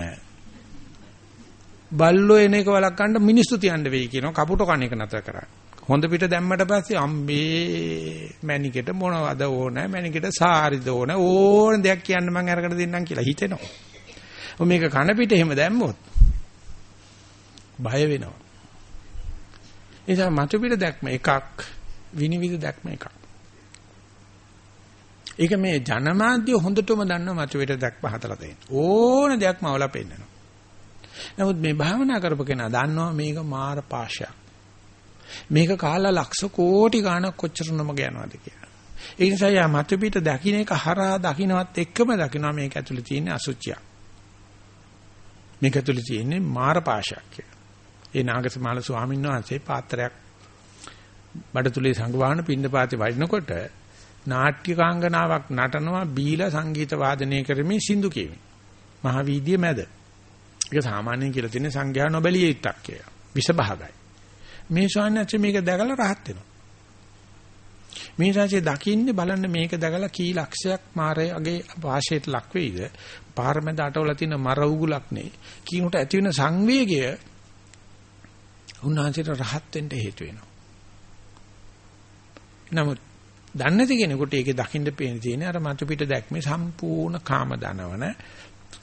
බල්ලෝ එන එක වළක්වන්න මිනිස්සු තියන්න වෙයි කියනවා කපුට කණ එක නතර කරා. හොඳ පිට දැම්මට පස්සේ අම්බේ මැනිකට මොනවද ඕන මැනිකට සාරිද ඕන ඕන දෙයක් කියන්න මම අරගෙන දෙන්නම් කියලා හිතෙනවා. ඔ මේක කන පිට එහෙම දැම්මොත් බය වෙනවා. නිසා මතු පිට දැක්ම එකක් විනිවිද දැක්ම එකක්. ඒක මේ ජනමාධ්‍ය හොඳටම දන්නව මතු පිට දැක්ම හතලා තියෙන. ඕන දෙයක්ම අවලා පෙන්නනවා. නමුත් මේ භාවනා කරපු කෙනා දන්නවා මේක මාර පාශයක්. මේක කාලා ලක්ෂ කෝටි ගණක් කොච්චර නොමග යනවද කියලා. ඒ නිසා යා මතු පිට දකින්න එක හරහා දකින්නවත් එක්කම දකින්නවා මේක ඇතුලේ තියෙන අසුචියක්. මේක ඇතුලේ තියෙන්නේ මාර පාශයක් කියලා. ඒ නාගසමාල ස්වාමීන් වහන්සේ පාත්‍රයක් බඩතුලේ සංගවාහන පින්නපාතේ වඩිනකොට නාට්‍යකාංගනාවක් නටනවා බීලා සංගීත වාදනය කරමින් සින්දු කියමින්. මහවීදියේ මැද. ඒක සාමාන්‍යයෙන් කියලා තියෙන සංඝයා නොබැලිය යුක්තක් කියලා. විස භාගයි. මේ ශාන්‍යච්ච මේක දැකලා rahat වෙනවා. මේ ශාන්‍යච්ච දකින්නේ බලන්න මේක දැකලා කී ලක්ෂයක් මාරයගේ වාශයට ලක් වෙයිද? පාරමෙද අටවල තියෙන මර උගුලක් නේ. කීනට ඇති වෙන සංවේගය උන්වහන්සේට rahat වෙන්න හේතු වෙනවා. නමුත් දන්නේ නැති කෙනෙකුට ඒකේ දකින්න පේන තියෙන අර මතු පිට දැක්මේ සම්පූර්ණ කාම දනවන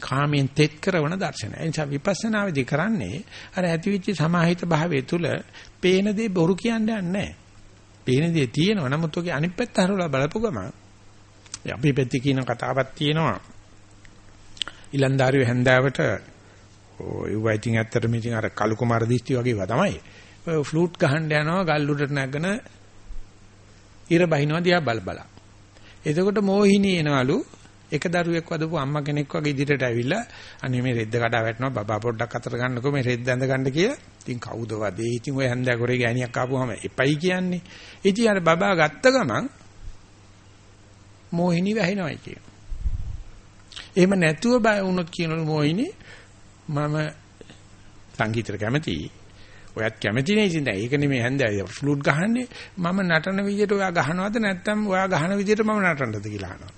කාමයෙන් තෙත් කරන දර්ශනය. ඒ නිසා විපස්සනාවේදී කරන්නේ අර ඇතිවිච්ච සමාහිත භාවයේ තුල පේන දේ බොරු කියන්නේ නැහැ. පේන දේ තියෙනවා. නමුත් ඔගේ අනිත් පැත්ත හරවලා බලපු ගම අපි පැත්තේ කියන කතාවක් තියෙනවා. ඊලන්දාරියෝ හැන්දාවට ඔය වයිටිං ඇත්තටම ඉතින් අර කලු කුමාර දිස්ත්‍රි වගේ ඒවා තමයි. ඔය ෆ්ලූට් ගහන්න යනවා ගල් උඩට නැගගෙන ඉර බහිනවා දිහා බල බල. එතකොට මෝහිනී එනවලු එක දරුවෙක් වදපු අම්මා කෙනෙක් වගේ ඉදිරියට ඇවිල්ලා අනේ මේ රෙද්ද කඩා වැටෙනවා බබා පොඩ්ඩක් අතර ගන්නකෝ මේ රෙද්ද ඇඳ ගන්න කියලා. ඉතින් කවුද වදේ? ඉතින් ඔය හැන්දෑකොරේ ගෑණියක් ආපුවාම එපයි කියන්නේ. ඉතින් අර බබා ගත්ත ගමන් මොහිනි වැහෙනවයි කියන. එහෙම නැතුව බය වුණොත් කියනවලු මොහිනි මම සංගීතයට කැමතියි. ඔයත් කැමති නේ ඉතින් දැන් ඒක නෙමෙයි හැන්දෑව ෆ්ලූට් ගහන්නේ මම නටන විදියට ඔයා ගහනවද නැත්නම් ඔයා ගහන විදියට මම නටන්නද කියලා අහනවා.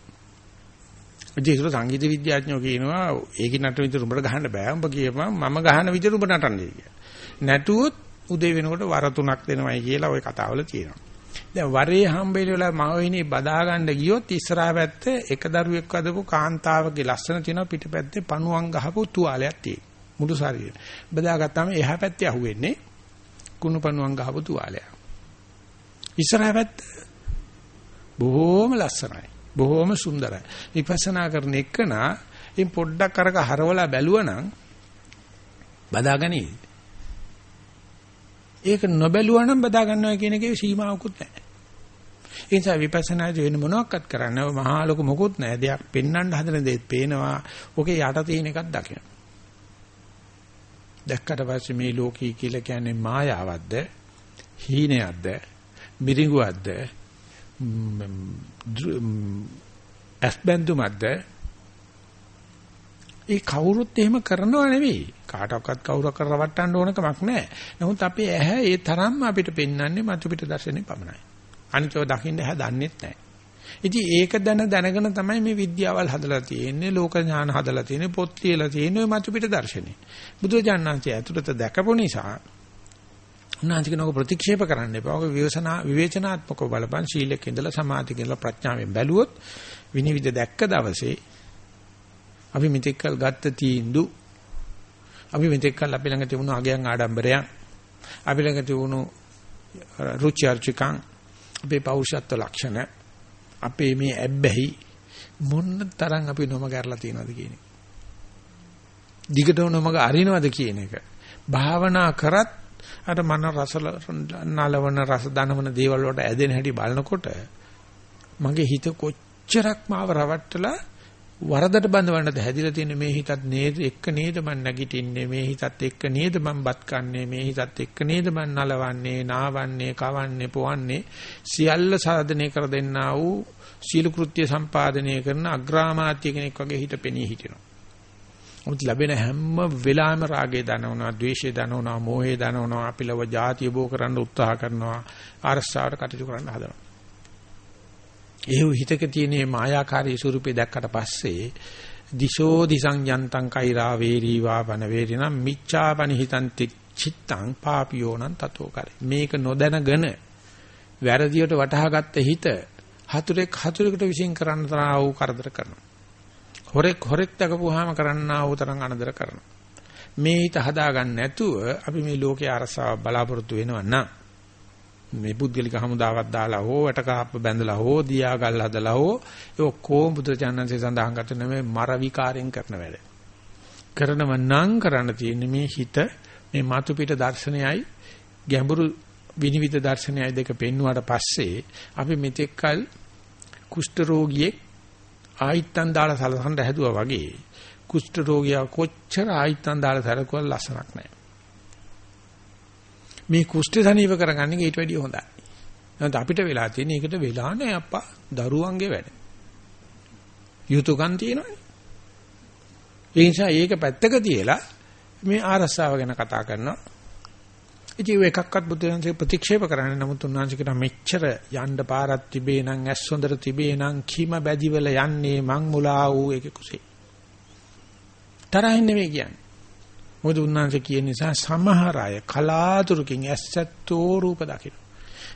ඉතින් ඒක සංගීත විද්‍යාඥයෝ කියනවා ඒකේ නටන විදියට උඹට ගහන්න බෑ උඹ කියපන් මම ගහන විදියට උඹ නටන්නේ කියලා. නැටුවොත් උදේ වෙනකොට වර තුනක් දෙනවයි කියලා ওই කතාවල තියෙනවා. දැන් වරේ හම්බෙලි වල මවයිනේ බදා ගන්න ගියොත් ඉස්සරහා පැත්තේ එක දරුවෙක් වදපු කාන්තාවගේ ලස්සන තියෙනවා පිටපැත්තේ පණුවන් ගහපු තුවාලයක් තියෙනවා. මුළු ශරීරය. බදාගත්තාම එහා පැත්තේ අහුවෙන්නේ කුණු පණුවන් ගහපු තුවාලයක්. ඉස්සරහා පැත්ත බොහොම ලස්සනයි. බොහොම සුන්දරයි. විපස්සනා කරන එකනා ඉන් පොඩ්ඩක් අරක හරවලා බැලුවනම් බදාගනි. ඒක නොබැලුවා නම් බදා ගන්නවා කියන එකේ සීමාවකුත් නැහැ. ඒ නිසා විපස්සනාදී වෙන මොනවාක්වත් කරන්නේ මහා ලොකු මොකුත් නැහැ. දෙයක් පෙන්වන්න හදන දේත් පේනවා. ඔකේ යට තියෙන එකක් දකින්න. දැක්කට පස්සේ මේ ලෝකී කියලා කියන්නේ මායාවක්ද? හීනයක්ද? මිරිඟුවක්ද? ඇස්බැඳුමක්ද? ඒ කවුරුත් එහෙම කරනව නෙවෙයි. කාටවත් කවුරක් කරවට්ටන්න ඕන කමක් නැහැ. නමුත් අපේ ඇහැ ඒ තරම්ම අපිට පෙන්වන්නේ මතු පිට දර්ශනේ පමණයි. අනිතව දකින්න ඇහැ දන්නෙත් නැහැ. ඉතින් ඒක දැන දැනගෙන තමයි මේ විද්‍යාවල් හදලා තියෙන්නේ, ලෝක ඥාන හදලා තියෙන්නේ, පොත් ලියලා තියෙන්නේ මතු පිට දර්ශනේ. බුදුරජාණන්සේ ඇතුළත දැකපු නිසා උන්වහන්සේ කෙනෙකු ප්‍රතික්ෂේප කරන්න එපා. ඔක විවසනා විවේචනාත්මකව බලපන් සීලෙක ඉඳලා සමාධියක ඉඳලා ප්‍රඥාවෙන් බැලුවොත් විනිවිද දැක්ක දවසේ අපි මෙතෙක්කල් ගත්ත තීන්දුව අපි මෙතෙක්කල් අපි ළඟ තිබුණු අගයන් ආඩම්බරයන් අපි ළඟ තිබුණු රුචි අරුචිකං අපේ පෞරුෂත්ව ලක්ෂණ අපේ මේ ඇබ්බැහි මොන්න තරම් අපි නොමග ඇරලා තියෙනවද කියන එක. දිගටම නොමග අරිනවද කියන එක. භාවනා කරත් අර මන රස නලවන රස දනවන දේවල් වලට ඇදෙන හැටි බලනකොට මගේ හිත කොච්චරක් මාව රවට්ටලා වරදට බඳවන්නද හැදිලා තියෙන මේ හිතත් නේද එක්ක නේද මං නැගිටින්නේ මේ හිතත් එක්ක නේද මං බත් කන්නේ මේ හිතත් එක්ක නේද මං නලවන්නේ නාවන්නේ කවන්නේ පොවන්නේ සියල්ල සාධනය කර දෙන්නා වූ සීල කෘත්‍ය සම්පාදනය කරන අග්‍රාමාත්‍ය කෙනෙක් වගේ හිත පෙනී හිටිනවා. උත් ලැබෙන හැම වෙලාවෙම රාගය දනවනවා, ද්වේෂය දනවනවා, මෝහය දනවනවා, අපිලව ಜಾතිය බෝ කරන්න උත්සාහ කරනවා, ආරස්සාවට කටයුතු කරන්න හදනවා. ඒ හිතක තියෙන මේ මායාකාරී ස්වරූපේ දැක්කට පස්සේ දිශෝ දිසං යන්තං කෛරා වේරීවා වන වේරිනම් මිච්ඡාපනි හිතන්ති චිත්තං පාපියෝනං තතෝ කරේ. මේක නොදැනගෙන වැරදියට වටහාගත්ත හිත හතුරෙක් හතුරෙකුට විශ්ින් කරන්න තරම් වූ කරදර කරනවා. හොරෙක් හොරෙක් දකපුවාම කරන්නා වූ තරම් අනදර කරනවා. මේ හිත හදාගන්න නැතුව අපි මේ ලෝකයේ අරසාව බලාපොරොත්තු වෙනවා නම් මේ පුද්ගලික හමුදාවක් දාලා හෝ වැටකහප්ප බැඳලා හෝ දියා ගල් හදලා හෝ ඒ ඔක්කොම බුදුචානන්සේ සඳහන් කරන මේ මර විකාරයෙන් කරන වැඩ. කරනව නම් කරන්න තියෙන්නේ මේ හිත මේ මාතු පිට දර්ශනයයි ගැඹුරු විනිවිද දර්ශනයයි දෙක පෙන්වුවාට පස්සේ අපි මෙතෙක්කල් කුෂ්ඨ රෝගියෙක් ආයිත්තන් දාලා සලසන්න හැදුවා වගේ කුෂ්ඨ රෝගියා කොච්චර ආයිත්තන් දාලා සලකුවා ලස්සනක් නැහැ. මේ කුෂ්ඨ සනීප කරගන්න එක ඊට වැඩිය හොඳයි. නැත්නම් අපිට වෙලා තියෙන එකට වෙලා නැහැ අප්පා දරුවන්ගේ වැඩ. යුතුයකම් තියෙනවනේ. ඒ නිසා ඒක පැත්තක තියලා මේ ආරස්සාව ගැන කතා කරනවා. ඉතින් එකක්වත් බුදුරජාණන්සේ ප්‍රතික්ෂේප කරන්නේ නමුත් උන්වහන්සේ කියන මෙච්චර යන්න පාරක් තිබේ නම් ඇස් හොඳට තිබේ නම් කීම බැදිවල යන්නේ මං මුලා වූ එක කුසේ. තරහින් නෙවෙයි කියන්නේ. මොකද උන්වහන්සේ කියන නිසා සමහර අය කලාතුරකින් ඇස්සැත්තෝ රූප දකින්න.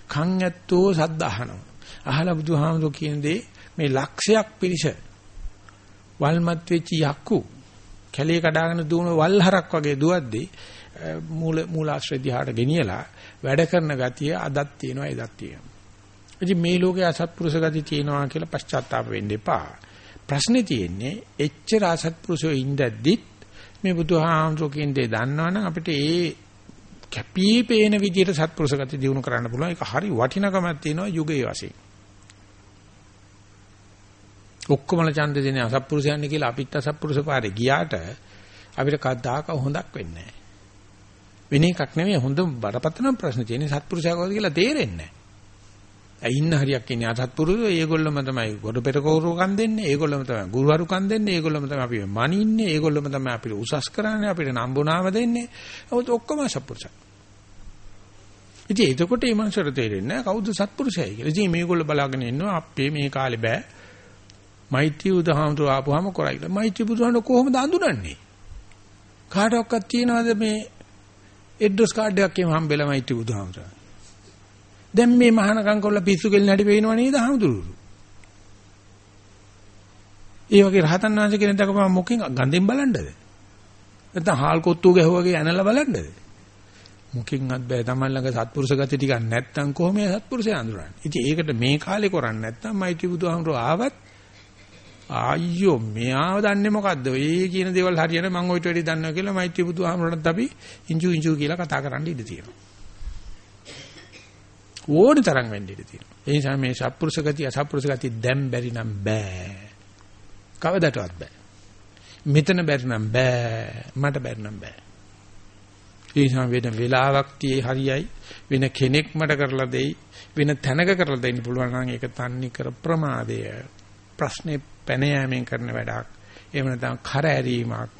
කන් ඇත්තෝ සද්ද අහනවා. අහලා බුදුහාමුදුරු කියන දේ මේ ලක්ෂයක් පිරිස වල්මත් වෙච්ච යක්කු කැලේ කඩාගෙන දුවන වල්හරක් වගේ දුවද්දී මූල මූලාශ්‍රය දිහාට ගෙනියලා වැඩ කරන ගතිය අදත් තියෙනවා එදත් තියෙනවා. ඉතින් මේ ලෝකේ අසත්පුරුෂ ගති තියෙනවා කියලා පශ්චාත්තාප වෙන්න එපා. ප්‍රශ්නේ තියෙන්නේ එච්චර අසත්පුරුෂෝ ඉඳද්දිත් මේ බුදුහාමුදුරු කියන දේ දන්නවනම් අපිට ඒ කැපී පේන විදිහට සත්පුරුෂ ගති දිනු කරන්න පුළුවන්. ඒක හරි වටිනකමක් තියෙනවා යුගයේ වශයෙන්. ඔක්කොමල ඡන්ද දෙන්නේ අසත්පුරුෂයන් කියලා අපිත් අසත්පුරුෂ පාරේ ගියාට අපිට කවදාක හොඳක් වෙන්නේ නැහැ. වෙන එකක් නෙමෙයි හොඳ බරපතල ප්‍රශ්න තියෙන්නේ සත්පුරුෂයා කවුද කියලා තේරෙන්නේ නැහැ. ඉන්න හරියක් ඉන්නේ අසත්පුරුෂෝ ඒගොල්ලොම තමයි ගොඩ පෙර කෝරුකම් දෙන්නේ ඒගොල්ලොම තමයි ගුරුවරුකම් දෙන්නේ ඒගොල්ලොම තමයි අපි මනින්නේ ඒගොල්ලොම තමයි අපිට උසස් කරන්නේ අපිට නම්බුනාම දෙන්නේ ඔත් ඔක්කොම සත්පුරුෂයා ඉතින් එතකොට මේ මනුස්සර තේරෙන්නේ නැහැ කවුද සත්පුරුෂයයි කියලා. ඉතින් මේගොල්ලෝ බලාගෙන ඉන්නවා අපේ මේ කාලේ බෑ. මෛත්‍රී උදාහරණ ආපුවාම කරයි කියලා. මෛත්‍රී බුදුහාම කොහොමද අඳුනන්නේ? කාටවත් තියනවාද මේ එඩ්‍රස් කාඩ් එකක් එහෙම හම්බෙලා මෛත්‍රී බුදුහාමර. දැන් මේ මහානකම් කරලා පිස්සු කෙලින හැටි පේනව නේද හාමුදුරුවෝ? ඒ වගේ රහතන් වහන්සේ කෙනෙක් දකපම මොකෙන් ගඳෙන් බලන්නද? නැත්නම් හාල් කොත්තු ගැහුවාගේ ඇනලා බලන්නද? මොකෙන්වත් බෑ Taman ළඟ සත්පුරුෂ ගති ටිකක් නැත්නම් කොහොමද සත්පුරුෂය අඳුරන්නේ? ඉතින් ඒකට මේ කාලේ කරන්නේ නැත්නම් මෛත්‍රී බුදුහාමරෝ ආවත් ආයෝ මෙයාව දන්නේ මොකද්ද? ඒ කියන දේවල් හරියන මම ඔයිට වැඩි දන්නවා කියලා මෛත්‍රී බුදුහාමරණත් අපි ඉංජු ඉංජු කියලා කතා කරන්න ඉඩ තියෙනවා. ඕන තරම් වෙන්න ඉඩ තියෙනවා. ඒ නිසා මේ සත්පුරුෂ ගති අසත්පුරුෂ ගති දැන් බැරි නම් බෑ. කවදටවත් බෑ. මෙතන බැරි නම් බෑ. මට බැරි නම් බෑ. ඒ නිසා වෙන වෙලාවක් tie හරියයි වෙන කෙනෙක් මට කරලා දෙයි වෙන තැනක කරලා දෙන්න පුළුවන් නම් ඒක තන්නේ කර ප්‍රමාදය. ප්‍රශ්නේ පැන යෑමෙන් කරන වැඩක්. එහෙම නැත්නම් කර ඇරීමක්.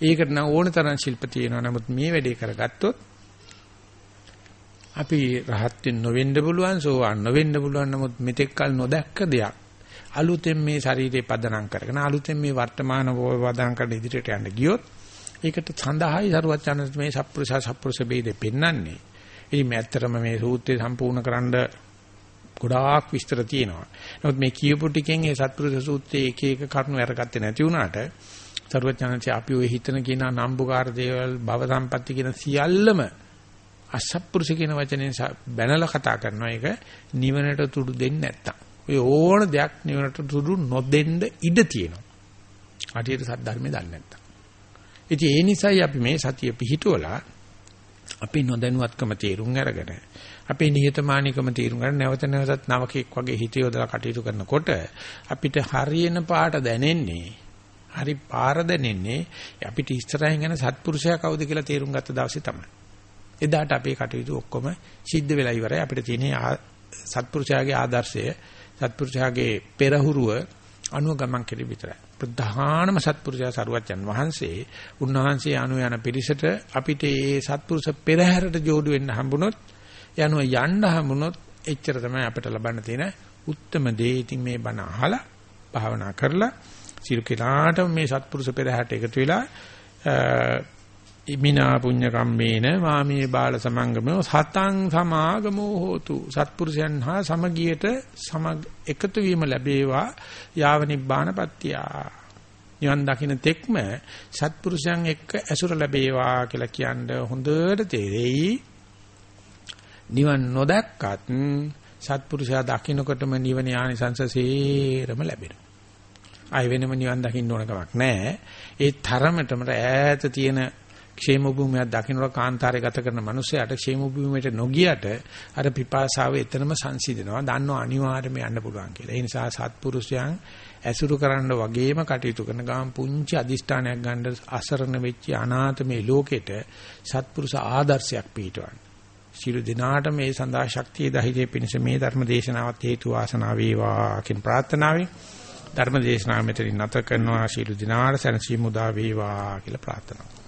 ඒකට නම් ඕන තරම් ශිල්ප තියෙනවා. නමුත් මේ වැඩේ කරගත්තොත් අපි රහත් වෙන්න නොවෙන්න පුළුවන්, සෝවාන් නොවෙන්න පුළුවන්. නමුත් මෙතෙක් කල නොදැක්ක දෙයක් අලුතෙන් මේ ශරීරේ පදනම් කරගෙන අලුතෙන් මේ වර්තමාන වදනම් කරන ඉදිරියට යන්න ගියොත් ඒකට සඳහායි සරුවත් යන මේ සප්පුරුෂ සප්පුරුෂ ભેදේ පෙන්වන්නේ. ඉතින් මේ ඇත්තටම මේ සූත්‍රය සම්පූර්ණ කරන්න ගොඩාක් විස්තර තියෙනවා. නමුත් මේ කියපු ටිකෙන් ඒ සත්පුරුෂ සූත්‍රයේ එක එක කරුණු අරගත්තේ නැති වුණාට සර්වඥාන්සේ අපි ඔය හිතන කියන නම්බුකාර දේවල් භව සම්පatti කියන සියල්ලම අසත්පුරුෂ කියන වචනෙන් බැනලා කතා කරනවා. ඒක නිවනට තුඩු දෙන්නේ නැත්තම්. ඔය ඕන දෙයක් නිවනට තුඩු නොදෙන්න ඉඩ තියෙනවා. හරියට සත්‍ය ධර්මයේ දන්නේ නැත්තම්. ඉතින් ඒ නිසායි අපි මේ සතිය පිහිටුවලා අපි නොදැනුවත්කම තේරුම් අරගෙන අපේ නිහතමානීකම තීරුම් ගන්න නැවත නැවතත් නවකෙක් වගේ හිත යොදලා කටයුතු කරනකොට අපිට හරියන පාට දැනෙන්නේ හරි පාර දැනෙන්නේ අපිට ඉස්සරහින් යන සත්පුරුෂයා කවුද කියලා තේරුම් ගත්ත දවසේ තමයි. එදාට අපේ කටයුතු ඔක්කොම සිද්ධ වෙලා ඉවරයි. අපිට තියෙන සත්පුරුෂයාගේ ආදර්ශය සත්පුරුෂයාගේ පෙරහුරුව අනුව ගමන් කෙරෙ විතරයි. ප්‍රධානම සත්පුරුෂයා සරුවච්චන් වහන්සේ උන්වහන්සේ අනු යන පිරිසට අපිට මේ සත්පුරුෂ පෙරහැරට جوړු වෙන්න හම්බුනොත් යනුව යන්න හමුනොත් එච්චර තමයි අපිට ලබන්න තියෙන උත්තරම දේ. ඉතින් මේ බණ අහලා භාවනා කරලා සිරු කෙනාට මේ සත්පුරුෂ පෙරහැරට එකතු වෙලා ඉමිනා පුඤ්ඤ කම්මේන මාමේ බාල සමංගමෝ සතං සමාගමෝ හෝතු සත්පුරුෂයන් හා සමගියට සමග එකතු වීම ලැබේවා යාව නිබ්බානපත්තිය නිවන් දකින්න තෙක්ම සත්පුරුෂයන් එක්ක ඇසුර ලැබේවා කියලා කියන්න හොඳට තේරෙයි නිවන් නොදැක්කත් සත්පුරුෂයා දකින්නකොටම නිවන ආනිසංස සේරම ලැබෙනවා. ආය වෙනම නිවන් දකින්න ඕන කමක් නැහැ. ඒ තරමටම ඈත තියෙන ക്ഷේම භූමියක් දකින්නකොට කාන්තාරේ ගත කරන මිනිස්සයාට ക്ഷേම භූමියට නොගියට අර පිපාසාව එතරම් සංසිඳනවා. දන්නෝ අනිවාර්යයෙන්ම යන්න පුළුවන් කියලා. ඒ නිසා සත්පුරුෂයන් ඇසුරු කරන්න වගේම කටයුතු කරන ගාම පුංචි අදිෂ්ඨානයක් ගන්න අසරණ වෙච්ච අනාථ මේ ලෝකෙට සත්පුරුෂ ආදර්ශයක් පිටවන්න. සියලු දිනාට මේ සඳහා ශක්තිය ධෛර්යය පිණිස මේ ධර්ම දේශනාවත් හේතු වාසනා වේවා කියන ප්‍රාර්ථනාවයි. ධර්ම දේශනාව මෙතනින් නැත කරනවා සියලු දිනාට සැනසීම උදා වේවා කියලා ප්‍රාර්ථනා